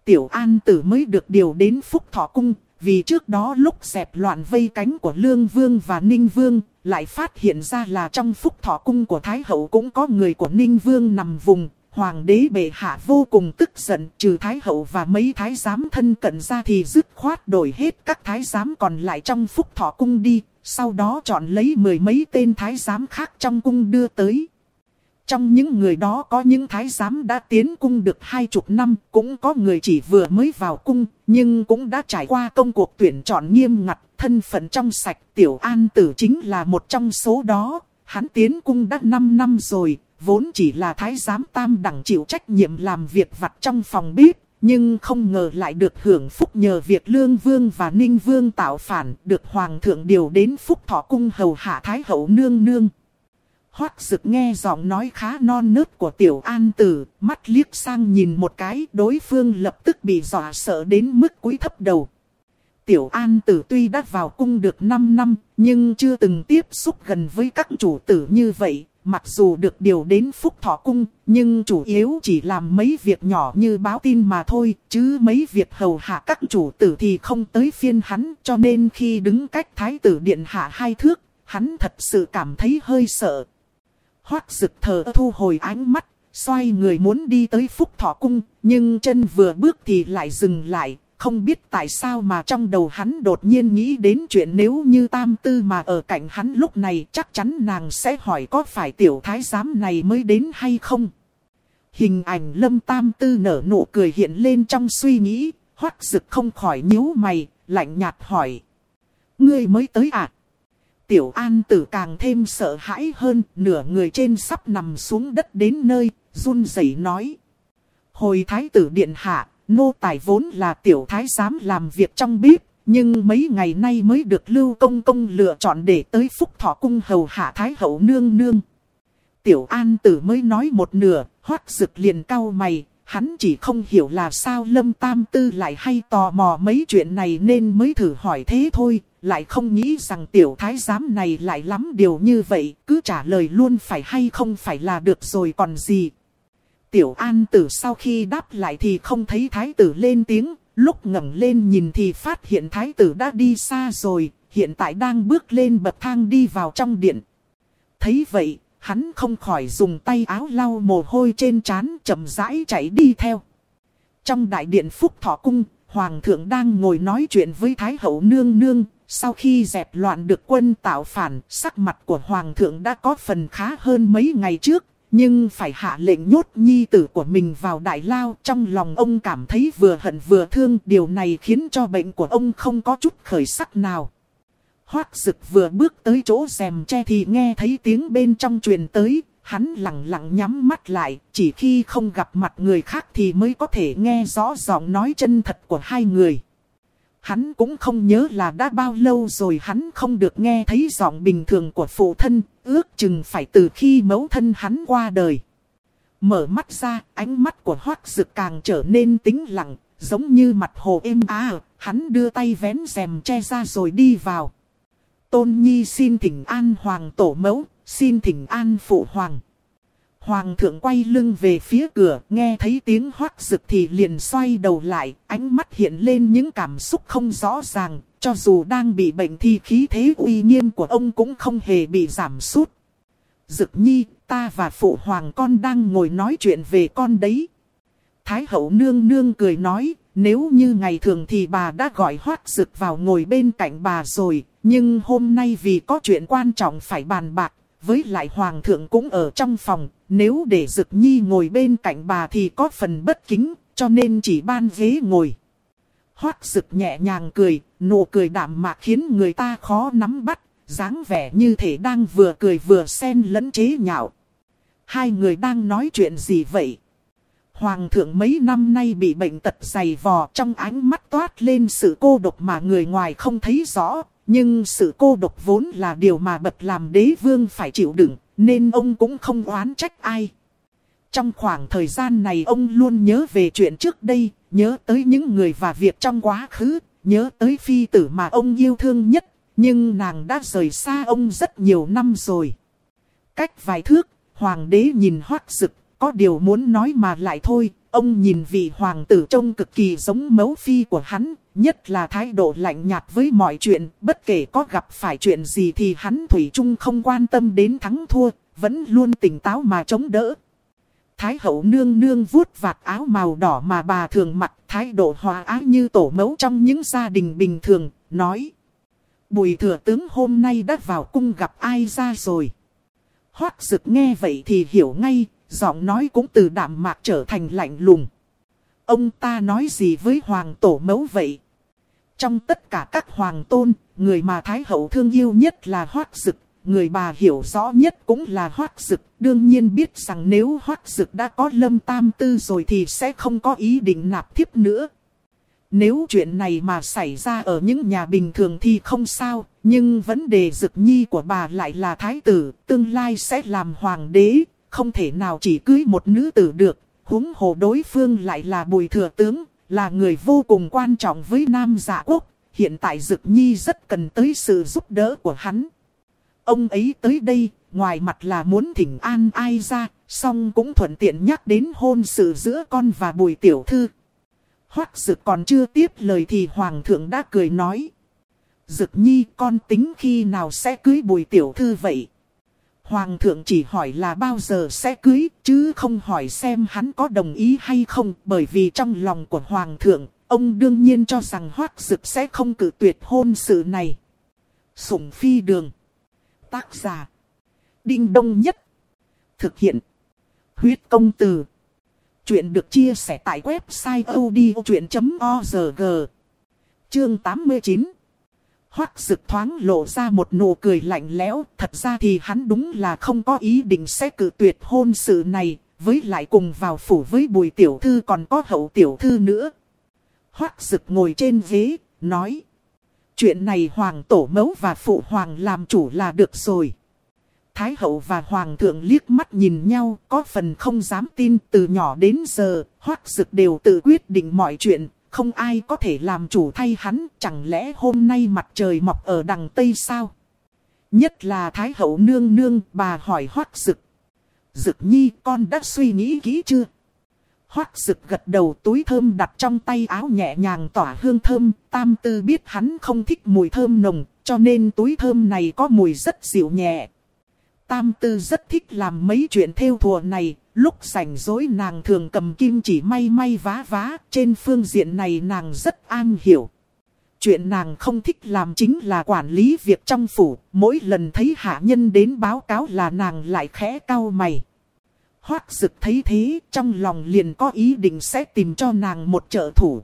Tiểu an tử mới được điều đến phúc thọ cung, vì trước đó lúc dẹp loạn vây cánh của Lương Vương và Ninh Vương, lại phát hiện ra là trong phúc thọ cung của Thái Hậu cũng có người của Ninh Vương nằm vùng. Hoàng đế bệ hạ vô cùng tức giận, trừ Thái Hậu và mấy thái giám thân cận ra thì dứt khoát đổi hết các thái giám còn lại trong phúc thọ cung đi, sau đó chọn lấy mười mấy tên thái giám khác trong cung đưa tới. Trong những người đó có những thái giám đã tiến cung được hai chục năm, cũng có người chỉ vừa mới vào cung, nhưng cũng đã trải qua công cuộc tuyển chọn nghiêm ngặt, thân phận trong sạch. Tiểu An Tử chính là một trong số đó, hắn tiến cung đã 5 năm rồi, vốn chỉ là thái giám tam đẳng chịu trách nhiệm làm việc vặt trong phòng bếp. Nhưng không ngờ lại được hưởng phúc nhờ việc Lương Vương và Ninh Vương tạo phản, được Hoàng thượng điều đến phúc thọ cung hầu hạ Thái hậu nương nương. Hoác Dực nghe giọng nói khá non nớt của tiểu an tử, mắt liếc sang nhìn một cái, đối phương lập tức bị dọa sợ đến mức cúi thấp đầu. Tiểu an tử tuy đã vào cung được 5 năm, nhưng chưa từng tiếp xúc gần với các chủ tử như vậy. Mặc dù được điều đến phúc thọ cung, nhưng chủ yếu chỉ làm mấy việc nhỏ như báo tin mà thôi, chứ mấy việc hầu hạ các chủ tử thì không tới phiên hắn, cho nên khi đứng cách thái tử điện hạ hai thước, hắn thật sự cảm thấy hơi sợ. Hoác rực thờ thu hồi ánh mắt, xoay người muốn đi tới phúc thọ cung, nhưng chân vừa bước thì lại dừng lại. Không biết tại sao mà trong đầu hắn đột nhiên nghĩ đến chuyện nếu như tam tư mà ở cạnh hắn lúc này chắc chắn nàng sẽ hỏi có phải tiểu thái giám này mới đến hay không. Hình ảnh lâm tam tư nở nụ cười hiện lên trong suy nghĩ, hoắc rực không khỏi nhíu mày, lạnh nhạt hỏi. Ngươi mới tới à? Tiểu An tử càng thêm sợ hãi hơn, nửa người trên sắp nằm xuống đất đến nơi, run rẩy nói. Hồi thái tử điện hạ, nô tài vốn là tiểu thái giám làm việc trong bếp, nhưng mấy ngày nay mới được lưu công công lựa chọn để tới phúc thọ cung hầu hạ thái hậu nương nương. Tiểu an tử mới nói một nửa, hoác rực liền cau mày, hắn chỉ không hiểu là sao lâm tam tư lại hay tò mò mấy chuyện này nên mới thử hỏi thế thôi, lại không nghĩ rằng tiểu thái giám này lại lắm điều như vậy, cứ trả lời luôn phải hay không phải là được rồi còn gì. Tiểu an tử sau khi đáp lại thì không thấy thái tử lên tiếng, lúc ngẩng lên nhìn thì phát hiện thái tử đã đi xa rồi, hiện tại đang bước lên bậc thang đi vào trong điện. Thấy vậy, hắn không khỏi dùng tay áo lau mồ hôi trên trán chậm rãi chạy đi theo. Trong đại điện Phúc Thọ Cung, Hoàng thượng đang ngồi nói chuyện với Thái hậu nương nương, sau khi dẹp loạn được quân tạo phản, sắc mặt của Hoàng thượng đã có phần khá hơn mấy ngày trước, nhưng phải hạ lệnh nhốt nhi tử của mình vào đại lao. Trong lòng ông cảm thấy vừa hận vừa thương, điều này khiến cho bệnh của ông không có chút khởi sắc nào. Hoác dực vừa bước tới chỗ rèm che thì nghe thấy tiếng bên trong truyền tới, hắn lặng lặng nhắm mắt lại, chỉ khi không gặp mặt người khác thì mới có thể nghe rõ giọng nói chân thật của hai người. Hắn cũng không nhớ là đã bao lâu rồi hắn không được nghe thấy giọng bình thường của phụ thân, ước chừng phải từ khi mẫu thân hắn qua đời. Mở mắt ra, ánh mắt của hoác dực càng trở nên tĩnh lặng, giống như mặt hồ êm á, hắn đưa tay vén rèm che ra rồi đi vào. Tôn Nhi xin thỉnh an hoàng tổ mẫu, xin thỉnh an phụ hoàng. Hoàng thượng quay lưng về phía cửa, nghe thấy tiếng hoác rực thì liền xoay đầu lại, ánh mắt hiện lên những cảm xúc không rõ ràng, cho dù đang bị bệnh thì khí thế uy nghiêm của ông cũng không hề bị giảm sút. Dực nhi, ta và phụ hoàng con đang ngồi nói chuyện về con đấy. Thái hậu nương nương cười nói, nếu như ngày thường thì bà đã gọi hoác rực vào ngồi bên cạnh bà rồi, nhưng hôm nay vì có chuyện quan trọng phải bàn bạc, với lại hoàng thượng cũng ở trong phòng, nếu để Dực Nhi ngồi bên cạnh bà thì có phần bất kính, cho nên chỉ ban ghế ngồi. Hoác Dực nhẹ nhàng cười, nụ cười đạm mạc khiến người ta khó nắm bắt, dáng vẻ như thể đang vừa cười vừa xen lẫn chế nhạo. Hai người đang nói chuyện gì vậy? Hoàng thượng mấy năm nay bị bệnh tật dày vò trong ánh mắt toát lên sự cô độc mà người ngoài không thấy rõ. Nhưng sự cô độc vốn là điều mà bậc làm đế vương phải chịu đựng, nên ông cũng không oán trách ai. Trong khoảng thời gian này ông luôn nhớ về chuyện trước đây, nhớ tới những người và việc trong quá khứ, nhớ tới phi tử mà ông yêu thương nhất, nhưng nàng đã rời xa ông rất nhiều năm rồi. Cách vài thước, hoàng đế nhìn hoác rực, có điều muốn nói mà lại thôi, ông nhìn vị hoàng tử trông cực kỳ giống mẫu phi của hắn, nhất là thái độ lạnh nhạt với mọi chuyện, bất kể có gặp phải chuyện gì thì hắn Thủy chung không quan tâm đến thắng thua, vẫn luôn tỉnh táo mà chống đỡ. Thái hậu nương nương vuốt vạt áo màu đỏ mà bà thường mặc thái độ hòa ái như tổ mẫu trong những gia đình bình thường, nói. Bùi thừa tướng hôm nay đã vào cung gặp ai ra rồi. Hoác dực nghe vậy thì hiểu ngay, giọng nói cũng từ đạm mạc trở thành lạnh lùng. Ông ta nói gì với hoàng tổ mẫu vậy? Trong tất cả các hoàng tôn, người mà Thái hậu thương yêu nhất là Hoác Dực, người bà hiểu rõ nhất cũng là Hoác Dực. Đương nhiên biết rằng nếu Hoác Dực đã có lâm tam tư rồi thì sẽ không có ý định nạp thiếp nữa. Nếu chuyện này mà xảy ra ở những nhà bình thường thì không sao, nhưng vấn đề Dực nhi của bà lại là thái tử, tương lai sẽ làm hoàng đế, không thể nào chỉ cưới một nữ tử được, huống hồ đối phương lại là bùi thừa tướng, là người vô cùng quan trọng với Nam giả Quốc, hiện tại Dực Nhi rất cần tới sự giúp đỡ của hắn. Ông ấy tới đây, ngoài mặt là muốn thỉnh an ai ra, song cũng thuận tiện nhắc đến hôn sự giữa con và bùi tiểu thư. hoắc Dực còn chưa tiếp lời thì Hoàng thượng đã cười nói. Dực Nhi con tính khi nào sẽ cưới bùi tiểu thư vậy? Hoàng thượng chỉ hỏi là bao giờ sẽ cưới, chứ không hỏi xem hắn có đồng ý hay không, bởi vì trong lòng của Hoàng thượng, ông đương nhiên cho rằng Hoác Dực sẽ không cử tuyệt hôn sự này. Sủng phi đường. Tác giả. Đinh đông nhất. Thực hiện. Huyết công từ. Chuyện được chia sẻ tại website odchuyện.org. Chương 89 Hoắc Dực thoáng lộ ra một nụ cười lạnh lẽo, thật ra thì hắn đúng là không có ý định sẽ cử tuyệt hôn sự này, với lại cùng vào phủ với bùi tiểu thư còn có hậu tiểu thư nữa. Hoắc Dực ngồi trên ghế, nói. Chuyện này hoàng tổ mẫu và phụ hoàng làm chủ là được rồi. Thái hậu và hoàng thượng liếc mắt nhìn nhau, có phần không dám tin từ nhỏ đến giờ, Hoắc Dực đều tự quyết định mọi chuyện, không ai có thể làm chủ thay hắn, chẳng lẽ hôm nay mặt trời mọc ở đằng Tây sao? Nhất là Thái hậu nương nương, bà hỏi Hoắc Dực. Dực nhi con đã suy nghĩ kỹ chưa? Hoắc Dực gật đầu túi thơm đặt trong tay áo nhẹ nhàng tỏa hương thơm, tam tư biết hắn không thích mùi thơm nồng, cho nên túi thơm này có mùi rất dịu nhẹ. Tam tư rất thích làm mấy chuyện theo thùa này, Lúc rảnh rỗi nàng thường cầm kim chỉ may may vá vá, trên phương diện này nàng rất an hiểu. Chuyện nàng không thích làm chính là quản lý việc trong phủ, mỗi lần thấy hạ nhân đến báo cáo là nàng lại khẽ cau mày. Hoác dực thấy thế, trong lòng liền có ý định sẽ tìm cho nàng một trợ thủ.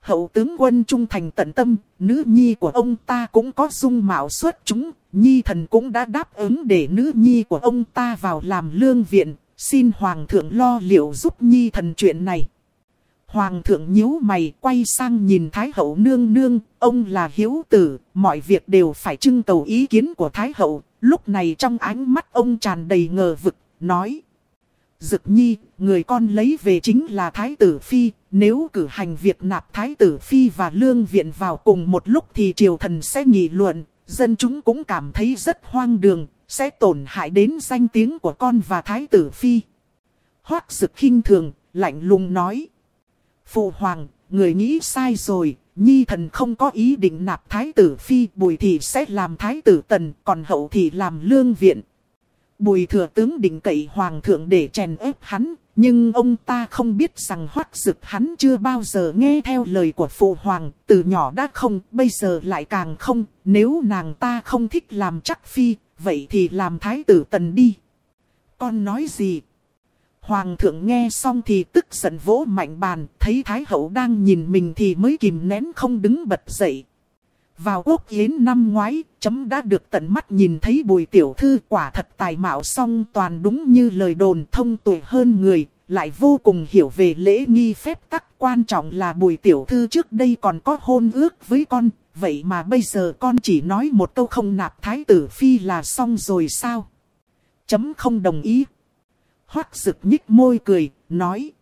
Hậu tướng quân trung thành tận tâm, nữ nhi của ông ta cũng có dung mạo xuất chúng, nhi thần cũng đã đáp ứng để nữ nhi của ông ta vào làm lương viện, xin hoàng thượng lo liệu giúp nhi thần chuyện này. Hoàng thượng nhíu mày quay sang nhìn Thái hậu nương nương, ông là hiếu tử, mọi việc đều phải trưng cầu ý kiến của Thái hậu. Lúc này trong ánh mắt ông tràn đầy ngờ vực, nói. Dực nhi, người con lấy về chính là Thái tử Phi, nếu cử hành việc nạp Thái tử Phi và Lương Viện vào cùng một lúc thì triều thần sẽ nghị luận, dân chúng cũng cảm thấy rất hoang đường, sẽ tổn hại đến danh tiếng của con và Thái tử Phi. Hoác sực khinh thường, lạnh lùng nói. Phụ hoàng, người nghĩ sai rồi, nhi thần không có ý định nạp thái tử phi, bùi thị sẽ làm thái tử tần, còn hậu thị làm lương viện. Bùi thừa tướng định cậy hoàng thượng để chèn ép hắn, nhưng ông ta không biết rằng hoắc dực hắn chưa bao giờ nghe theo lời của phụ hoàng, từ nhỏ đã không, bây giờ lại càng không, nếu nàng ta không thích làm chắc phi, vậy thì làm thái tử tần đi. Con nói gì? Hoàng thượng nghe xong thì tức giận vỗ mạnh bàn, thấy Thái hậu đang nhìn mình thì mới kìm nén không đứng bật dậy. Vào quốc yến năm ngoái, chấm đã được tận mắt nhìn thấy bùi tiểu thư quả thật tài mạo song toàn đúng như lời đồn thông tuệ hơn người, lại vô cùng hiểu về lễ nghi phép tắc quan trọng là bùi tiểu thư trước đây còn có hôn ước với con, vậy mà bây giờ con chỉ nói một câu không nạp thái tử phi là xong rồi sao? Chấm không đồng ý. Hoác Dực nhích môi cười, nói.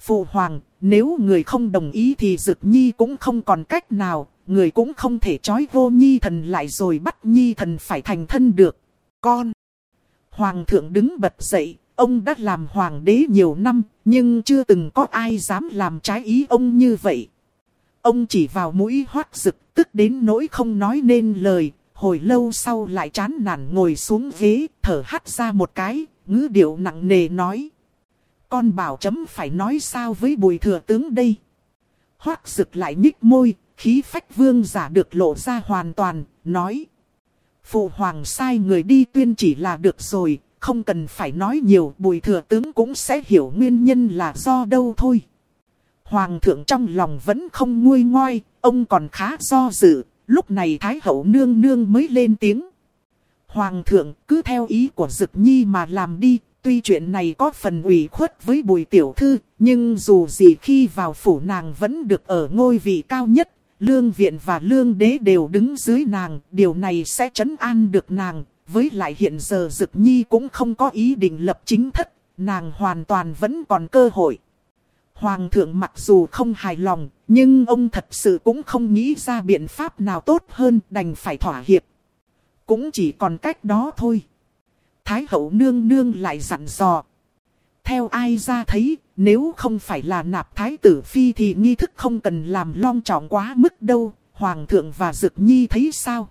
Phụ hoàng, nếu người không đồng ý thì Dực Nhi cũng không còn cách nào, người cũng không thể trói vô Nhi thần lại rồi bắt Nhi thần phải thành thân được. Con! Hoàng thượng đứng bật dậy, ông đã làm hoàng đế nhiều năm, nhưng chưa từng có ai dám làm trái ý ông như vậy. Ông chỉ vào mũi hoát rực, tức đến nỗi không nói nên lời, hồi lâu sau lại chán nản ngồi xuống ghế, thở hắt ra một cái, ngữ điệu nặng nề nói. Con bảo chấm phải nói sao với bùi thừa tướng đây. Hoác rực lại nhích môi, khí phách vương giả được lộ ra hoàn toàn, nói. Phụ hoàng sai người đi tuyên chỉ là được rồi, không cần phải nói nhiều, bùi thừa tướng cũng sẽ hiểu nguyên nhân là do đâu thôi. Hoàng thượng trong lòng vẫn không nguôi ngoai, ông còn khá do dự, lúc này Thái hậu nương nương mới lên tiếng. Hoàng thượng cứ theo ý của Dực Nhi mà làm đi, tuy chuyện này có phần ủy khuất với bùi tiểu thư, nhưng dù gì khi vào phủ nàng vẫn được ở ngôi vị cao nhất, lương viện và lương đế đều đứng dưới nàng, điều này sẽ chấn an được nàng, với lại hiện giờ Dực Nhi cũng không có ý định lập chính thất, nàng hoàn toàn vẫn còn cơ hội. Hoàng thượng mặc dù không hài lòng, nhưng ông thật sự cũng không nghĩ ra biện pháp nào tốt hơn đành phải thỏa hiệp. Cũng chỉ còn cách đó thôi. Thái hậu nương nương lại dặn dò. Theo ai ra thấy, nếu không phải là nạp thái tử phi thì nghi thức không cần làm long trọng quá mức đâu. Hoàng thượng và Dực Nhi thấy sao?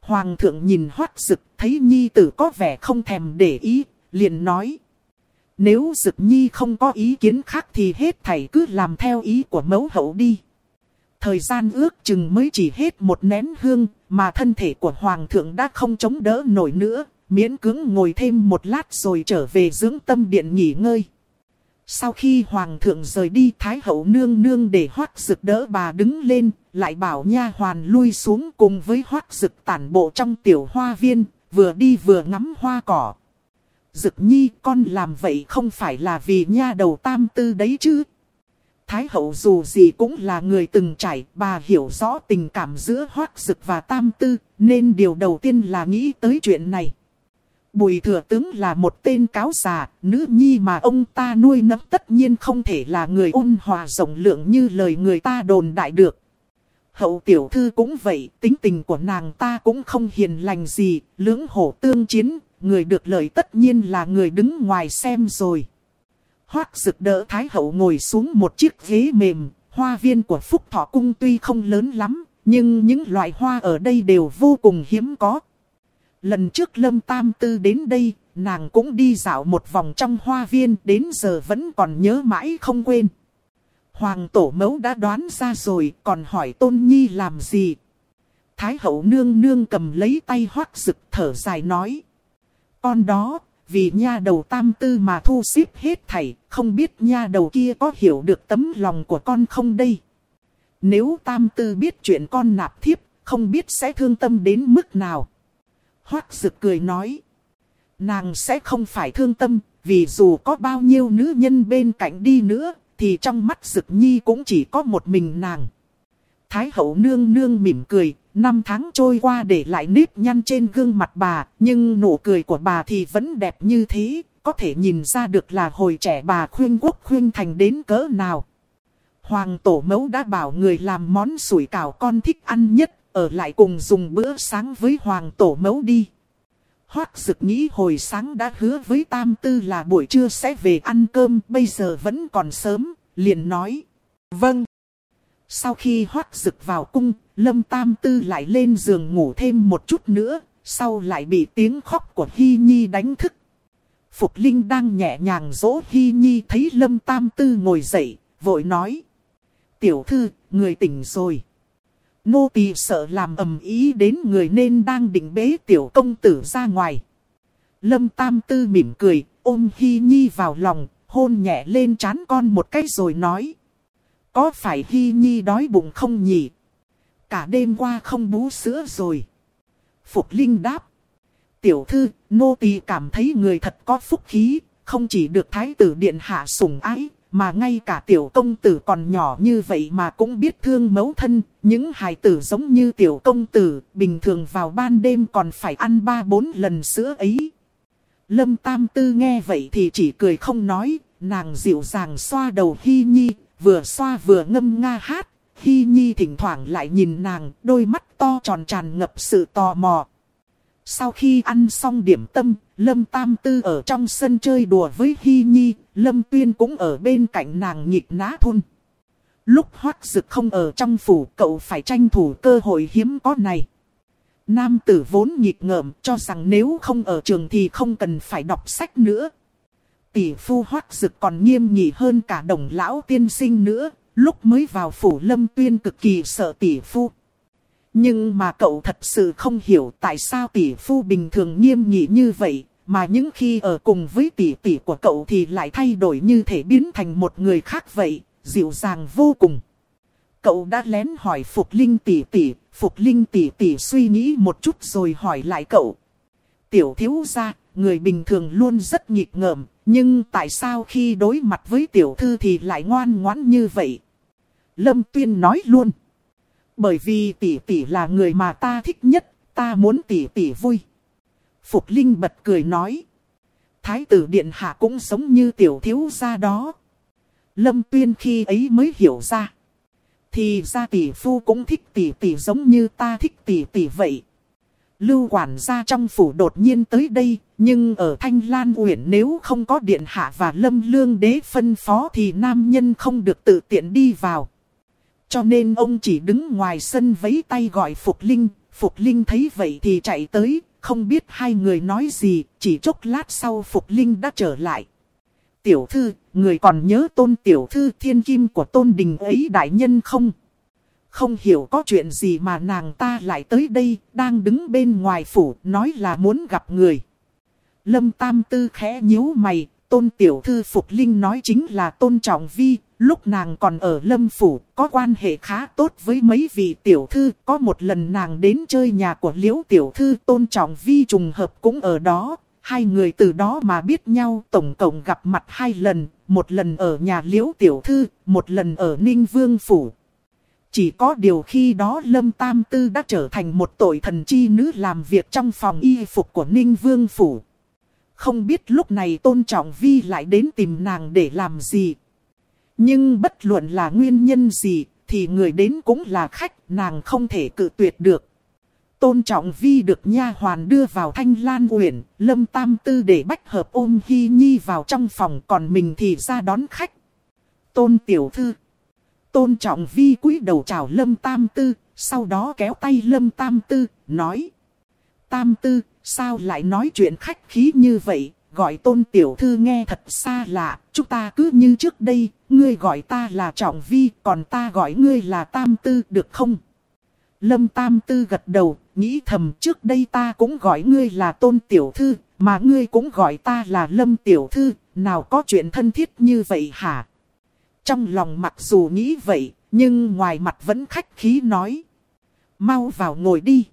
Hoàng thượng nhìn hoát Dực thấy Nhi tử có vẻ không thèm để ý, liền nói. Nếu Dực Nhi không có ý kiến khác thì hết thảy cứ làm theo ý của mẫu hậu đi. Thời gian ước chừng mới chỉ hết một nén hương, mà thân thể của Hoàng thượng đã không chống đỡ nổi nữa, miễn cứng ngồi thêm một lát rồi trở về dưỡng tâm điện nghỉ ngơi. Sau khi Hoàng thượng rời đi Thái hậu nương nương để hoác rực đỡ bà đứng lên, lại bảo nha hoàn lui xuống cùng với hoác rực tản bộ trong tiểu hoa viên, vừa đi vừa ngắm hoa cỏ. Dực nhi con làm vậy không phải là vì nha đầu tam tư đấy chứ. Thái hậu dù gì cũng là người từng trải, bà hiểu rõ tình cảm giữa hoác dực và tam tư, nên điều đầu tiên là nghĩ tới chuyện này. Bùi thừa tướng là một tên cáo già, nữ nhi mà ông ta nuôi nấng tất nhiên không thể là người ôn hòa rộng lượng như lời người ta đồn đại được. Hậu tiểu thư cũng vậy, tính tình của nàng ta cũng không hiền lành gì, lưỡng hổ tương chiến, người được lợi tất nhiên là người đứng ngoài xem rồi. Hoác rực đỡ Thái Hậu ngồi xuống một chiếc ghế mềm, hoa viên của Phúc Thọ Cung tuy không lớn lắm, nhưng những loại hoa ở đây đều vô cùng hiếm có. Lần trước Lâm Tam Tư đến đây, nàng cũng đi dạo một vòng trong hoa viên, đến giờ vẫn còn nhớ mãi không quên. Hoàng Tổ Mẫu đã đoán ra rồi, còn hỏi Tôn Nhi làm gì? Thái hậu nương nương cầm lấy tay hoác rực thở dài nói. Con đó, vì nha đầu tam tư mà thu xếp hết thảy, không biết nha đầu kia có hiểu được tấm lòng của con không đây. Nếu tam tư biết chuyện con nạp thiếp, không biết sẽ thương tâm đến mức nào. Hoác sực cười nói. Nàng sẽ không phải thương tâm, vì dù có bao nhiêu nữ nhân bên cạnh đi nữa, thì trong mắt sực Nhi cũng chỉ có một mình nàng. Thái hậu nương nương mỉm cười, năm tháng trôi qua để lại nếp nhăn trên gương mặt bà, nhưng nụ cười của bà thì vẫn đẹp như thế, có thể nhìn ra được là hồi trẻ bà khuyên quốc khuyên thành đến cỡ nào. Hoàng tổ mẫu đã bảo người làm món sủi cảo con thích ăn nhất, ở lại cùng dùng bữa sáng với hoàng tổ mẫu đi. Hoác dực nghĩ hồi sáng đã hứa với Tam Tư là buổi trưa sẽ về ăn cơm, bây giờ vẫn còn sớm, liền nói. Vâng. Sau khi hoác dực vào cung, Lâm Tam Tư lại lên giường ngủ thêm một chút nữa, sau lại bị tiếng khóc của Hy Nhi đánh thức. Phục Linh đang nhẹ nhàng dỗ Hy Nhi thấy Lâm Tam Tư ngồi dậy, vội nói. Tiểu thư, người tỉnh rồi. Nô tỳ sợ làm ầm ý đến người nên đang định bế tiểu công tử ra ngoài. Lâm Tam Tư mỉm cười, ôm Hy Nhi vào lòng, hôn nhẹ lên trán con một cái rồi nói. Có phải Hy Nhi đói bụng không nhỉ? Cả đêm qua không bú sữa rồi. Phục Linh đáp. Tiểu thư, nô tỳ cảm thấy người thật có phúc khí, không chỉ được thái tử điện hạ sủng ái, mà ngay cả tiểu công tử còn nhỏ như vậy mà cũng biết thương mẫu thân, những hài tử giống như tiểu công tử, bình thường vào ban đêm còn phải ăn ba bốn lần sữa ấy. Lâm Tam Tư nghe vậy thì chỉ cười không nói, nàng dịu dàng xoa đầu Hy Nhi, vừa xoa vừa ngâm nga hát. Hy Nhi thỉnh thoảng lại nhìn nàng, đôi mắt to tròn tràn ngập sự tò mò. Sau khi ăn xong điểm tâm, Lâm Tam Tư ở trong sân chơi đùa với Hy Nhi, Lâm Tuyên cũng ở bên cạnh nàng nhịp ná thun. Lúc hoác dực không ở trong phủ, cậu phải tranh thủ cơ hội hiếm có này. Nam tử vốn nhịp ngợm cho rằng nếu không ở trường thì không cần phải đọc sách nữa. Tỷ phu hoác dực còn nghiêm nghị hơn cả đồng lão tiên sinh nữa, lúc mới vào phủ lâm tuyên cực kỳ sợ tỷ phu. Nhưng mà cậu thật sự không hiểu tại sao tỷ phu bình thường nghiêm nghị như vậy, mà những khi ở cùng với tỷ tỷ của cậu thì lại thay đổi như thể biến thành một người khác vậy, dịu dàng vô cùng. Cậu đã lén hỏi Phục Linh tỷ tỷ, Phục Linh tỷ tỷ suy nghĩ một chút rồi hỏi lại cậu. Tiểu thiếu gia, người bình thường luôn rất nghịch ngợm, nhưng tại sao khi đối mặt với tiểu thư thì lại ngoan ngoãn như vậy? Lâm Tuyên nói luôn. Bởi vì tỷ tỷ là người mà ta thích nhất, ta muốn tỷ tỷ vui. Phục Linh bật cười nói. Thái tử Điện Hạ cũng giống như tiểu thiếu gia đó. Lâm Tuyên khi ấy mới hiểu ra. Thì ra tỷ phu cũng thích tỷ tỷ giống như ta thích tỷ tỷ vậy. Lưu quản gia trong phủ đột nhiên tới đây, nhưng ở Thanh Lan Uyển nếu không có điện hạ và lâm lương đế phân phó thì nam nhân không được tự tiện đi vào. Cho nên ông chỉ đứng ngoài sân vẫy tay gọi Phục Linh, Phục Linh thấy vậy thì chạy tới, không biết hai người nói gì, chỉ chốc lát sau Phục Linh đã trở lại. Tiểu thư, người còn nhớ tôn tiểu thư thiên kim của tôn đình ấy đại nhân không? Không hiểu có chuyện gì mà nàng ta lại tới đây, đang đứng bên ngoài phủ, nói là muốn gặp người. Lâm Tam Tư khẽ nhíu mày, tôn tiểu thư Phục Linh nói chính là tôn trọng vi, lúc nàng còn ở Lâm Phủ, có quan hệ khá tốt với mấy vị tiểu thư, có một lần nàng đến chơi nhà của liễu tiểu thư tôn trọng vi trùng hợp cũng ở đó. Hai người từ đó mà biết nhau tổng cộng gặp mặt hai lần, một lần ở nhà liễu tiểu thư, một lần ở Ninh Vương Phủ. Chỉ có điều khi đó Lâm Tam Tư đã trở thành một tội thần chi nữ làm việc trong phòng y phục của Ninh Vương Phủ. Không biết lúc này Tôn Trọng Vi lại đến tìm nàng để làm gì. Nhưng bất luận là nguyên nhân gì, thì người đến cũng là khách, nàng không thể cự tuyệt được. Tôn Trọng Vi được nha hoàn đưa vào Thanh Lan Uyển, Lâm Tam Tư để bách hợp ôm Hy Nhi vào trong phòng còn mình thì ra đón khách. Tôn Tiểu Thư Tôn Trọng Vi cúi đầu chào Lâm Tam Tư, sau đó kéo tay Lâm Tam Tư, nói. Tam Tư, sao lại nói chuyện khách khí như vậy, gọi Tôn Tiểu Thư nghe thật xa lạ, chúng ta cứ như trước đây, ngươi gọi ta là Trọng Vi, còn ta gọi ngươi là Tam Tư, được không? Lâm Tam Tư gật đầu, nghĩ thầm trước đây ta cũng gọi ngươi là Tôn Tiểu Thư, mà ngươi cũng gọi ta là Lâm Tiểu Thư, nào có chuyện thân thiết như vậy hả? Trong lòng mặc dù nghĩ vậy, nhưng ngoài mặt vẫn khách khí nói. Mau vào ngồi đi.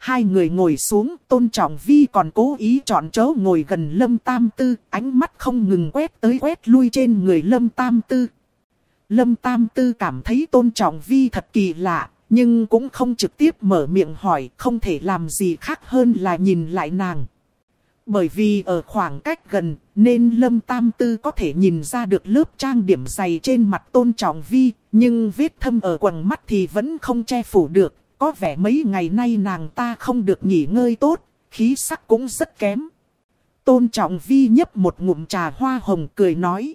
Hai người ngồi xuống, tôn trọng vi còn cố ý chọn chỗ ngồi gần lâm tam tư, ánh mắt không ngừng quét tới quét lui trên người lâm tam tư. Lâm tam tư cảm thấy tôn trọng vi thật kỳ lạ, nhưng cũng không trực tiếp mở miệng hỏi, không thể làm gì khác hơn là nhìn lại nàng. Bởi vì ở khoảng cách gần, nên Lâm Tam Tư có thể nhìn ra được lớp trang điểm dày trên mặt tôn trọng vi, nhưng vết thâm ở quầng mắt thì vẫn không che phủ được. Có vẻ mấy ngày nay nàng ta không được nghỉ ngơi tốt, khí sắc cũng rất kém. Tôn trọng vi nhấp một ngụm trà hoa hồng cười nói.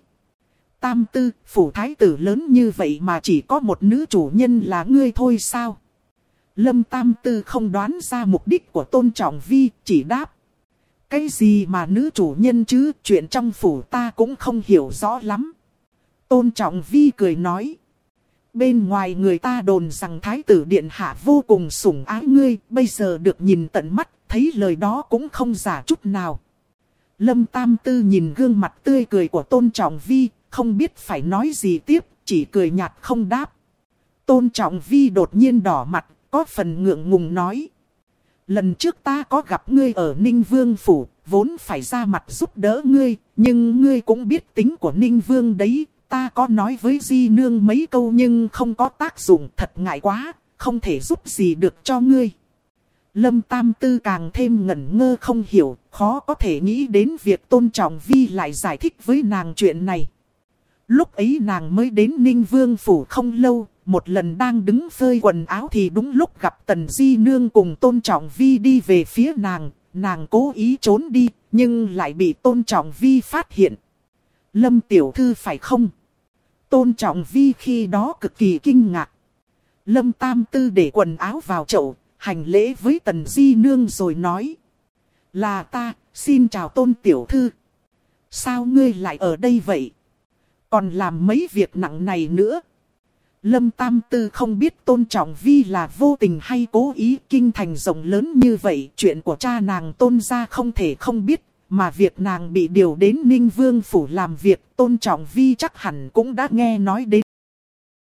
Tam tư, phủ thái tử lớn như vậy mà chỉ có một nữ chủ nhân là ngươi thôi sao? Lâm Tam Tư không đoán ra mục đích của Tôn Trọng Vi, chỉ đáp. Cái gì mà nữ chủ nhân chứ, chuyện trong phủ ta cũng không hiểu rõ lắm. Tôn Trọng Vi cười nói. Bên ngoài người ta đồn rằng Thái tử Điện Hạ vô cùng sủng ái ngươi, bây giờ được nhìn tận mắt, thấy lời đó cũng không giả chút nào. Lâm Tam Tư nhìn gương mặt tươi cười của Tôn Trọng Vi, không biết phải nói gì tiếp, chỉ cười nhạt không đáp. Tôn Trọng Vi đột nhiên đỏ mặt, có phần ngượng ngùng nói. Lần trước ta có gặp ngươi ở Ninh Vương Phủ, vốn phải ra mặt giúp đỡ ngươi, nhưng ngươi cũng biết tính của Ninh Vương đấy. Ta có nói với Di Nương mấy câu nhưng không có tác dụng thật ngại quá, không thể giúp gì được cho ngươi. Lâm Tam Tư càng thêm ngẩn ngơ không hiểu, khó có thể nghĩ đến việc tôn trọng Vi lại giải thích với nàng chuyện này. Lúc ấy nàng mới đến Ninh Vương Phủ không lâu, một lần đang đứng phơi quần áo thì đúng lúc gặp Tần Di Nương cùng Tôn Trọng Vi đi về phía nàng, nàng cố ý trốn đi, nhưng lại bị Tôn Trọng Vi phát hiện. Lâm Tiểu Thư phải không? Tôn Trọng Vi khi đó cực kỳ kinh ngạc. Lâm Tam Tư để quần áo vào chậu, hành lễ với Tần Di Nương rồi nói. Là ta, xin chào Tôn Tiểu Thư. Sao ngươi lại ở đây vậy? Còn làm mấy việc nặng này nữa. Lâm Tam Tư không biết tôn trọng vi là vô tình hay cố ý kinh thành rộng lớn như vậy. Chuyện của cha nàng tôn ra không thể không biết. Mà việc nàng bị điều đến Ninh Vương Phủ làm việc, tôn trọng vi chắc hẳn cũng đã nghe nói đến.